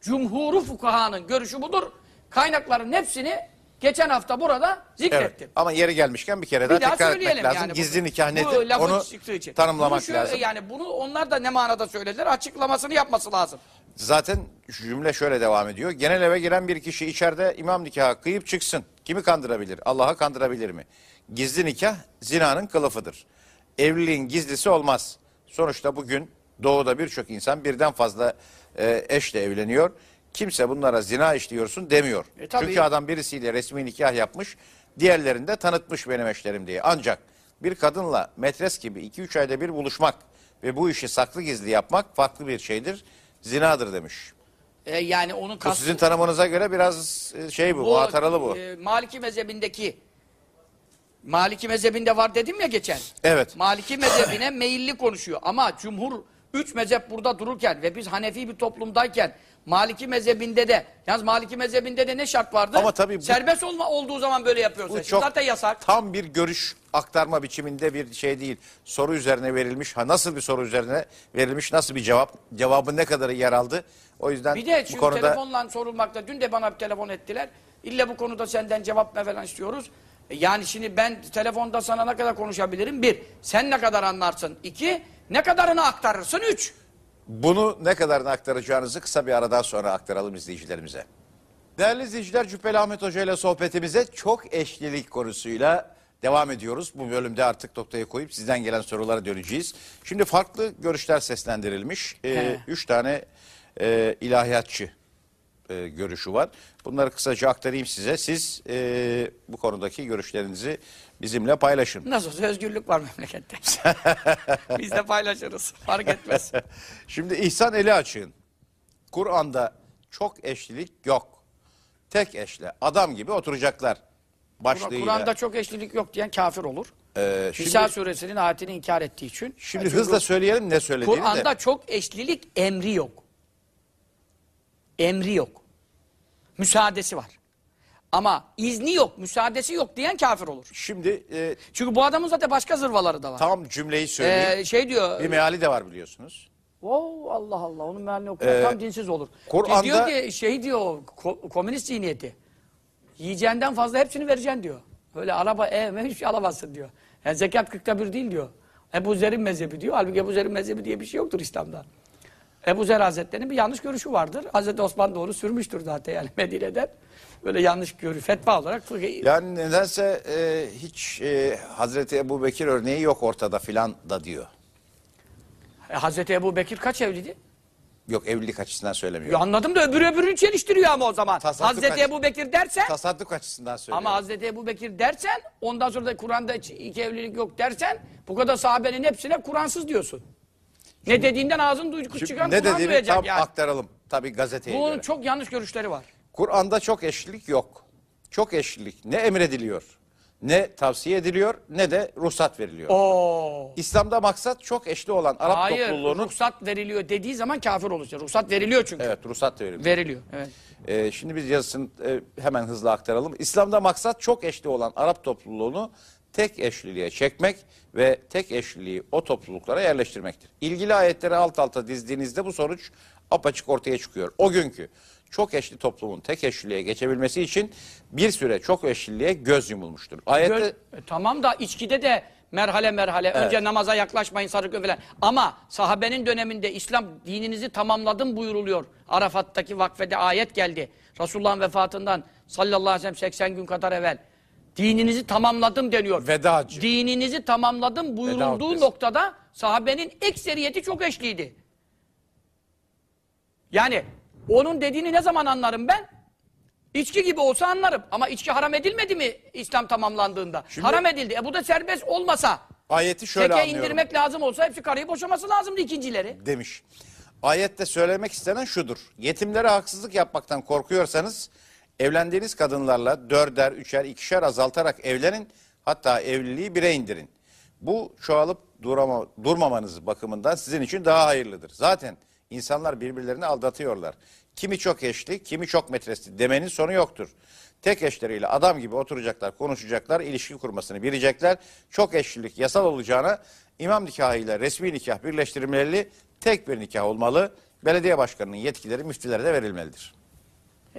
Cumhuru fukahanın görüşü budur. Kaynakların hepsini geçen hafta burada Evet. zikrettim. Ama yeri gelmişken bir kere Bir daha daha tekrar etmek lazım. yani. Gizli bunu. nikah Bu nedir? lafın Onu için. tanımlamak Bunu şöyle- lazım. Yani bunu onlar da ne manada söylediler açıklamasını yapması lazım. Zaten cümle şöyle devam ediyor. Genel eve giren bir kişi içeride imam nikahı kıyıp çıksın. Kimi kandırabilir? Allah'a kandırabilir mi? Gizli nikah zinanın kılıfıdır. Evliliğin gizlisi olmaz. Sonuçta bugün doğuda birçok insan birden fazla e, eşle evleniyor. Kimse bunlara zina işliyorsun demiyor. E, tabii. Çünkü adam birisiyle resmi nikah yapmış, diğerlerini de tanıtmış benim eşlerim diye. Ancak bir kadınla metres gibi 2-3 ayda bir buluşmak ve bu işi saklı gizli yapmak farklı bir şeydir. Zinadır demiş. E, yani onun Bu kastı... sizin tanımınıza göre biraz e, şey bu, muhataralı bu. e, Maliki mezhebindeki Maliki mezhebinde var dedim ya geçen. Evet. Maliki mezhebine meyilli konuşuyor. Ama cumhur üç mezhep burada dururken ve biz Hanefi bir toplumdayken Maliki mezhebinde de yalnız Maliki mezhebinde de ne şart vardı? Ama tabii bu- Serbest olma olduğu zaman böyle yapıyorsun. Bu Şimdi çok Zaten yasak. tam bir görüş aktarma biçiminde bir şey değil. Soru üzerine verilmiş, ha nasıl bir soru üzerine verilmiş, nasıl bir cevap, cevabın ne kadarı yer aldı. O yüzden Bir de bu çünkü konuda telefonla sorulmakta. Dün de bana bir telefon ettiler. İlle bu konuda senden cevap ne falan istiyoruz. E, Yani şimdi ben telefonda sana ne kadar konuşabilirim? Bir, sen ne kadar anlarsın? İki, ne kadarını aktarırsın? Üç. Bunu ne kadarını aktaracağınızı kısa bir aradan sonra aktaralım izleyicilerimize. Değerli izleyiciler Cübbeli Ahmet Hoca ile sohbetimize çok eşlilik konusuyla devam ediyoruz. Bu bölümde artık noktayı koyup sizden gelen sorulara döneceğiz. Şimdi farklı görüşler seslendirilmiş. Ee, He. üç tane e, ilahiyatçı e, görüşü var. Bunları kısaca aktarayım size. Siz e, bu konudaki görüşlerinizi bizimle paylaşın. Nasıl olsa özgürlük var memlekette. *laughs* Biz de paylaşırız. Fark etmez. *laughs* Şimdi İhsan Eli Açık'ın Kur'an'da çok eşlilik yok. Tek eşle adam gibi oturacaklar başlığıyla. Kur'an'da çok eşlilik yok diyen kafir olur. Ee, şimdi, Nisa suresinin ayetini inkar ettiği için. şimdi hızla söyleyelim ne söylediğini Kur'an'da de. çok eşlilik emri yok. Emri yok. Müsaadesi var. Ama izni yok, müsaadesi yok diyen kafir olur. Şimdi e, Çünkü bu adamın zaten başka zırvaları da var. tam cümleyi söyleyeyim. Ee, şey diyor. bir meali de var biliyorsunuz. Oo, Allah Allah onun mealini okumak Ee, tam dinsiz olur. Kur'an'da- Diyor ki şey diyor ko- komünist zihniyeti. Yiyeceğinden fazla hepsini vereceksin diyor. Öyle araba ev *laughs* hiçbir şey alamazsın diyor. Yani zekat kırkta bir değil diyor. Ebu Zer'in mezhebi diyor. Halbuki Ebu Zer'in mezhebi diye bir şey yoktur İslam'da. Ebu Zer Hazretleri'nin bir yanlış görüşü vardır. Hazreti Osman doğru sürmüştür zaten yani *laughs* Medine'den. Böyle yanlış görü, fetva olarak Yani nedense e, hiç e, Hazreti Ebu Bekir örneği yok ortada filan da diyor. E, Hazreti Ebu Bekir kaç evliydi? Yok evlilik açısından söylemiyor. Ya anladım da öbürü öbürünü çeliştiriyor ama o zaman. Tasadduk Hazreti kaç- Ebu Bekir dersen Tasadduk açısından söylüyor. Ama Hazreti Ebu Bekir dersen, ondan sonra da Kur'an'da iki evlilik yok dersen, bu kadar sahabenin hepsine Kur'ansız diyorsun. Ne dediğinden ağzın duygu Şimdi çıkan ne dediğini tam yani. aktaralım. Tabii gazeteye Bunun göre. çok yanlış görüşleri var. Kur'an'da çok eşlilik yok. Çok eşlilik ne emrediliyor, ne tavsiye ediliyor, ne de ruhsat veriliyor. Oo. İslam'da maksat çok eşli olan Arap Hayır, topluluğunun... ruhsat veriliyor dediği zaman kafir olursa. Ruhsat veriliyor çünkü. Evet, ruhsat veriliyor. Veriliyor, evet. Ee, şimdi biz yazısını e, hemen hızlı aktaralım. İslam'da maksat çok eşli olan Arap topluluğunu tek eşliliğe çekmek ve tek eşliliği o topluluklara yerleştirmektir. İlgili ayetleri alt alta dizdiğinizde bu sonuç apaçık ortaya çıkıyor. O günkü çok eşli toplumun tek eşliliğe geçebilmesi için bir süre çok eşliliğe göz yumulmuştur. Ayette Gör- E, tamam da içkide de merhale merhale. Önce namaza yaklaşmayın sarık falan. Ama sahabenin döneminde İslam dininizi tamamladım buyuruluyor. Arafat'taki vakfede ayet geldi. Resulullah'ın vefatından sallallahu aleyhi ve sellem 80 gün kadar evvel. Dininizi tamamladım deniyor. Vedacı. Dininizi tamamladım buyurulduğu noktada sahabenin ekseriyeti çok eşliydi. Yani onun dediğini ne zaman anlarım ben? İçki gibi olsa anlarım. Ama içki haram edilmedi mi İslam tamamlandığında? Şimdi- haram edildi. E bu da serbest olmasa, ayeti şöyle teke anlıyorum indirmek lazım olsa hepsi karıyı boşaması lazımdı ikincileri. demiş. Ayette söylemek istenen şudur. Yetimlere haksızlık yapmaktan korkuyorsanız evlendiğiniz kadınlarla dörder, üçer, ikişer azaltarak evlenin. Hatta evliliği bire indirin. Bu çoğalıp durama, durmamanız bakımından sizin için daha hayırlıdır. Zaten insanlar birbirlerini aldatıyorlar. Kimi çok eşli, kimi çok metresli demenin sonu yoktur. Tek eşleriyle adam gibi oturacaklar, konuşacaklar, ilişki kurmasını bilecekler. Çok eşlilik yasal olacağına imam nikahıyla resmi nikah birleştirilmeli, tek bir nikah olmalı. Belediye başkanının yetkileri müftülere de verilmelidir.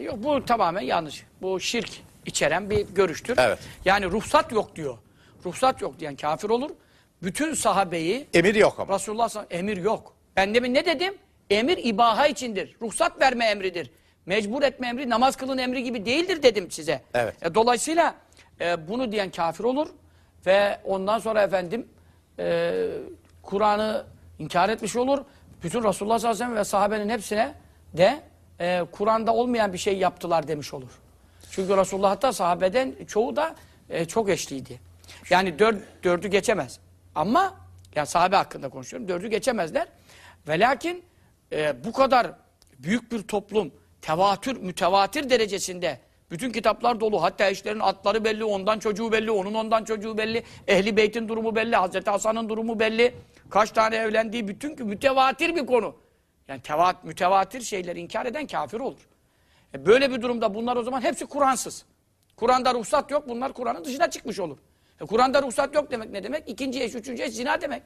Yok bu tamamen yanlış. Bu şirk içeren bir görüştür. Evet. Yani ruhsat yok diyor. Ruhsat yok diyen kafir olur. Bütün sahabeyi Emir yok ama. Resulullah sallallahu aleyhi ve sellem, emir yok. Ben demin ne dedim? Emir ibaha içindir. Ruhsat verme emridir. Mecbur etme emri, namaz kılın emri gibi değildir dedim size. Evet. E, dolayısıyla e, bunu diyen kafir olur ve ondan sonra efendim e, Kur'an'ı inkar etmiş olur. Bütün Resulullah sallallahu aleyhi ve sellem ve sahabenin hepsine de e, Kur'an'da olmayan bir şey yaptılar demiş olur. Çünkü Resulullah hatta sahabeden çoğu da e, çok eşliydi. Yani dört, dördü geçemez. Ama yani sahabe hakkında konuşuyorum. Dördü geçemezler. Ve lakin e, bu kadar büyük bir toplum tevatür, mütevatir derecesinde bütün kitaplar dolu. Hatta eşlerin atları belli, ondan çocuğu belli, onun ondan çocuğu belli. Ehli beytin durumu belli, Hazreti Hasan'ın durumu belli. Kaç tane evlendiği bütün mütevatir bir konu. Yani tevat, mütevatir şeyleri inkar eden kafir olur. E böyle bir durumda bunlar o zaman hepsi Kur'ansız. Kur'an'da ruhsat yok, bunlar Kur'an'ın dışına çıkmış olur. E Kur'an'da ruhsat yok demek ne demek? İkinci eş, üçüncü eş zina demek.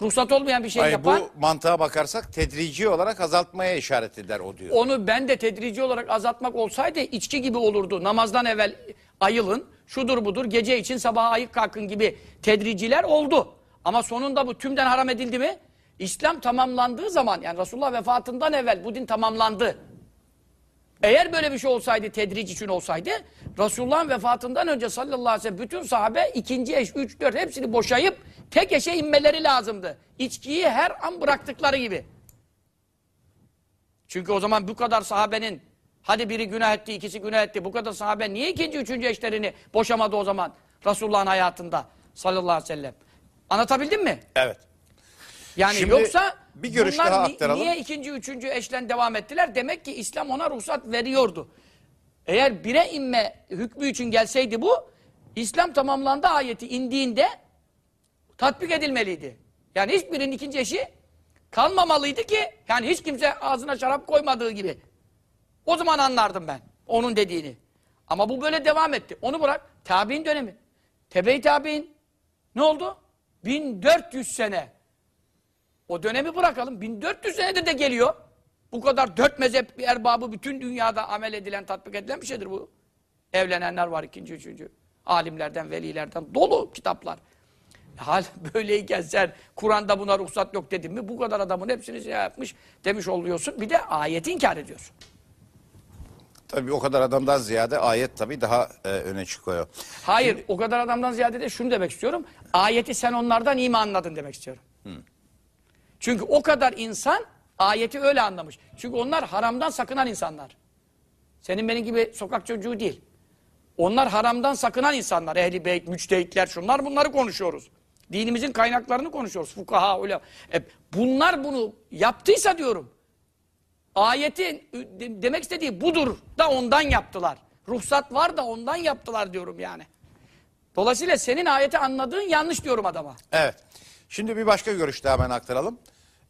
Ruhsat olmayan bir şey Hayır, yapan, bu mantığa bakarsak tedrici olarak azaltmaya işaret eder o diyor. onu ben de tedrici olarak azaltmak olsaydı içki gibi olurdu. Namazdan evvel ayılın, şudur budur, gece için sabaha ayık kalkın gibi tedriciler oldu. Ama sonunda bu tümden haram edildi mi? İslam tamamlandığı zaman yani Resulullah vefatından evvel bu din tamamlandı. Eğer böyle bir şey olsaydı, tedric için olsaydı, Resulullah'ın vefatından önce sallallahu aleyhi ve sellem bütün sahabe ikinci eş, üç, dört hepsini boşayıp tek eşe inmeleri lazımdı. İçkiyi her an bıraktıkları gibi. Çünkü o zaman bu kadar sahabenin, hadi biri günah etti, ikisi günah etti, bu kadar sahabe niye ikinci, üçüncü eşlerini boşamadı o zaman Resulullah'ın hayatında sallallahu aleyhi ve sellem? Anlatabildim mi? Evet. Yani Şimdi yoksa bir görüş bunlar daha ni- aktaralım. niye ikinci, üçüncü eşlen devam ettiler? Demek ki İslam ona ruhsat veriyordu. Eğer bire inme hükmü için gelseydi bu, İslam tamamlandı ayeti indiğinde tatbik edilmeliydi. Yani hiçbirinin ikinci eşi kalmamalıydı ki, yani hiç kimse ağzına şarap koymadığı gibi. O zaman anlardım ben onun dediğini. Ama bu böyle devam etti. Onu bırak. Tabi'in dönemi. Tebe-i tabi'in. Ne oldu? 1400 sene. O dönemi bırakalım. 1400 senedir de geliyor. Bu kadar dört mezhep bir erbabı bütün dünyada amel edilen, tatbik edilen bir şeydir bu. Evlenenler var ikinci, üçüncü. Alimlerden, velilerden dolu kitaplar. Hal *laughs* böyleyken sen Kur'an'da buna ruhsat yok dedin mi bu kadar adamın hepsini şey yapmış demiş oluyorsun. Bir de ayeti inkar ediyorsun. Tabii o kadar adamdan ziyade ayet tabii daha e, öne çıkıyor. Hayır o kadar adamdan ziyade de şunu demek istiyorum. Ayeti sen onlardan iyi mi anladın demek istiyorum. Çünkü o kadar insan ayeti öyle anlamış. Çünkü onlar haramdan sakınan insanlar. Senin benim gibi sokak çocuğu değil. Onlar haramdan sakınan insanlar. Ehli beyt, müçtehitler şunlar bunları konuşuyoruz. Dinimizin kaynaklarını konuşuyoruz. Fukaha öyle. E, bunlar bunu yaptıysa diyorum. Ayetin de- demek istediği budur da ondan yaptılar. Ruhsat var da ondan yaptılar diyorum yani. Dolayısıyla senin ayeti anladığın yanlış diyorum adama. Evet. Şimdi bir başka görüş daha hemen aktaralım.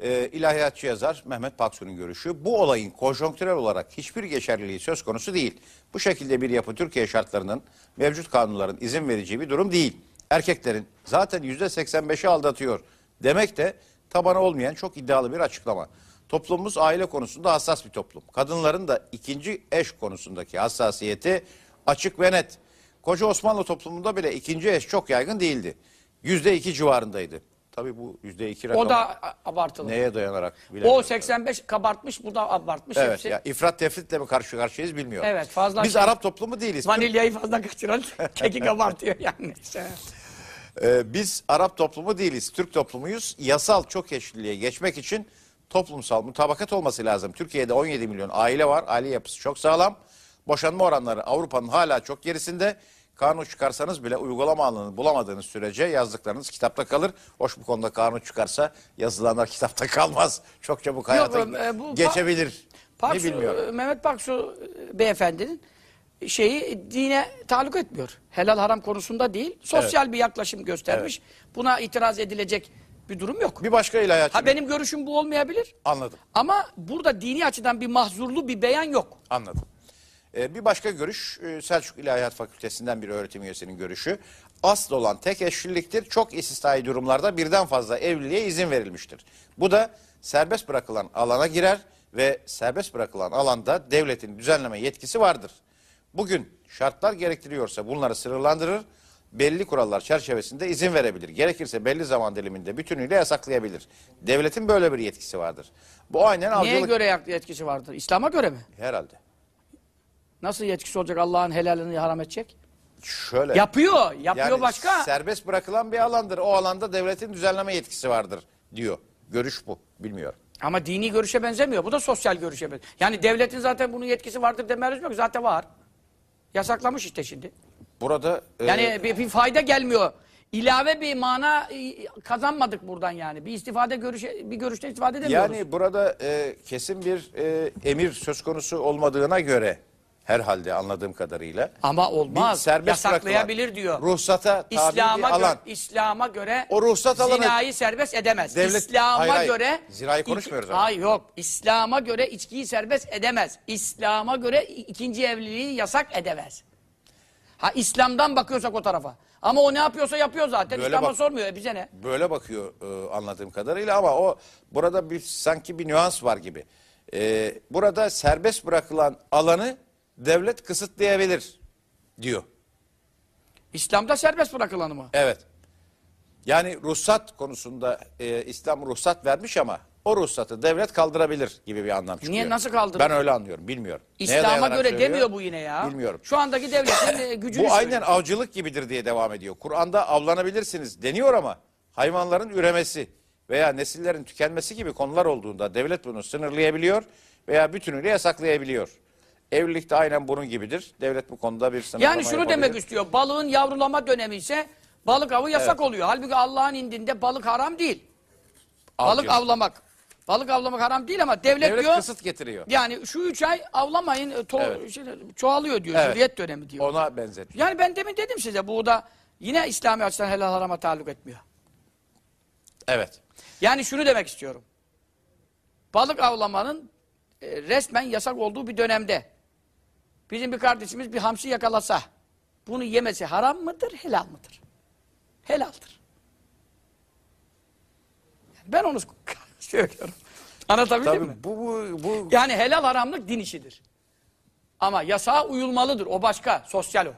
Ee, ilahiyatçı yazar Mehmet Paksu'nun görüşü. Bu olayın konjonktürel olarak hiçbir geçerliliği söz konusu değil. Bu şekilde bir yapı Türkiye şartlarının mevcut kanunların izin vereceği bir durum değil. Erkeklerin zaten %85'i aldatıyor demek de tabanı olmayan çok iddialı bir açıklama. Toplumumuz aile konusunda hassas bir toplum. Kadınların da ikinci eş konusundaki hassasiyeti açık ve net. Koca Osmanlı toplumunda bile ikinci eş çok yaygın değildi. Yüzde iki civarındaydı. Tabii bu yüzde iki rakamı O da abartılı. neye dayanarak. O 85 kabartmış, bu da abartmış Evet hepsi. ya ifrat tefritle mi karşı karşıyayız bilmiyorum. Evet, fazla Biz şey- Arap toplumu değiliz. Vanilyayı fazla kaçıran *laughs* keki *laughs* kabartıyor yani. Ee, biz Arap toplumu değiliz. Türk toplumuyuz. Yasal çok eşliliğe geçmek için toplumsal mutabakat olması lazım. Türkiye'de 17 milyon aile var. Aile yapısı çok sağlam. Boşanma oranları Avrupa'nın hala çok gerisinde. Kanun çıkarsanız bile uygulama alanını bulamadığınız sürece yazdıklarınız kitapta kalır. Hoş bu konuda kanun çıkarsa yazılanlar kitapta kalmaz. Çok çabuk hayata Yok, e, bu- geçebilir. Paksu, ne bilmiyorum. Mehmet Paksu e, beyefendinin şeyi dine taluk etmiyor. Helal haram konusunda değil. Sosyal bir yaklaşım göstermiş. Buna itiraz edilecek bir durum yok. Bir başka ilahiyatçı. Ha benim görüşüm bu olmayabilir. Anladım. Ama burada dini açıdan bir mahzurlu bir beyan yok. Anladım. Ee, bir başka görüş e, Selçuk İlahiyat Fakültesinden bir öğretim üyesinin görüşü. Asıl olan tek eşliliktir. Çok istisnai durumlarda birden fazla evliliğe izin verilmiştir. Bu da serbest bırakılan alana girer ve serbest bırakılan alanda devletin düzenleme yetkisi vardır. Bugün şartlar gerektiriyorsa bunları sınırlandırır, belli kurallar çerçevesinde izin verebilir. Gerekirse belli zaman diliminde bütünüyle yasaklayabilir. Devletin böyle bir yetkisi vardır. Bu aynen Neye avcılık göre yak- yetkisi vardır? İslam'a göre mi? herhalde. Nasıl yetkisi olacak Allah'ın helalini haram edecek? Şöyle. Yapıyor. Yapıyor Yani başka. serbest bırakılan bir alandır. O alanda devletin düzenleme yetkisi vardır diyor. Görüş bu. Bilmiyorum. Ama dini görüşe benzemiyor. Bu da sosyal görüşe benziyor. Yani devletin zaten bunun yetkisi vardır deme lüzum yok. Zaten var. Yasaklamış işte şimdi. Burada e, Yani bir, bir fayda gelmiyor. İlave bir mana e, kazanmadık buradan yani. Bir istifade görüşe bir görüşte istifade edemiyoruz. yani burada e, kesin bir e, emir söz konusu olmadığına göre herhalde anladığım kadarıyla Ama olmaz. bir serbest Yasaklayabilir bırakılan, diyor. Ruhsata tabi bir İslam'a göre, alan. İslam'a göre O ruhsat alanı- zinayı serbest edemez. Devlet- İslam'a Hayır, hayır. göre Zinayı iki- konuşmuyoruz ama. Hayır yok. İslam'a göre içkiyi serbest edemez. İslam'a göre ikinci evliliği yasak edemez. Ha İslam'dan bakıyorsak o tarafa. Ama o ne yapıyorsa yapıyor zaten. Böyle İslam'a sormuyor. E bize ne? Böyle bakıyor e, anladığım kadarıyla ama o burada bir sanki bir nüans var gibi. E, burada serbest bırakılan alanı devlet kısıtlayabilir diyor. İslam'da serbest bırakılanı mı? Evet. Yani ruhsat konusunda e, İslam ruhsat vermiş ama o ruhsatı devlet kaldırabilir gibi bir anlam çıkıyor. Niye, nasıl kaldırır? Ben öyle anlıyorum. Bilmiyorum. İslam'a göre söylüyor? demiyor bu yine ya. Bilmiyorum. Şu andaki devletin e, gücünü Bu aynen söylüyor. avcılık gibidir diye devam ediyor. Kur'an'da avlanabilirsiniz deniyor ama hayvanların üremesi veya nesillerin tükenmesi gibi konular olduğunda devlet bunu sınırlayabiliyor veya bütünüyle yasaklayabiliyor. Evlilik de aynen bunun gibidir. Devlet bu konuda bir sınırlama Yani şunu yapabilir. demek istiyor. Balığın yavrulama dönemi ise balık avı yasak oluyor. Halbuki Allah'ın indinde balık haram değil. Balık Avcılık. avlamak. Balık avlamak haram değil ama devlet, Devlet diyor. kısıt getiriyor. Yani şu üç ay avlamayın e, to- Evet. şey, çoğalıyor diyor. Evet. Hürriyet dönemi diyor. Ona benzetiyor. Yani ben demin dedim size bu da yine İslami açıdan helal harama taluk etmiyor. Evet. Yani şunu demek istiyorum. Balık avlamanın e, resmen yasak olduğu bir dönemde bizim bir kardeşimiz bir hamsi yakalasa bunu yemesi haram mıdır, helal mıdır? Helaldir. Yani ben onu *laughs* söylüyorum. Anlatabildim mi? Tabii bu, bu, bu Yani helal haramlık din işidir. Ama yasağa uyulmalıdır. O başka. Sosyal o.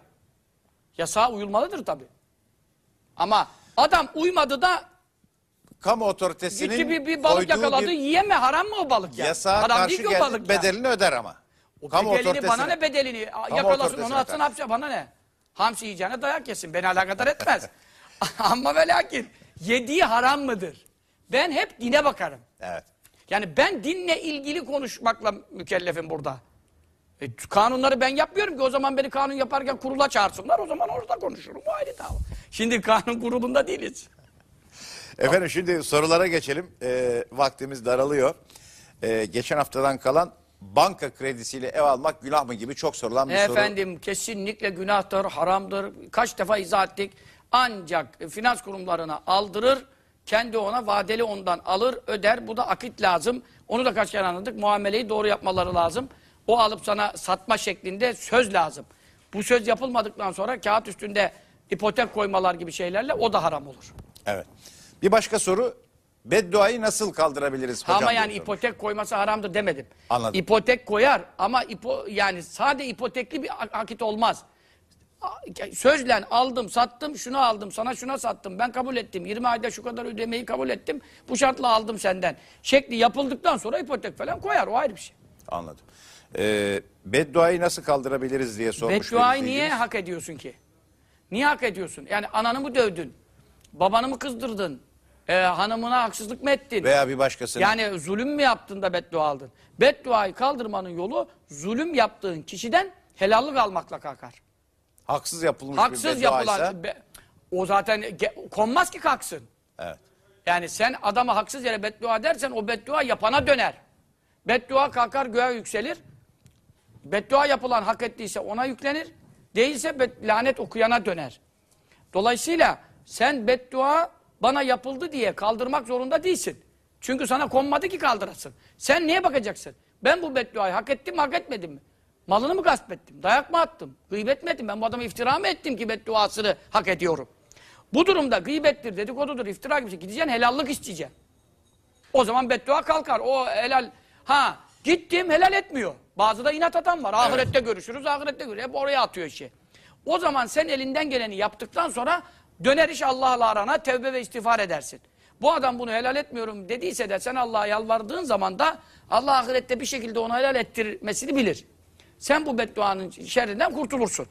Yasağa uyulmalıdır tabii. Ama adam uymadı da kamu otoritesinin bir, bir balık yakaladı. bir Yiyeme haram mı o balık ya? yasağa haram karşı geldi, bedelini öder ama. O kamu bedelini otoritesine. bana ne bedelini? Yakalasın onu otoritesine atsın karşı. hapse bana ne? Hamsi yiyeceğine dayak yesin. Beni alakadar etmez. *laughs* Ama ve lakin yediği haram mıdır? Ben hep dine bakarım. Evet. Yani ben dinle ilgili konuşmakla mükellefim burada. E, kanunları ben yapmıyorum ki o zaman beni kanun yaparken kurula çağırsınlar o zaman orada konuşurum. Bu ayrı dava. Şimdi *laughs* kanun kurulunda değiliz. Efendim şimdi sorulara geçelim. Ee, vaktimiz daralıyor. Ee, geçen haftadan kalan banka kredisiyle ev almak günah mı gibi çok sorulan bir soru. Efendim kesinlikle günahtır, haramdır. Kaç defa izah ettik. Ancak finans kurumlarına aldırır, kendi ona vadeli ondan alır, öder. Bu da akit lazım. Onu da kaç kere anladık. Muameleyi doğru yapmaları lazım. O alıp sana satma şeklinde söz lazım. Bu söz yapılmadıktan sonra kağıt üstünde ipotek koymalar gibi şeylerle o da haram olur. Evet. Bir başka soru. Bedduayı nasıl kaldırabiliriz hocam? ama yani ipotek koyması haramdır demedim. Anladım. İpotek koyar ama ipo, yani sade ipotekli bir ak- akit olmaz. A- Sözle aldım, sattım, şunu aldım, sana şuna sattım, ben kabul ettim. 20 ayda şu kadar ödemeyi kabul ettim, bu şartla aldım senden. Şekli yapıldıktan sonra ipotek falan koyar, o ayrı bir şey. Anladım. Ee, bedduayı nasıl kaldırabiliriz diye sormuş. Bedduayı niye hak ediyorsun ki? Niye hak ediyorsun? Yani ananı mı dövdün? Babanı mı kızdırdın? Ee, hanımına haksızlık mı ettin? Veya bir başkasının. Yani zulüm mü yaptın da beddua aldın? Bedduayı kaldırmanın yolu zulüm yaptığın kişiden helallik almakla kalkar. Haksız yapılmış bir Haksız bedduaysa. yapılan be- o zaten konmaz ki kalksın. Evet. Yani sen adama haksız yere beddua dersen o beddua yapana döner. Beddua kalkar göğe yükselir. Beddua yapılan hak ettiyse ona yüklenir. Değilse lanet okuyana döner. Dolayısıyla sen beddua bana yapıldı diye kaldırmak zorunda değilsin. Çünkü sana konmadı ki kaldırasın. Sen niye bakacaksın? Ben bu bedduayı hak ettim mi hak etmedim mi? Malını mı gasp ettim? Dayak mı attım? Gıybet mi ettim? Ben bu adama iftira mı ettim ki bedduasını hak ediyorum? Bu durumda gıybettir, dedikodudur, iftira gibi şey. Gideceksin helallik isteyeceksin. O zaman beddua kalkar. O helal. Ha gittim helal etmiyor. Bazı da inat adam var. Ahirette görüşürüz, ahirette görüşürüz. Hep oraya atıyor işi. O zaman sen elinden geleni yaptıktan sonra döner iş Allah'la arana tevbe ve istiğfar edersin. Bu adam bunu helal etmiyorum dediyse de sen Allah'a yalvardığın zaman da Allah ahirette bir şekilde onu helal ettirmesini bilir. Sen bu bedduanın şerrinden kurtulursun.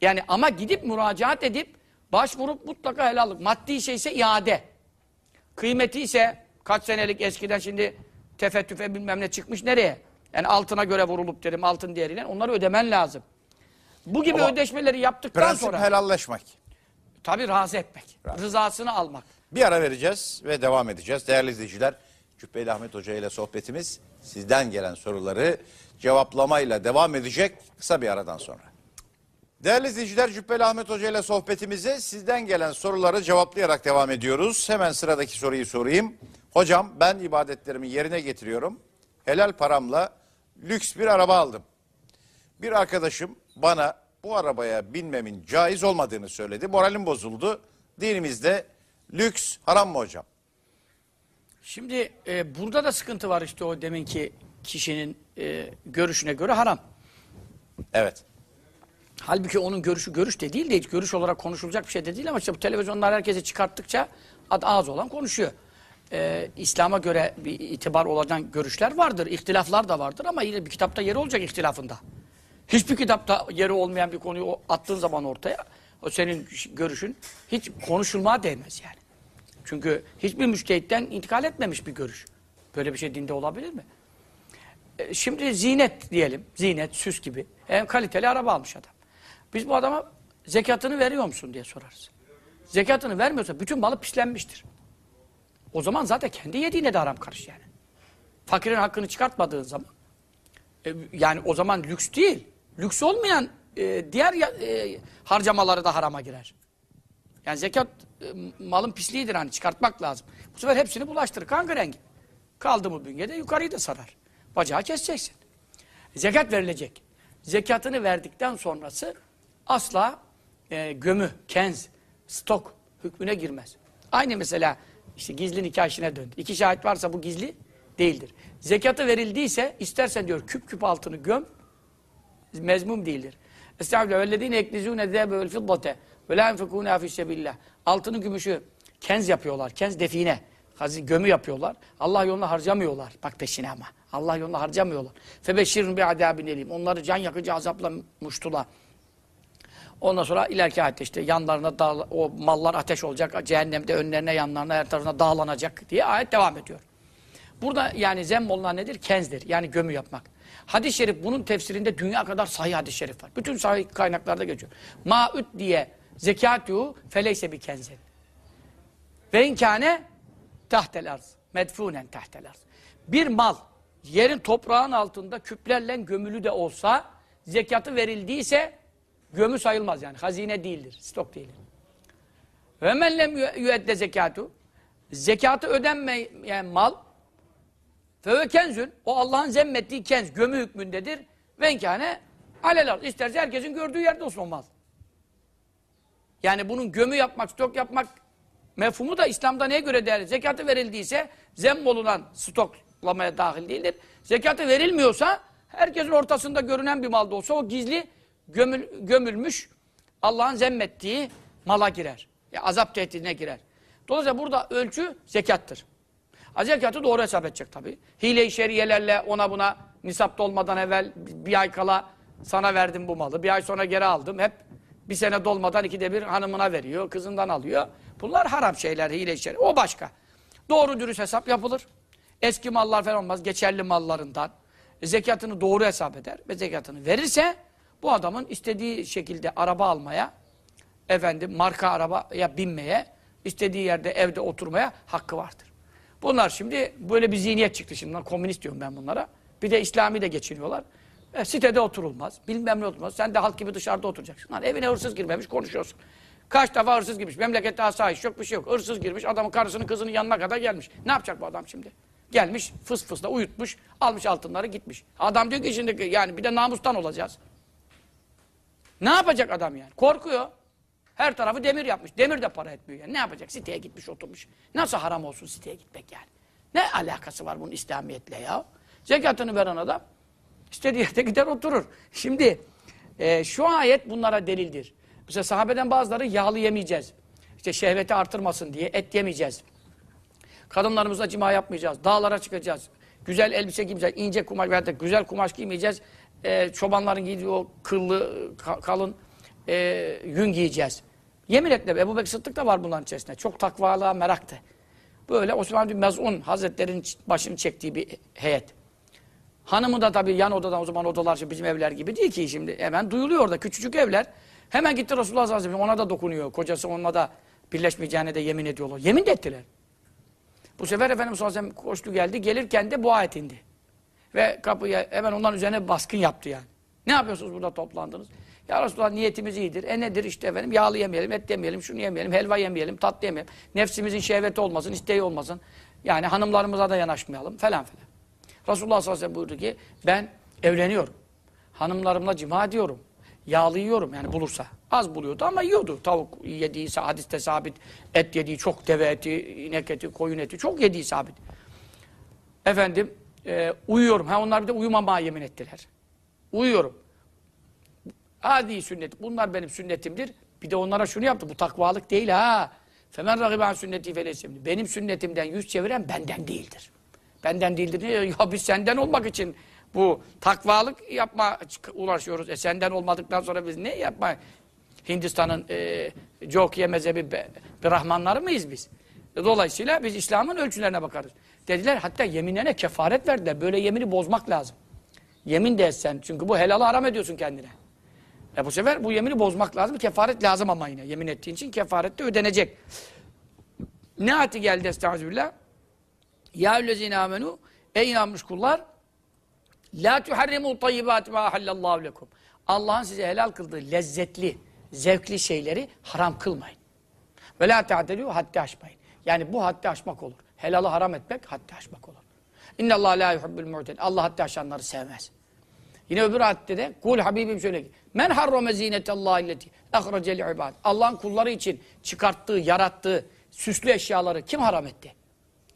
Yani ama gidip müracaat edip başvurup mutlaka helallik. Maddi şeyse iade. Kıymeti ise kaç senelik eskiden şimdi tefe tüfe bilmem ne çıkmış nereye? Yani altına göre vurulup derim altın değeriyle onları ödemen lazım. Bu gibi Ama ödeşmeleri yaptıktan Prensip sonra helalleşmek. Tabii razı etmek. Rızasını almak. Bir ara vereceğiz ve devam edeceğiz. Değerli izleyiciler, Cübbeli Ahmet Hoca ile sohbetimiz sizden gelen soruları cevaplamayla devam edecek kısa bir aradan sonra. Değerli izleyiciler, Cübbeli Ahmet Hoca ile sohbetimize sizden gelen soruları cevaplayarak devam ediyoruz. Hemen sıradaki soruyu sorayım. Hocam ben ibadetlerimi yerine getiriyorum. Helal paramla lüks bir araba aldım. Bir arkadaşım bana bu arabaya binmemin caiz olmadığını söyledi. Moralim bozuldu. Dinimizde lüks haram mı hocam? Şimdi e, burada da sıkıntı var işte o deminki kişinin e, görüşüne göre haram. Evet. Halbuki onun görüşü görüş de değil de hiç görüş olarak konuşulacak bir şey de değil ama işte bu televizyonlar herkese çıkarttıkça ad ağız olan konuşuyor. Ee, İslam'a göre bir itibar olacak görüşler vardır, ihtilaflar da vardır ama yine bir kitapta yeri olacak ihtilafında. Hiçbir kitapta yeri olmayan bir konuyu attığın zaman ortaya o senin görüşün hiç konuşulmaya değmez yani. Çünkü hiçbir müştehitten intikal etmemiş bir görüş. Böyle bir şey dinde olabilir mi? E, Şimdi zinet diyelim. Zinet, süs gibi. En kaliteli araba almış adam. Biz bu adama zekatını veriyor musun diye sorarız. Zekatını vermiyorsa bütün malı pislenmiştir. O zaman zaten kendi yediğine de haram karış yani. Fakirin hakkını çıkartmadığın zaman e, yani o zaman lüks değil. Lüks olmayan e, diğer e, harcamaları da harama girer. Yani zekat e, malın pisliğidir hani çıkartmak lazım. Bu sefer hepsini bulaştırır. Kanka rengi. Kaldı mı bünyede yukarıyı da sarar. Bacağı keseceksin. Zekat verilecek. Zekatını verdikten sonrası asla e, gömü, kenz, stok hükmüne girmez. Aynı mesela işte gizli nikah işine döndü. İki şahit varsa bu gizli değildir. Zekatı verildiyse istersen diyor küp küp altını göm mezmum değildir. Estağfirullah. Vellezine eknizûne zâbe vel fiddate ve lâ enfekûnâ fissebillah. Altını gümüşü kenz yapıyorlar. Kenz define. Gömü yapıyorlar. Allah yoluna harcamıyorlar. Bak peşine ama. Allah yoluna harcamıyorlar. Febeşşirun bi adâbin elim. Onları can yakıcı azapla muştula. Ondan sonra ileriki ayette işte yanlarına dağ, o mallar ateş olacak. Cehennemde önlerine yanlarına her tarafına dağlanacak diye ayet devam ediyor. Burada yani zemmollar nedir? Kenzdir. Yani gömü yapmak. Hadis-i şerif bunun tefsirinde dünya kadar sahih hadis-i şerif var. Bütün sahih kaynaklarda geçiyor. Ma'üt diye zekatü feleyse bir kenzin. Ve inkâne tahtel arz. Medfunen tahtel arz. Bir mal yerin toprağın altında küplerle gömülü de olsa zekatı verildiyse gömü sayılmaz yani. Hazine değildir. Stok değildir. Ve men lem yüedde zekatu. Zekatı ödenmeyen mal Feve o Allah'ın zemmettiği kenz, gömü hükmündedir. Ve inkâne alelal. İsterse herkesin gördüğü yerde olsun o mal. Yani bunun gömü yapmak, stok yapmak mefhumu da İslam'da neye göre değerli? Zekatı verildiyse zemm olunan stoklamaya dahil değildir. Zekatı verilmiyorsa herkesin ortasında görünen bir malda olsa o gizli gömül, gömülmüş Allah'ın zemmettiği mala girer. Ya azap tehdidine girer. Dolayısıyla burada ölçü zekattır. Zekatı doğru hesap edecek tabii. Hile-i şeriyelerle ona buna nisapta olmadan evvel bir ay kala sana verdim bu malı. Bir ay sonra geri aldım. Hep bir sene dolmadan ikide bir hanımına veriyor. Kızından alıyor. Bunlar haram şeyler, hile-i şeriye. O başka. Doğru dürüst hesap yapılır. Eski mallar falan olmaz. Geçerli mallarından. E, zekatını doğru hesap eder ve zekatını verirse Bu adamın istediği şekilde araba almaya, efendim marka arabaya binmeye, istediği yerde evde oturmaya hakkı vardır. Bunlar şimdi böyle bir zihniyet çıktı şimdi. Bunlar komünist diyorum ben bunlara. Bir de İslami de geçiniyorlar. E, sitede oturulmaz. Bilmem ne oturmaz. Sen de halk gibi dışarıda oturacaksın. Lan evine hırsız girmemiş konuşuyorsun. Kaç defa hırsız girmiş. Memlekette asayiş yok bir şey yok. Hırsız girmiş. Adamın karısının kızının yanına kadar gelmiş. Ne yapacak bu adam şimdi? Gelmiş fıs fısla uyutmuş. Almış altınları gitmiş. Adam diyor ki şimdi yani bir de namustan olacağız. Ne yapacak adam yani? Korkuyor. Her tarafı demir yapmış. Demir de para etmiyor yani. Ne yapacak? Siteye gitmiş oturmuş. Nasıl haram olsun siteye gitmek yani? Ne alakası var bunun İslamiyetle ya? Zekatını veren adam istediği yerde gider oturur. Şimdi e, şu ayet bunlara delildir. Mesela sahabeden bazıları yağlı yemeyeceğiz. İşte şehveti artırmasın diye et yemeyeceğiz. Kadınlarımızla cima yapmayacağız. Dağlara çıkacağız. Güzel elbise giymeyeceğiz. ince kumaş veya da güzel kumaş giymeyeceğiz. Ee, çobanların giydiği o kıllı, ka- kalın e, yün giyeceğiz. Yemin etme. Ebu Bekir Sıddık da var bunların içerisinde. Çok takvalığa meraktı. Böyle Osman bin Mez'un Hazretleri'nin başını çektiği bir heyet. Hanımı da tabii yan odadan o zaman odalar şimdi bizim evler gibi değil ki şimdi. Hemen duyuluyor orada küçücük evler. Hemen gitti Resulullah sallallahu ona da dokunuyor. Kocası onunla da birleşmeyeceğine de yemin ediyorlar. Yemin de ettiler. Bu sefer Efendimiz sallallahu aleyhi koştu geldi. Gelirken de bu ayet indi. Ve kapıya hemen onların üzerine baskın yaptı yani. Ne yapıyorsunuz burada toplandınız? Ya Resulallah niyetimiz iyidir. E nedir işte efendim? Yağlı yemeyelim, et yemeyelim, şunu yemeyelim, helva yemeyelim, tatlı yemeyelim. Nefsimizin şehveti olmasın, isteği olmasın. Yani hanımlarımıza da yanaşmayalım falan filan. Resulullah sallallahu aleyhi ve sellem buyurdu ki ben evleniyorum. Hanımlarımla cima ediyorum. Yağlı yiyorum yani bulursa. Az buluyordu ama yiyordu. Tavuk yediği hadiste sabit. Et yediği çok deve eti, inek eti, koyun eti çok yediği sabit. Efendim e, uyuyorum. Ha onlar bir de uyumamaya yemin ettiler. Uyuyorum. Adi sünnet. Bunlar benim sünnetimdir. Bir de onlara şunu yaptı. Bu takvalık değil ha. Femen ragiben sünneti feleysemni. Benim sünnetimden yüz çeviren benden değildir. Benden değildir. Ya biz senden olmak için bu takvalık yapma ulaşıyoruz. E senden olmadıktan sonra biz ne yapma? Hindistan'ın e, Cokiye mezhebi be, Brahmanları mıyız biz? E, Dolayısıyla biz İslam'ın ölçülerine bakarız. Dediler hatta yeminlerine kefaret verdiler. Böyle yemini bozmak lazım. Yemin de etsen. Çünkü bu helalı haram ediyorsun kendine. E bu sefer bu yemini bozmak lazım. Kefaret lazım ama yine. Yemin ettiğin için kefaret de ödenecek. Ne hati geldi estağfirullah? Ya ellezine amenu ey inanmış kullar la tuharrimu tayyibat ma halallahu lekum. Allah'ın size helal kıldığı lezzetli, zevkli şeyleri haram kılmayın. Ve la ta'tedû haddi aşmayın. Yani bu haddi aşmak olur. Helalı haram etmek haddi aşmak olur. İnne Allah la yuhibbul mu'tedin. Allah haddi aşanları sevmez. Yine öbür ayette de kul Habibim şöyle ki men harrame zinetallahi illeti ehrecel ibad. Allah'ın kulları için çıkarttığı, yarattığı süslü eşyaları kim haram etti?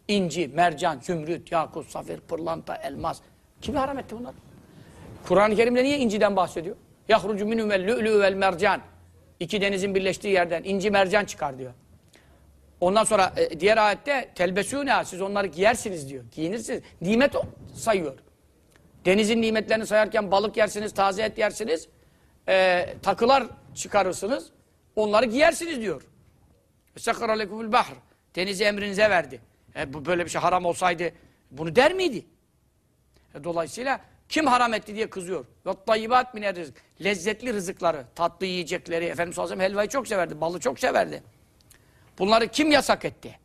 İnci, mercan, zümrüt, yakut, safir, pırlanta, elmas. Kim haram etti bunları? Kur'an-ı Kerim'de niye inciden bahsediyor? Yahrucu minumel lü'lü vel mercan. İki denizin birleştiği yerden inci mercan çıkar diyor. Ondan sonra e, diğer ayette telbesûne siz onları giyersiniz diyor. Giyinirsiniz. Nimet sayıyor. Denizin nimetlerini sayarken balık yersiniz, taze et yersiniz, e, takılar çıkarırsınız, onları giyersiniz diyor. Sekara lekumul bahr. Denizi emrinize verdi. E, bu böyle bir şey haram olsaydı bunu der miydi? E, dolayısıyla kim haram etti diye kızıyor. Ve tayyibat mine rızık. Lezzetli rızıkları, tatlı yiyecekleri. Efendimiz sallallahu helvayı çok severdi, balı çok severdi. Bunları kim yasak etti?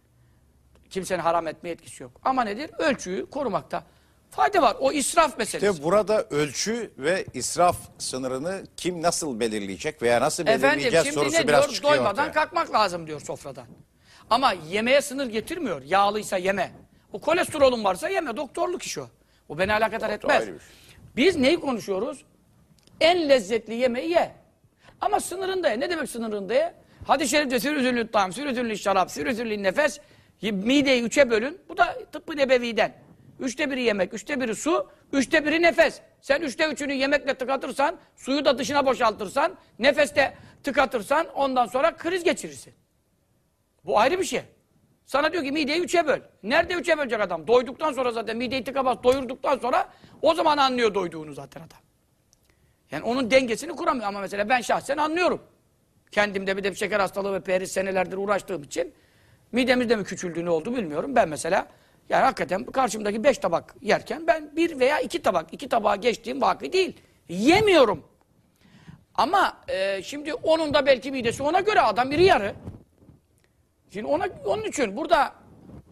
Kimsenin haram etme etkisi yok. Ama nedir? Ölçüyü korumakta fayda var. O israf meselesi. İşte burada ölçü ve israf sınırını kim nasıl belirleyecek veya nasıl Efendim belirleyeceğiz şimdi sorusu ne biraz diyor? çıkıyor Doymadan ortaya. kalkmak lazım diyor sofradan. Ama yemeğe sınır getirmiyor. Yağlıysa yeme. O kolesterolün varsa yeme. Doktorluk işi o. O beni alakadar etmez. ayrı bir şey. Biz neyi konuşuyoruz? En lezzetli yemeği ye. Ama sınırında ye. Ne demek sınırında ye? Hadis-i şerifte sürüzüllü tam, sürüzüllü şarap, sürüzüllü nefes. Mideyi üçe bölün. Bu da tıbbı nebeviden. Üçte biri yemek, üçte biri su, üçte biri nefes. Sen üçte üçünü yemekle tıkatırsan, suyu da dışına boşaltırsan, nefeste tıkatırsan ondan sonra kriz geçirirsin. Bu ayrı bir şey. Sana diyor ki mideyi üçe böl. Nerede üçe bölecek adam? Doyduktan sonra zaten mideyi tıka bas doyurduktan sonra o zaman anlıyor doyduğunu zaten adam. Yani onun dengesini kuramıyor ama mesela ben şahsen anlıyorum. Kendimde bir de bir şeker hastalığı ve periz senelerdir uğraştığım için midemizde mi küçüldü ne oldu bilmiyorum. Ben mesela yani hakikaten karşımdaki beş tabak yerken ben bir veya iki tabak, iki tabağa geçtiğim vakı değil. Yemiyorum. Ama e, şimdi onun da belki midesi ona göre adam iri yarı. Şimdi ona, onun için burada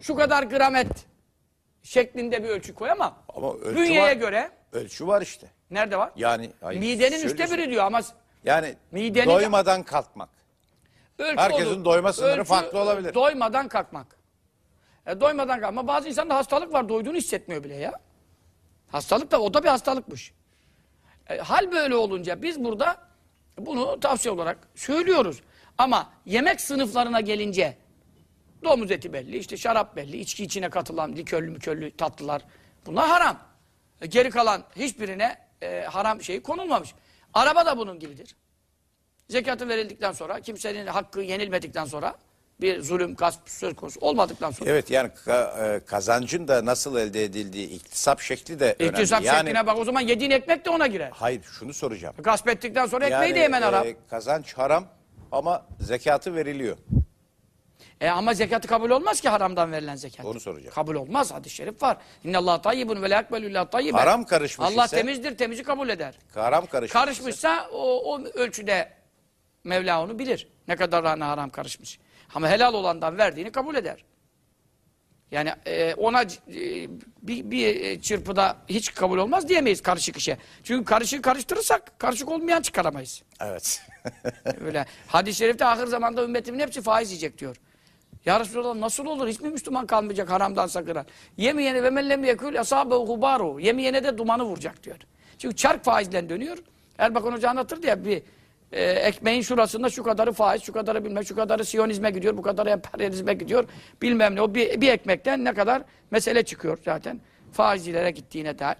şu kadar gram et şeklinde bir ölçü koyamam. Ama ölçü Bünyeye var. göre Ölçü var işte. nerede var? Yani hayır, Midenin üçte biri diyor ama Yani Midenin- doymadan kalkmak. ölçü Herkesin olur. doyma sınırı Ölçü, farklı olabilir. Doymadan kalkmak. E, doymadan kalkmak. Ama bazı insanda hastalık var doyduğunu hissetmiyor bile ya. Hastalık da o da bir hastalıkmış. E, hal böyle olunca biz burada bunu tavsiye olarak söylüyoruz. Ama yemek sınıflarına gelince domuz eti belli, işte şarap belli, içki içine katılan likörlü mükörlü tatlılar bunlar haram. E, geri kalan hiçbirine e, haram şey konulmamış. Araba da bunun gibidir. Zekatı verildikten sonra, kimsenin hakkı yenilmedikten sonra, bir zulüm, gasp söz konusu olmadıktan sonra. Evet yani ka- e, kazancın da nasıl elde edildiği iktisap şekli de önemli. İktisap yani, şekline bak o zaman yediğin ekmek de ona girer. Hayır şunu soracağım. Gasp ettikten sonra ekmeği Yani, de yemen haram. e, kazanç haram ama zekatı veriliyor. E ama zekatı kabul olmaz ki haramdan verilen zekat. Onu soracağım. Kabul olmaz. Hadis-i şerif var. İnnallâh tayyibun ve illa tayyiben. Haram karışmış Allah ise- temizdir, temizi kabul eder. Haram karışmış. Karışmışsa o, o ölçüde Mevla onu bilir. Ne kadar haram karışmış. Ama helal olandan verdiğini kabul eder. Yani e, ona e, bir, bir e, çırpıda hiç kabul olmaz diyemeyiz karışık işe. Çünkü karışık karıştırırsak karışık olmayan çıkaramayız. Evet. *laughs* Öyle. Hadis-i şerifte ahir zamanda ümmetimin hepsi faiz yiyecek diyor. Ya Resulallah nasıl olur? Hiç mi Müslüman kalmayacak haramdan sakınan? Yemeyene ve mellem yekul asabehu hubaru. Yemeyene de dumanı vuracak diyor. Çünkü çark faizle dönüyor. Erbakan Hoca anlatırdı ya bir e, ekmeğin şurasında şu kadarı faiz, şu kadarı bilmem, şu kadarı siyonizme gidiyor, bu kadarı emperyalizme gidiyor. Bilmem ne. O bir, bir ekmekten ne kadar mesele çıkıyor zaten. Faizcilere gittiğine dair.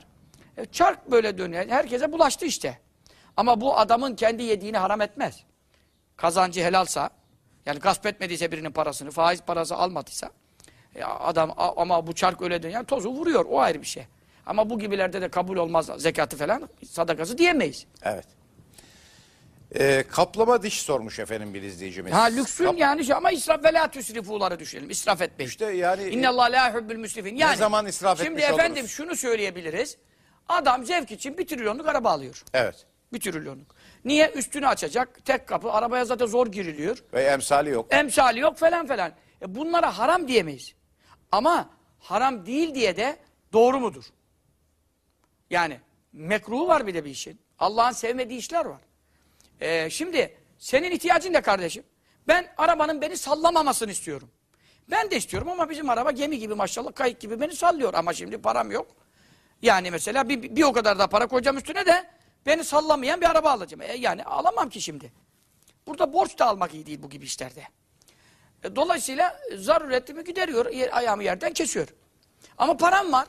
E, çark böyle dönüyor. Herkese bulaştı işte. Ama bu adamın kendi yediğini haram etmez. Kazancı helalsa, yani gasp etmediyse birinin parasını, faiz parası almadıysa, e, adam ama bu çark öyle dönüyor, tozu vuruyor, o ayrı bir şey. Ama bu gibilerde de kabul olmaz zekatı falan, sadakası diyemeyiz. evet. E, kaplama diş sormuş efendim bir izleyicimiz. Ha lüksün Kap- yani şey ama israf ve la tüsrifuları düşünelim. İsraf etmeyin. İşte yani- İnnallâh la yuhibbül müsrifin. Yani, zaman israf Şimdi etmiş efendim oluruz? şunu söyleyebiliriz. Adam zevk için bir trilyonluk araba alıyor. Evet. Bir trilyonluk. Niye? Üstünü açacak. Tek kapı. Arabaya zaten zor giriliyor. Ve emsali yok. Emsali yok falan falan. E bunlara haram diyemeyiz. Ama haram değil diye de doğru mudur? Yani mekruhu var bir de bir işin. Allah'ın sevmediği işler var. E, şimdi senin ihtiyacın ne kardeşim? Ben arabanın beni sallamamasını istiyorum. Ben de istiyorum ama bizim araba gemi gibi maşallah kayık gibi beni sallıyor. Ama şimdi param yok. Yani mesela bir, bir o kadar da para koyacağım üstüne de beni sallamayan bir araba alacağım. E, yani alamam ki şimdi. Burada borç da almak iyi değil bu gibi işlerde. E, Dolayısıyla zaruretimi gideriyor, yer- ayağımı yerden kesiyor. Ama param var.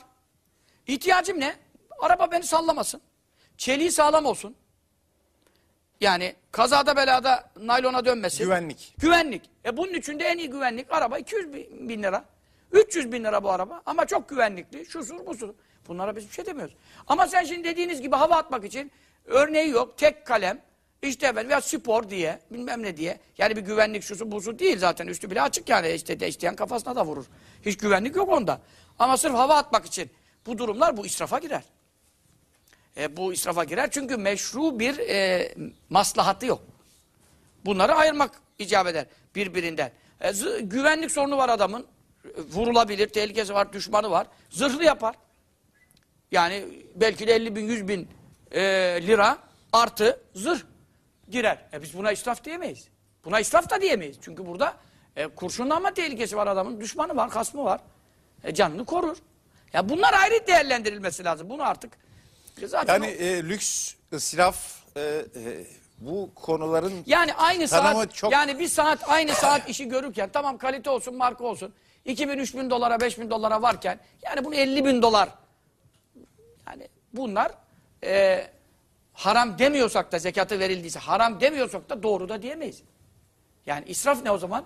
İhtiyacım ne? Araba beni sallamasın. Çeliği sağlam olsun. Yani kazada belada naylona dönmesin. Güvenlik. Güvenlik. E bunun için de en iyi güvenlik araba 200 bin, bin lira. 300 bin lira bu araba ama çok güvenlikli. Şusur busur. Bunlara biz bir şey demiyoruz. Ama sen şimdi dediğiniz gibi hava atmak için örneği yok. Tek kalem. işte efendim ya spor diye bilmem ne diye. Yani bir güvenlik şusu busu değil zaten. Üstü bile açık yani. İşte de isteyen kafasına da vurur. Hiç güvenlik yok onda. Ama sırf hava atmak için bu durumlar bu israfa girer. E, bu israfa girer çünkü meşru bir e, maslahatı yok. Bunları ayırmak icap eder birbirinden. E, güvenlik sorunu var adamın. Vurulabilir, tehlikesi var, düşmanı var. Zırhlı yapar. Yani belki de 50 bin, 100 bin e, lira artı zırh girer. E biz buna israf diyemeyiz. Buna israf da diyemeyiz. Çünkü burada e, kurşunlanma tehlikesi var adamın. Düşmanı var, kasmı var. E, canını korur. Ya bunlar ayrı değerlendirilmesi lazım. Bunu artık zaten Yani o- e, lüks, israf e, e, bu konuların Yani aynı saat, çok- yani bir saat aynı saat işi görürken tamam kalite olsun, marka olsun. 2000, 3000 dolara, 5000 dolara varken yani bunu 50 bin dolar yani bunlar e, haram demiyorsak da zekatı verildiyse haram demiyorsak da doğru da diyemeyiz. Yani israf ne o zaman?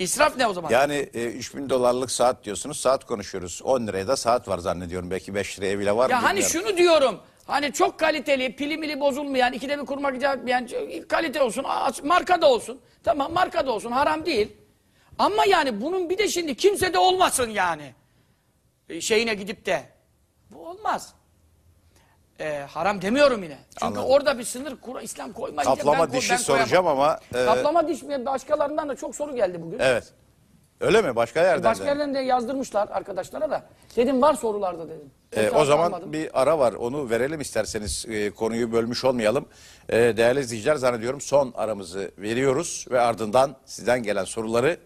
İsraf ne o zaman? yani e, 3000 dolarlık saat diyorsunuz. Saat konuşuyoruz. 10 liraya da saat var zannediyorum. Belki 5 liraya bile var. Ya hani bilmiyorum. şunu diyorum. Hani çok kaliteli, pili mili bozulmayan, ikide bir kurmak icap kalite olsun, marka da olsun. Tamam marka da olsun, haram değil. Ama yani bunun bir de şimdi kimse de olmasın yani. E, Şeyine gidip de. Bu olmaz. E, haram demiyorum yine. Çünkü Anladım. orada bir sınır kur, İslam koymayınca Kaplama ben, dişi ben soracağım koyamam. ama, e, Kaplama diş mi? Başkalarından da çok soru geldi bugün. Evet. Öyle mi? Başka yerden Başka de? yerden de yazdırmışlar arkadaşlara da. Dedim var sorularda dedim. Tekrar o zaman almadım. bir ara var. Onu verelim isterseniz. Ee, konuyu bölmüş olmayalım. Ee, değerli izleyiciler zannediyorum son aramızı veriyoruz ve ardından sizden gelen soruları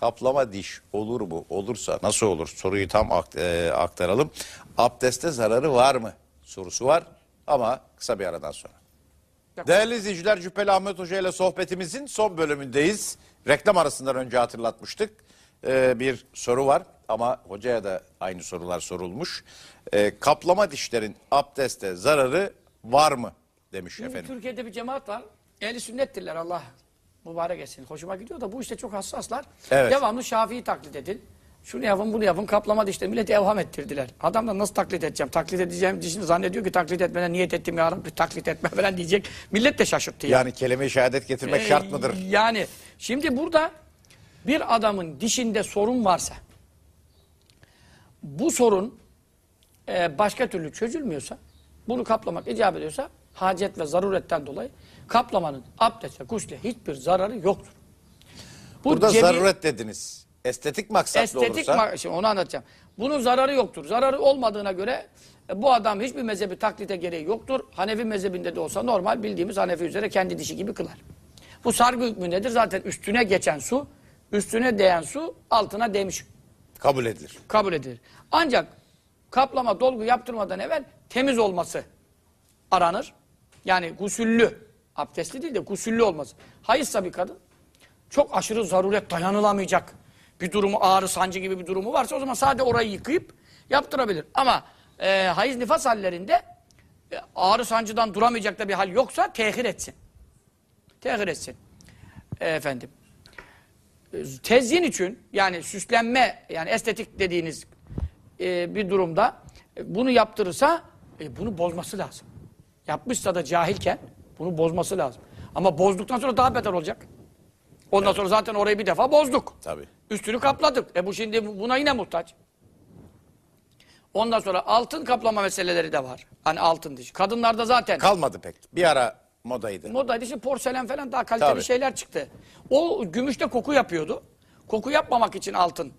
kaplama diş olur mu? Olursa nasıl olur? Soruyu tam e, aktaralım. Abdeste zararı var mı? Sorusu var ama kısa bir aradan sonra. Değerli izleyiciler Cübbeli Ahmet Hoca ile sohbetimizin son bölümündeyiz. Reklam arasından önce hatırlatmıştık. Ee, bir soru var ama hocaya da aynı sorular sorulmuş. Ee, kaplama dişlerin abdeste zararı var mı demiş Şimdi efendim. Türkiye'de bir cemaat var. Ehli sünnettirler Allah mübarek etsin. Hoşuma gidiyor da bu işte çok hassaslar. Evet. Devamlı Şafii'yi taklit edin. Şunu yapın bunu yapın kaplama dişleri millete evham ettirdiler. Adam da nasıl taklit edeceğim? Taklit edeceğim dişini zannediyor ki taklit etmeden niyet ettim ya Rabbi taklit etme *laughs* falan diyecek. Millet de şaşırttı ya. Yani kelime-i şehadet getirmek Ee, şart mıdır? Yani şimdi burada bir adamın dişinde sorun varsa bu sorun e, başka türlü çözülmüyorsa bunu kaplamak icap ediyorsa hacet ve zaruretten dolayı kaplamanın abdeste, gusle hiçbir zararı yoktur. Bu Burada cebi- zaruret dediniz. Estetik maksatlı estetik olursa ma- şimdi onu anlatacağım. Bunun zararı yoktur. Zararı olmadığına göre e, bu adam hiçbir mezhebi taklite gereği yoktur. Hanefi mezhebinde de olsa normal bildiğimiz Hanefi üzere kendi dişi gibi kılar. Bu sargı hükmü nedir? Zaten üstüne geçen su, üstüne değen su altına değmiş kabul edilir. kabul edilir. Ancak kaplama, dolgu yaptırmadan evvel temiz olması aranır. Yani gusüllü, abdestli değil de gusüllü olması. Hayızsa bir kadın çok aşırı zaruret dayanılamayacak bir durumu, ağrı, sancı gibi bir durumu varsa o zaman sadece orayı yıkayıp yaptırabilir. Ama e, hayız nifas hallerinde e, ağrı sancıdan duramayacak da bir hal yoksa tehir etsin. Tehir etsin. E, efendim tezyin için yani süslenme yani estetik dediğiniz e, bir durumda e, bunu yaptırırsa e, bunu bozması lazım. Yapmışsa da cahilken bunu bozması lazım. Ama bozduktan sonra daha beter olacak. Ondan sonra zaten orayı bir defa bozduk. Tabii. Üstünü kapladık. E bu şimdi buna yine muhtaç. Ondan sonra altın kaplama meseleleri de var. Hani altın diş. Kadınlarda zaten Kalmadı pek. Bir ara modaydı. modaydı işte porselen falan daha kaliteli Tabii. şeyler çıktı. O gümüşte koku yapıyordu. Koku yapmamak için altın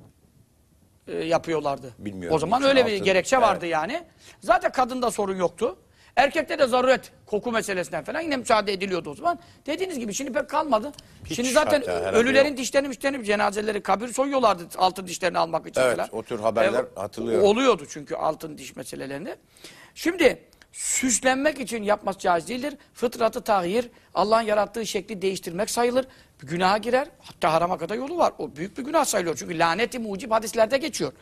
e, yapıyorlardı. Bilmiyorum O zaman öyle bir altın. gerekçe Evet. vardı yani. Zaten kadında sorun yoktu. Erkekte de zaruret koku meselesinden falan yine müsaade ediliyordu o zaman. Dediğiniz gibi şimdi pek kalmadı. Hiç şimdi zaten hatta ölülerin yok. dişlerini mişlerini cenazeleri kabir soyuyorlardı altın dişlerini almak için Evet, falan. o tür haberler hatırlıyorum. Oluyordu çünkü altın diş meselelerinde. Şimdi süslenmek için yapması caiz değildir. Fıtratı tahir, Allah'ın yarattığı şekli değiştirmek sayılır. Günaha girer. Hatta harama kadar yolu var. O büyük bir günah sayılıyor. Çünkü laneti mucib hadislerde geçiyor.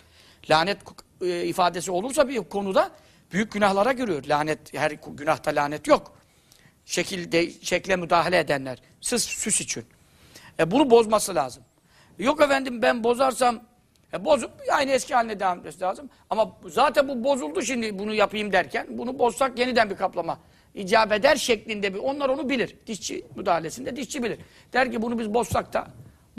Lanet e, ifadesi olursa bir konuda büyük günahlara giriyor. Lanet her günahta lanet yok. Şekil de, şekle müdahale edenler. Sız süs için. E, bunu bozması lazım. Yok efendim ben bozarsam e, bozup aynı eski haline devam etmesi lazım. Ama zaten bu bozuldu şimdi bunu yapayım derken bunu bozsak yeniden bir kaplama icap eder şeklinde bir onlar onu bilir. Dişçi müdahalesinde dişçi bilir. Der ki bunu biz bozsak da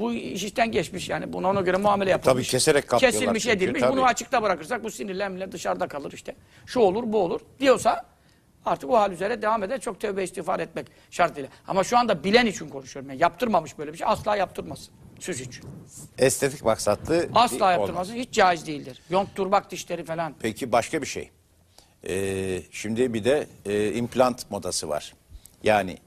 bu iş işten geçmiş yani buna ona göre muamele yapılmış. Tabii keserek kaplıyorlar Kesilmiş çünkü, edilmiş tabii. bunu açıkta bırakırsak bu sinirler dışarıda kalır işte. Şu olur bu olur diyorsa artık o hal üzere devam eder. Çok tövbe istiğfar etmek şartıyla. Ama şu anda bilen için konuşuyorum. Yani yaptırmamış böyle bir şey asla yaptırmasın. Süs için. Estetik maksatlı Asla olmaz. yaptırmasın. Hiç caiz değildir. Yontturmak dişleri falan. Peki başka bir şey. Ee, şimdi bir de e, implant modası var. Yani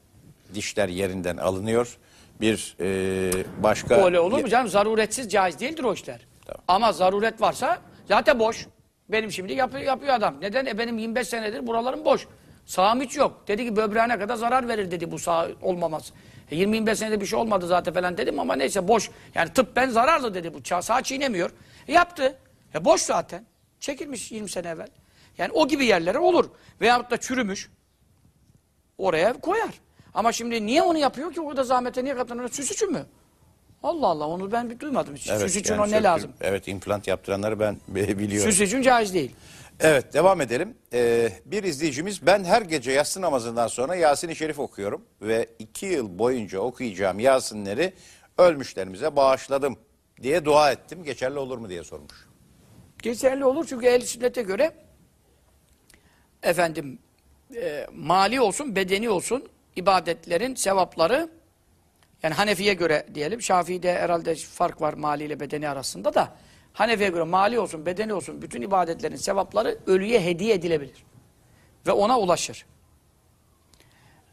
dişler yerinden alınıyor. Bir e, başka... Öyle olur mu canım? Zaruretsiz caiz değildir o işler. Tamam. Ama zaruret varsa zaten boş. Benim şimdi yapıyor, yapıyor adam. Neden? E benim 25 senedir buralarım boş. Sağım hiç yok. Dedi ki böbreğine kadar zarar verir dedi bu sağ olmaması. E 20-25 senede bir şey olmadı zaten falan dedim ama neyse boş. Yani tıbben zararlı dedi bu. Sağ çiğnemiyor. E yaptı. E boş zaten. Çekilmiş 20 sene evvel. Yani o gibi yerlere olur. Veyahut da çürümüş. Oraya koyar. Ama şimdi niye onu yapıyor ki? Orada zahmete niye katlanıyor? Süs için mi? Allah Allah onu ben bir duymadım. hiç. Evet, Süs için yani o ne lazım? Evet implant yaptıranları ben *laughs* biliyorum. Süs için caiz değil. Evet devam edelim. Ee, bir izleyicimiz ben her gece yatsı namazından sonra Yasin-i Şerif okuyorum ve iki yıl boyunca okuyacağım Yasinleri ölmüşlerimize bağışladım diye dua ettim. Geçerli olur mu diye sormuş. Geçerli olur çünkü ehl sünnete göre efendim e, mali olsun, bedeni olsun ibadetlerin sevapları yani Hanefi'ye göre diyelim. Şafii'de herhalde fark var mali ile bedeni arasında da. Hanefi'ye göre mali olsun, bedeni olsun bütün ibadetlerin sevapları ölüye hediye edilebilir. Ve ona ulaşır.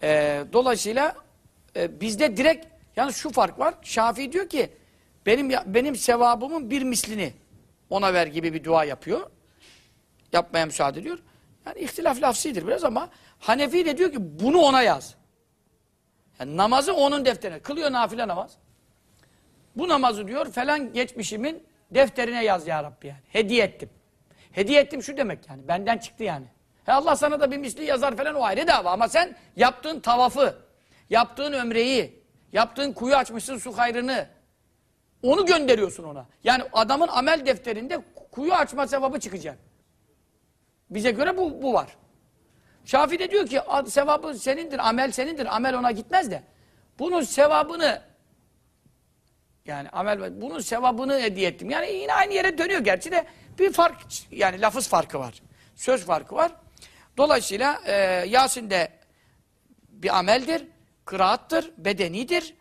Ee, dolayısıyla e, bizde direkt yani şu fark var. Şafii diyor ki benim benim sevabımın bir mislini ona ver gibi bir dua yapıyor. Yapmaya müsaade ediyor. Yani ihtilaf lafsidir biraz ama Hanefi de diyor ki bunu ona yaz. Yani namazı onun defterine. Kılıyor nafile namaz. Bu namazı diyor falan geçmişimin defterine yaz ya Rabbi yani. Hediye ettim. Hediye ettim şu demek yani. Benden çıktı yani. He Allah sana da bir misli yazar falan o ayrı dava. Ama sen yaptığın tavafı, yaptığın ömreyi, yaptığın kuyu açmışsın su hayrını, onu gönderiyorsun ona. Yani adamın amel defterinde kuyu açma sevabı çıkacak. Bize göre bu, bu var. Şafii de diyor ki "A- sevabı senindir, amel senindir. Amel ona gitmez de. Bunun sevabını yani amel bunun sevabını hediye ettim. Yani yine aynı yere dönüyor gerçi de bir fark yani lafız farkı var. Söz farkı var. Dolayısıyla e, Yasin de bir ameldir, kıraattır, bedenidir.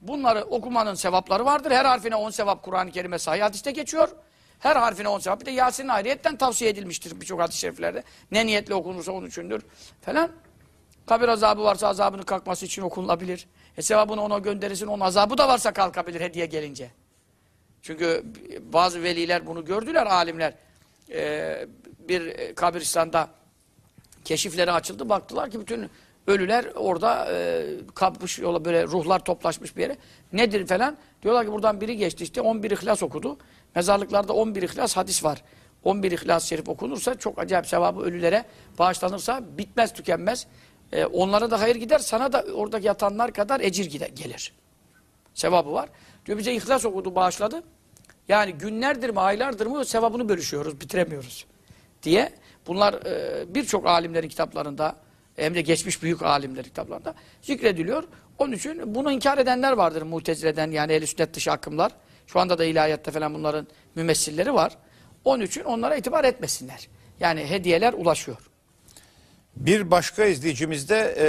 Bunları okumanın sevapları vardır. Her harfine on sevap Kur'an-ı Kerim'e sahih hadiste geçiyor. Her harfine on sevap. Bir de Yasin'in ayrıyetten tavsiye edilmiştir birçok hadis-i şeriflerde. Ne niyetle okunursa onun içindir falan. Kabir azabı varsa azabının kalkması için okunulabilir. E sevabını ona gönderirsin, onun azabı da varsa kalkabilir hediye gelince. Çünkü bazı veliler bunu gördüler, alimler. Ee, bir kabristanda keşifleri açıldı, baktılar ki bütün ölüler orada e, kapmış yola böyle ruhlar toplaşmış bir yere. Nedir falan? Diyorlar ki buradan biri geçti işte 11 ihlas okudu. Mezarlıklarda 11 ihlas hadis var. 11 ihlas şerif okunursa çok acayip sevabı ölülere bağışlanırsa bitmez tükenmez. E, onlara da hayır gider sana da orada yatanlar kadar ecir gider, gelir. Sevabı var. Diyor bize ihlas okudu bağışladı. Yani günlerdir mi aylardır mı sevabını bölüşüyoruz bitiremiyoruz diye. Bunlar e, birçok alimlerin kitaplarında hem de geçmiş büyük alimlerin kitaplarında zikrediliyor. Onun için bunu inkar edenler vardır mutezileden yani ehl sünnet dışı akımlar. Şu anda da ilahiyatta falan bunların mümessilleri var. Onun için onlara itibar etmesinler. Yani hediyeler ulaşıyor. Bir başka izleyicimiz de e,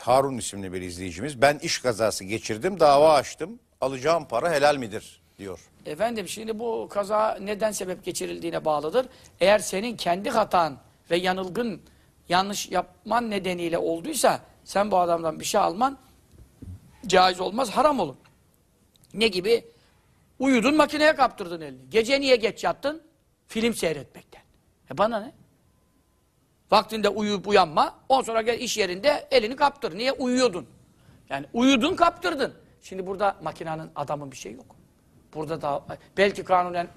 Harun isimli bir izleyicimiz. Ben iş kazası geçirdim, dava açtım. Alacağım para helal midir diyor. Efendim şimdi bu kaza neden sebep geçirildiğine bağlıdır. Eğer senin kendi hatan ve yanılgın yanlış yapman nedeniyle olduysa sen bu adamdan bir şey alman caiz olmaz, haram olur. Ne gibi? Uyudun makineye kaptırdın elini. Gece niye geç yattın? Film seyretmekten. E bana ne? Vaktinde uyuyup uyanma. On sonra gel iş yerinde elini kaptır. Niye? Uyuyordun. Yani uyudun kaptırdın. Şimdi burada makinenin adamın bir şey yok. Burada da belki kanunen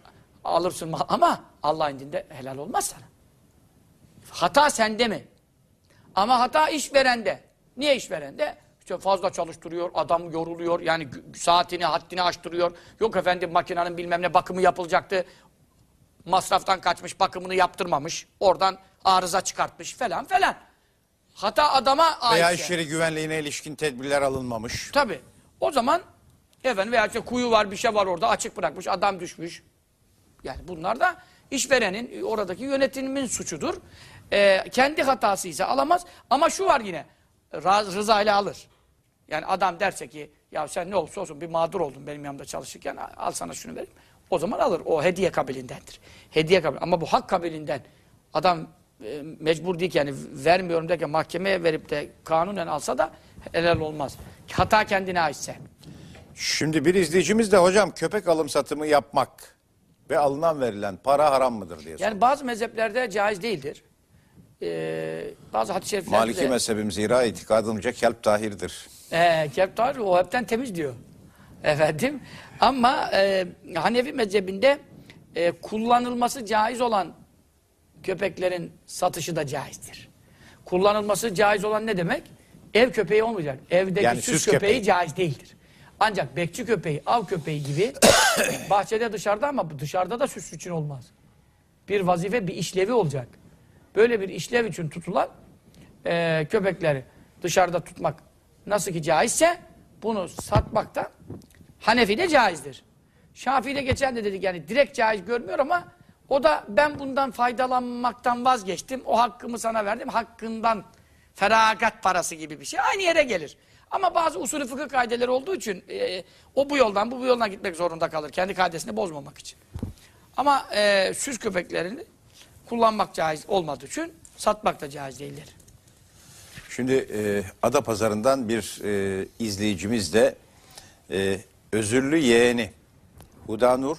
alırsın ama Allah indinde helal olmaz sana. Hata sende mi? Ama hata işverende. Niye işverende? İşte fazla çalıştırıyor, adam yoruluyor, yani saatini, haddini aştırıyor. Yok efendim makinenin bilmem ne bakımı yapılacaktı. Masraftan kaçmış, bakımını yaptırmamış. Oradan arıza çıkartmış falan falan. Hata adama ait. Veya iş yeri güvenliğine ilişkin tedbirler alınmamış. Tabii. O zaman efendim veya işte kuyu var bir şey var orada açık bırakmış adam düşmüş. Yani bunlar da işverenin oradaki yönetimin suçudur. Ee, kendi hatası ise alamaz. Ama şu var yine rıza ile alır. Yani adam derse ki ya sen ne olursa olsun bir mağdur oldun benim yanımda çalışırken al sana şunu vereyim. O zaman alır. O hediye kabilindendir. Hediye kabil. Ama bu hak kabilinden adam e, mecbur değil ki yani vermiyorum derken mahkemeye verip de kanunen alsa da helal olmaz. Hata kendine aitse. Şimdi bir izleyicimiz de hocam köpek alım satımı yapmak ve alınan verilen para haram mıdır diye soruyor. Yani bazı mezheplerde caiz değildir. Ee, bazı hadis-i şeriflerde Maliki de... mezhebim zira itikadımca kelp tahirdir. Ee, keptar o hepten temiz diyor. Efendim. Ama e, Hanefi mezhebinde e, kullanılması caiz olan köpeklerin satışı da caizdir. Kullanılması caiz olan ne demek? Ev köpeği olmayacak. Evdeki Yani süs, süs köpeği, köpeği. caiz değildir. Ancak bekçi köpeği, av köpeği gibi *coughs* bahçede dışarıda ama dışarıda da süs için olmaz. Bir vazife, bir işlevi olacak. Böyle bir işlev için tutulan e, köpekleri dışarıda tutmak nasıl ki caizse bunu satmak da Hanefi'de caizdir. Şafii'de geçen de dedik yani direkt caiz görmüyor ama O da ben bundan faydalanmaktan vazgeçtim. O hakkımı sana verdim. Hakkından feragat parası gibi bir şey. Aynı yere gelir. Ama bazı usulü fıkıh kaideleri olduğu için e, o bu yoldan bu bu yoldan gitmek zorunda kalır. Kendi kaidesini bozmamak için. Ama e, süs köpeklerini kullanmak caiz olmadığı için satmak da caiz değildir. Şimdi e, Ada Pazarından bir e, izleyicimiz de e, özürlü yeğeni Hudanur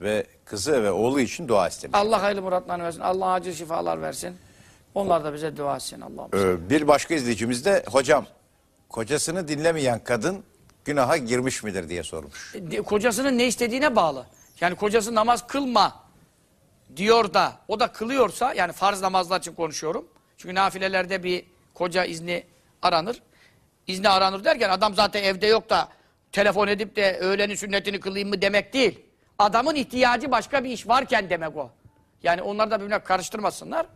ve kızı ve oğlu için dua istemiş. Allah hayırlı muratlarını versin. Allah acil şifalar versin. Onlar da bize dua etsin Allah'ım. Ee, bir başka izleyicimiz de hocam kocasını dinlemeyen kadın günaha girmiş midir diye sormuş. E, kocasının ne istediğine bağlı. Yani kocası namaz kılma diyor da o da kılıyorsa yani farz namazlar için konuşuyorum. Çünkü nafilelerde bir koca izni aranır. İzni aranır derken adam zaten evde yok da telefon edip de öğlenin sünnetini kılayım mı demek değil. Adamın ihtiyacı başka bir iş varken demek o. Yani onlar da birbirine karıştırmasınlar.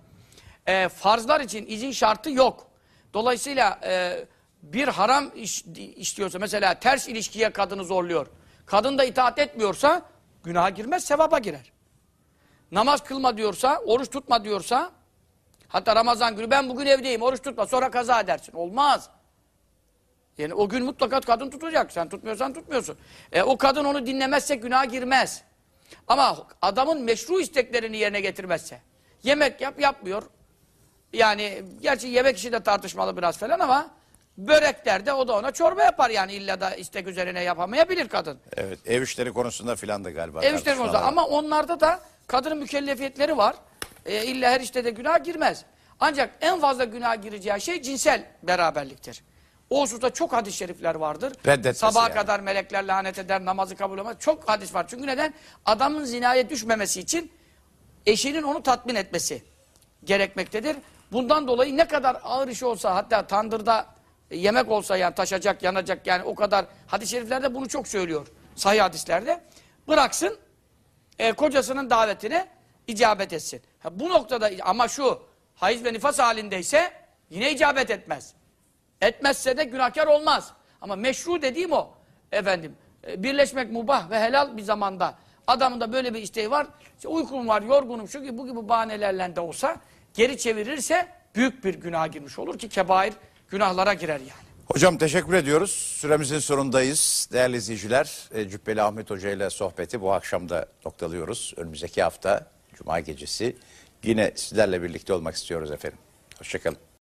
E, farzlar için izin şartı yok. Dolayısıyla e, bir haram iş, işliyorsa mesela ters ilişkiye kadını zorluyor. Kadın da itaat etmiyorsa günaha girmez sevaba girer. Namaz kılma diyorsa, oruç tutma diyorsa hatta Ramazan günü ben bugün evdeyim oruç tutma sonra kaza edersin. Olmaz. Yani o gün mutlaka kadın tutacak. Sen tutmuyorsan tutmuyorsun. E, o kadın onu dinlemezse günaha girmez. Ama adamın meşru isteklerini yerine getirmezse. Yemek yap yapmıyor. Yani gerçi yemek işi de tartışmalı biraz falan ama böreklerde o da ona çorba yapar yani illa da istek üzerine yapamayabilir kadın. Evet ev işleri konusunda filan da galiba. Ev işleri konusunda var. ama onlarda da kadının mükellefiyetleri var. E, illa her işte de günah girmez. Ancak en fazla günah gireceği şey cinsel beraberliktir. O hususta çok hadis-i şerifler vardır. Reddetmesi Sabaha yani. kadar melekler lanet eder, namazı kabul olmaz. Çok hadis var. Çünkü neden? Adamın zinaya düşmemesi için eşinin onu tatmin etmesi gerekmektedir. Bundan dolayı ne kadar ağır iş olsa hatta tandırda yemek olsa yani taşacak, yanacak yani o kadar hadis-i şeriflerde bunu çok söylüyor. Sahih hadislerde. Bıraksın e, kocasının davetine icabet etsin. Ha, bu noktada ama şu hayız ve nifas halindeyse yine icabet etmez. Etmezse de günahkar olmaz. Ama meşru dediğim o. Efendim e, birleşmek mubah ve helal bir zamanda adamın da böyle bir isteği var. İşte uykum var, yorgunum şu gibi bu gibi bahanelerle de olsa geri çevirirse büyük bir günaha girmiş olur ki kebair günahlara girer yani. Hocam teşekkür ediyoruz. Süremizin sonundayız. Değerli izleyiciler, e, Cübbeli Ahmet Hoca ile sohbeti bu akşam da noktalıyoruz. Önümüzdeki hafta Cuma gecesi yine sizlerle birlikte olmak istiyoruz efendim. Hoşçakalın.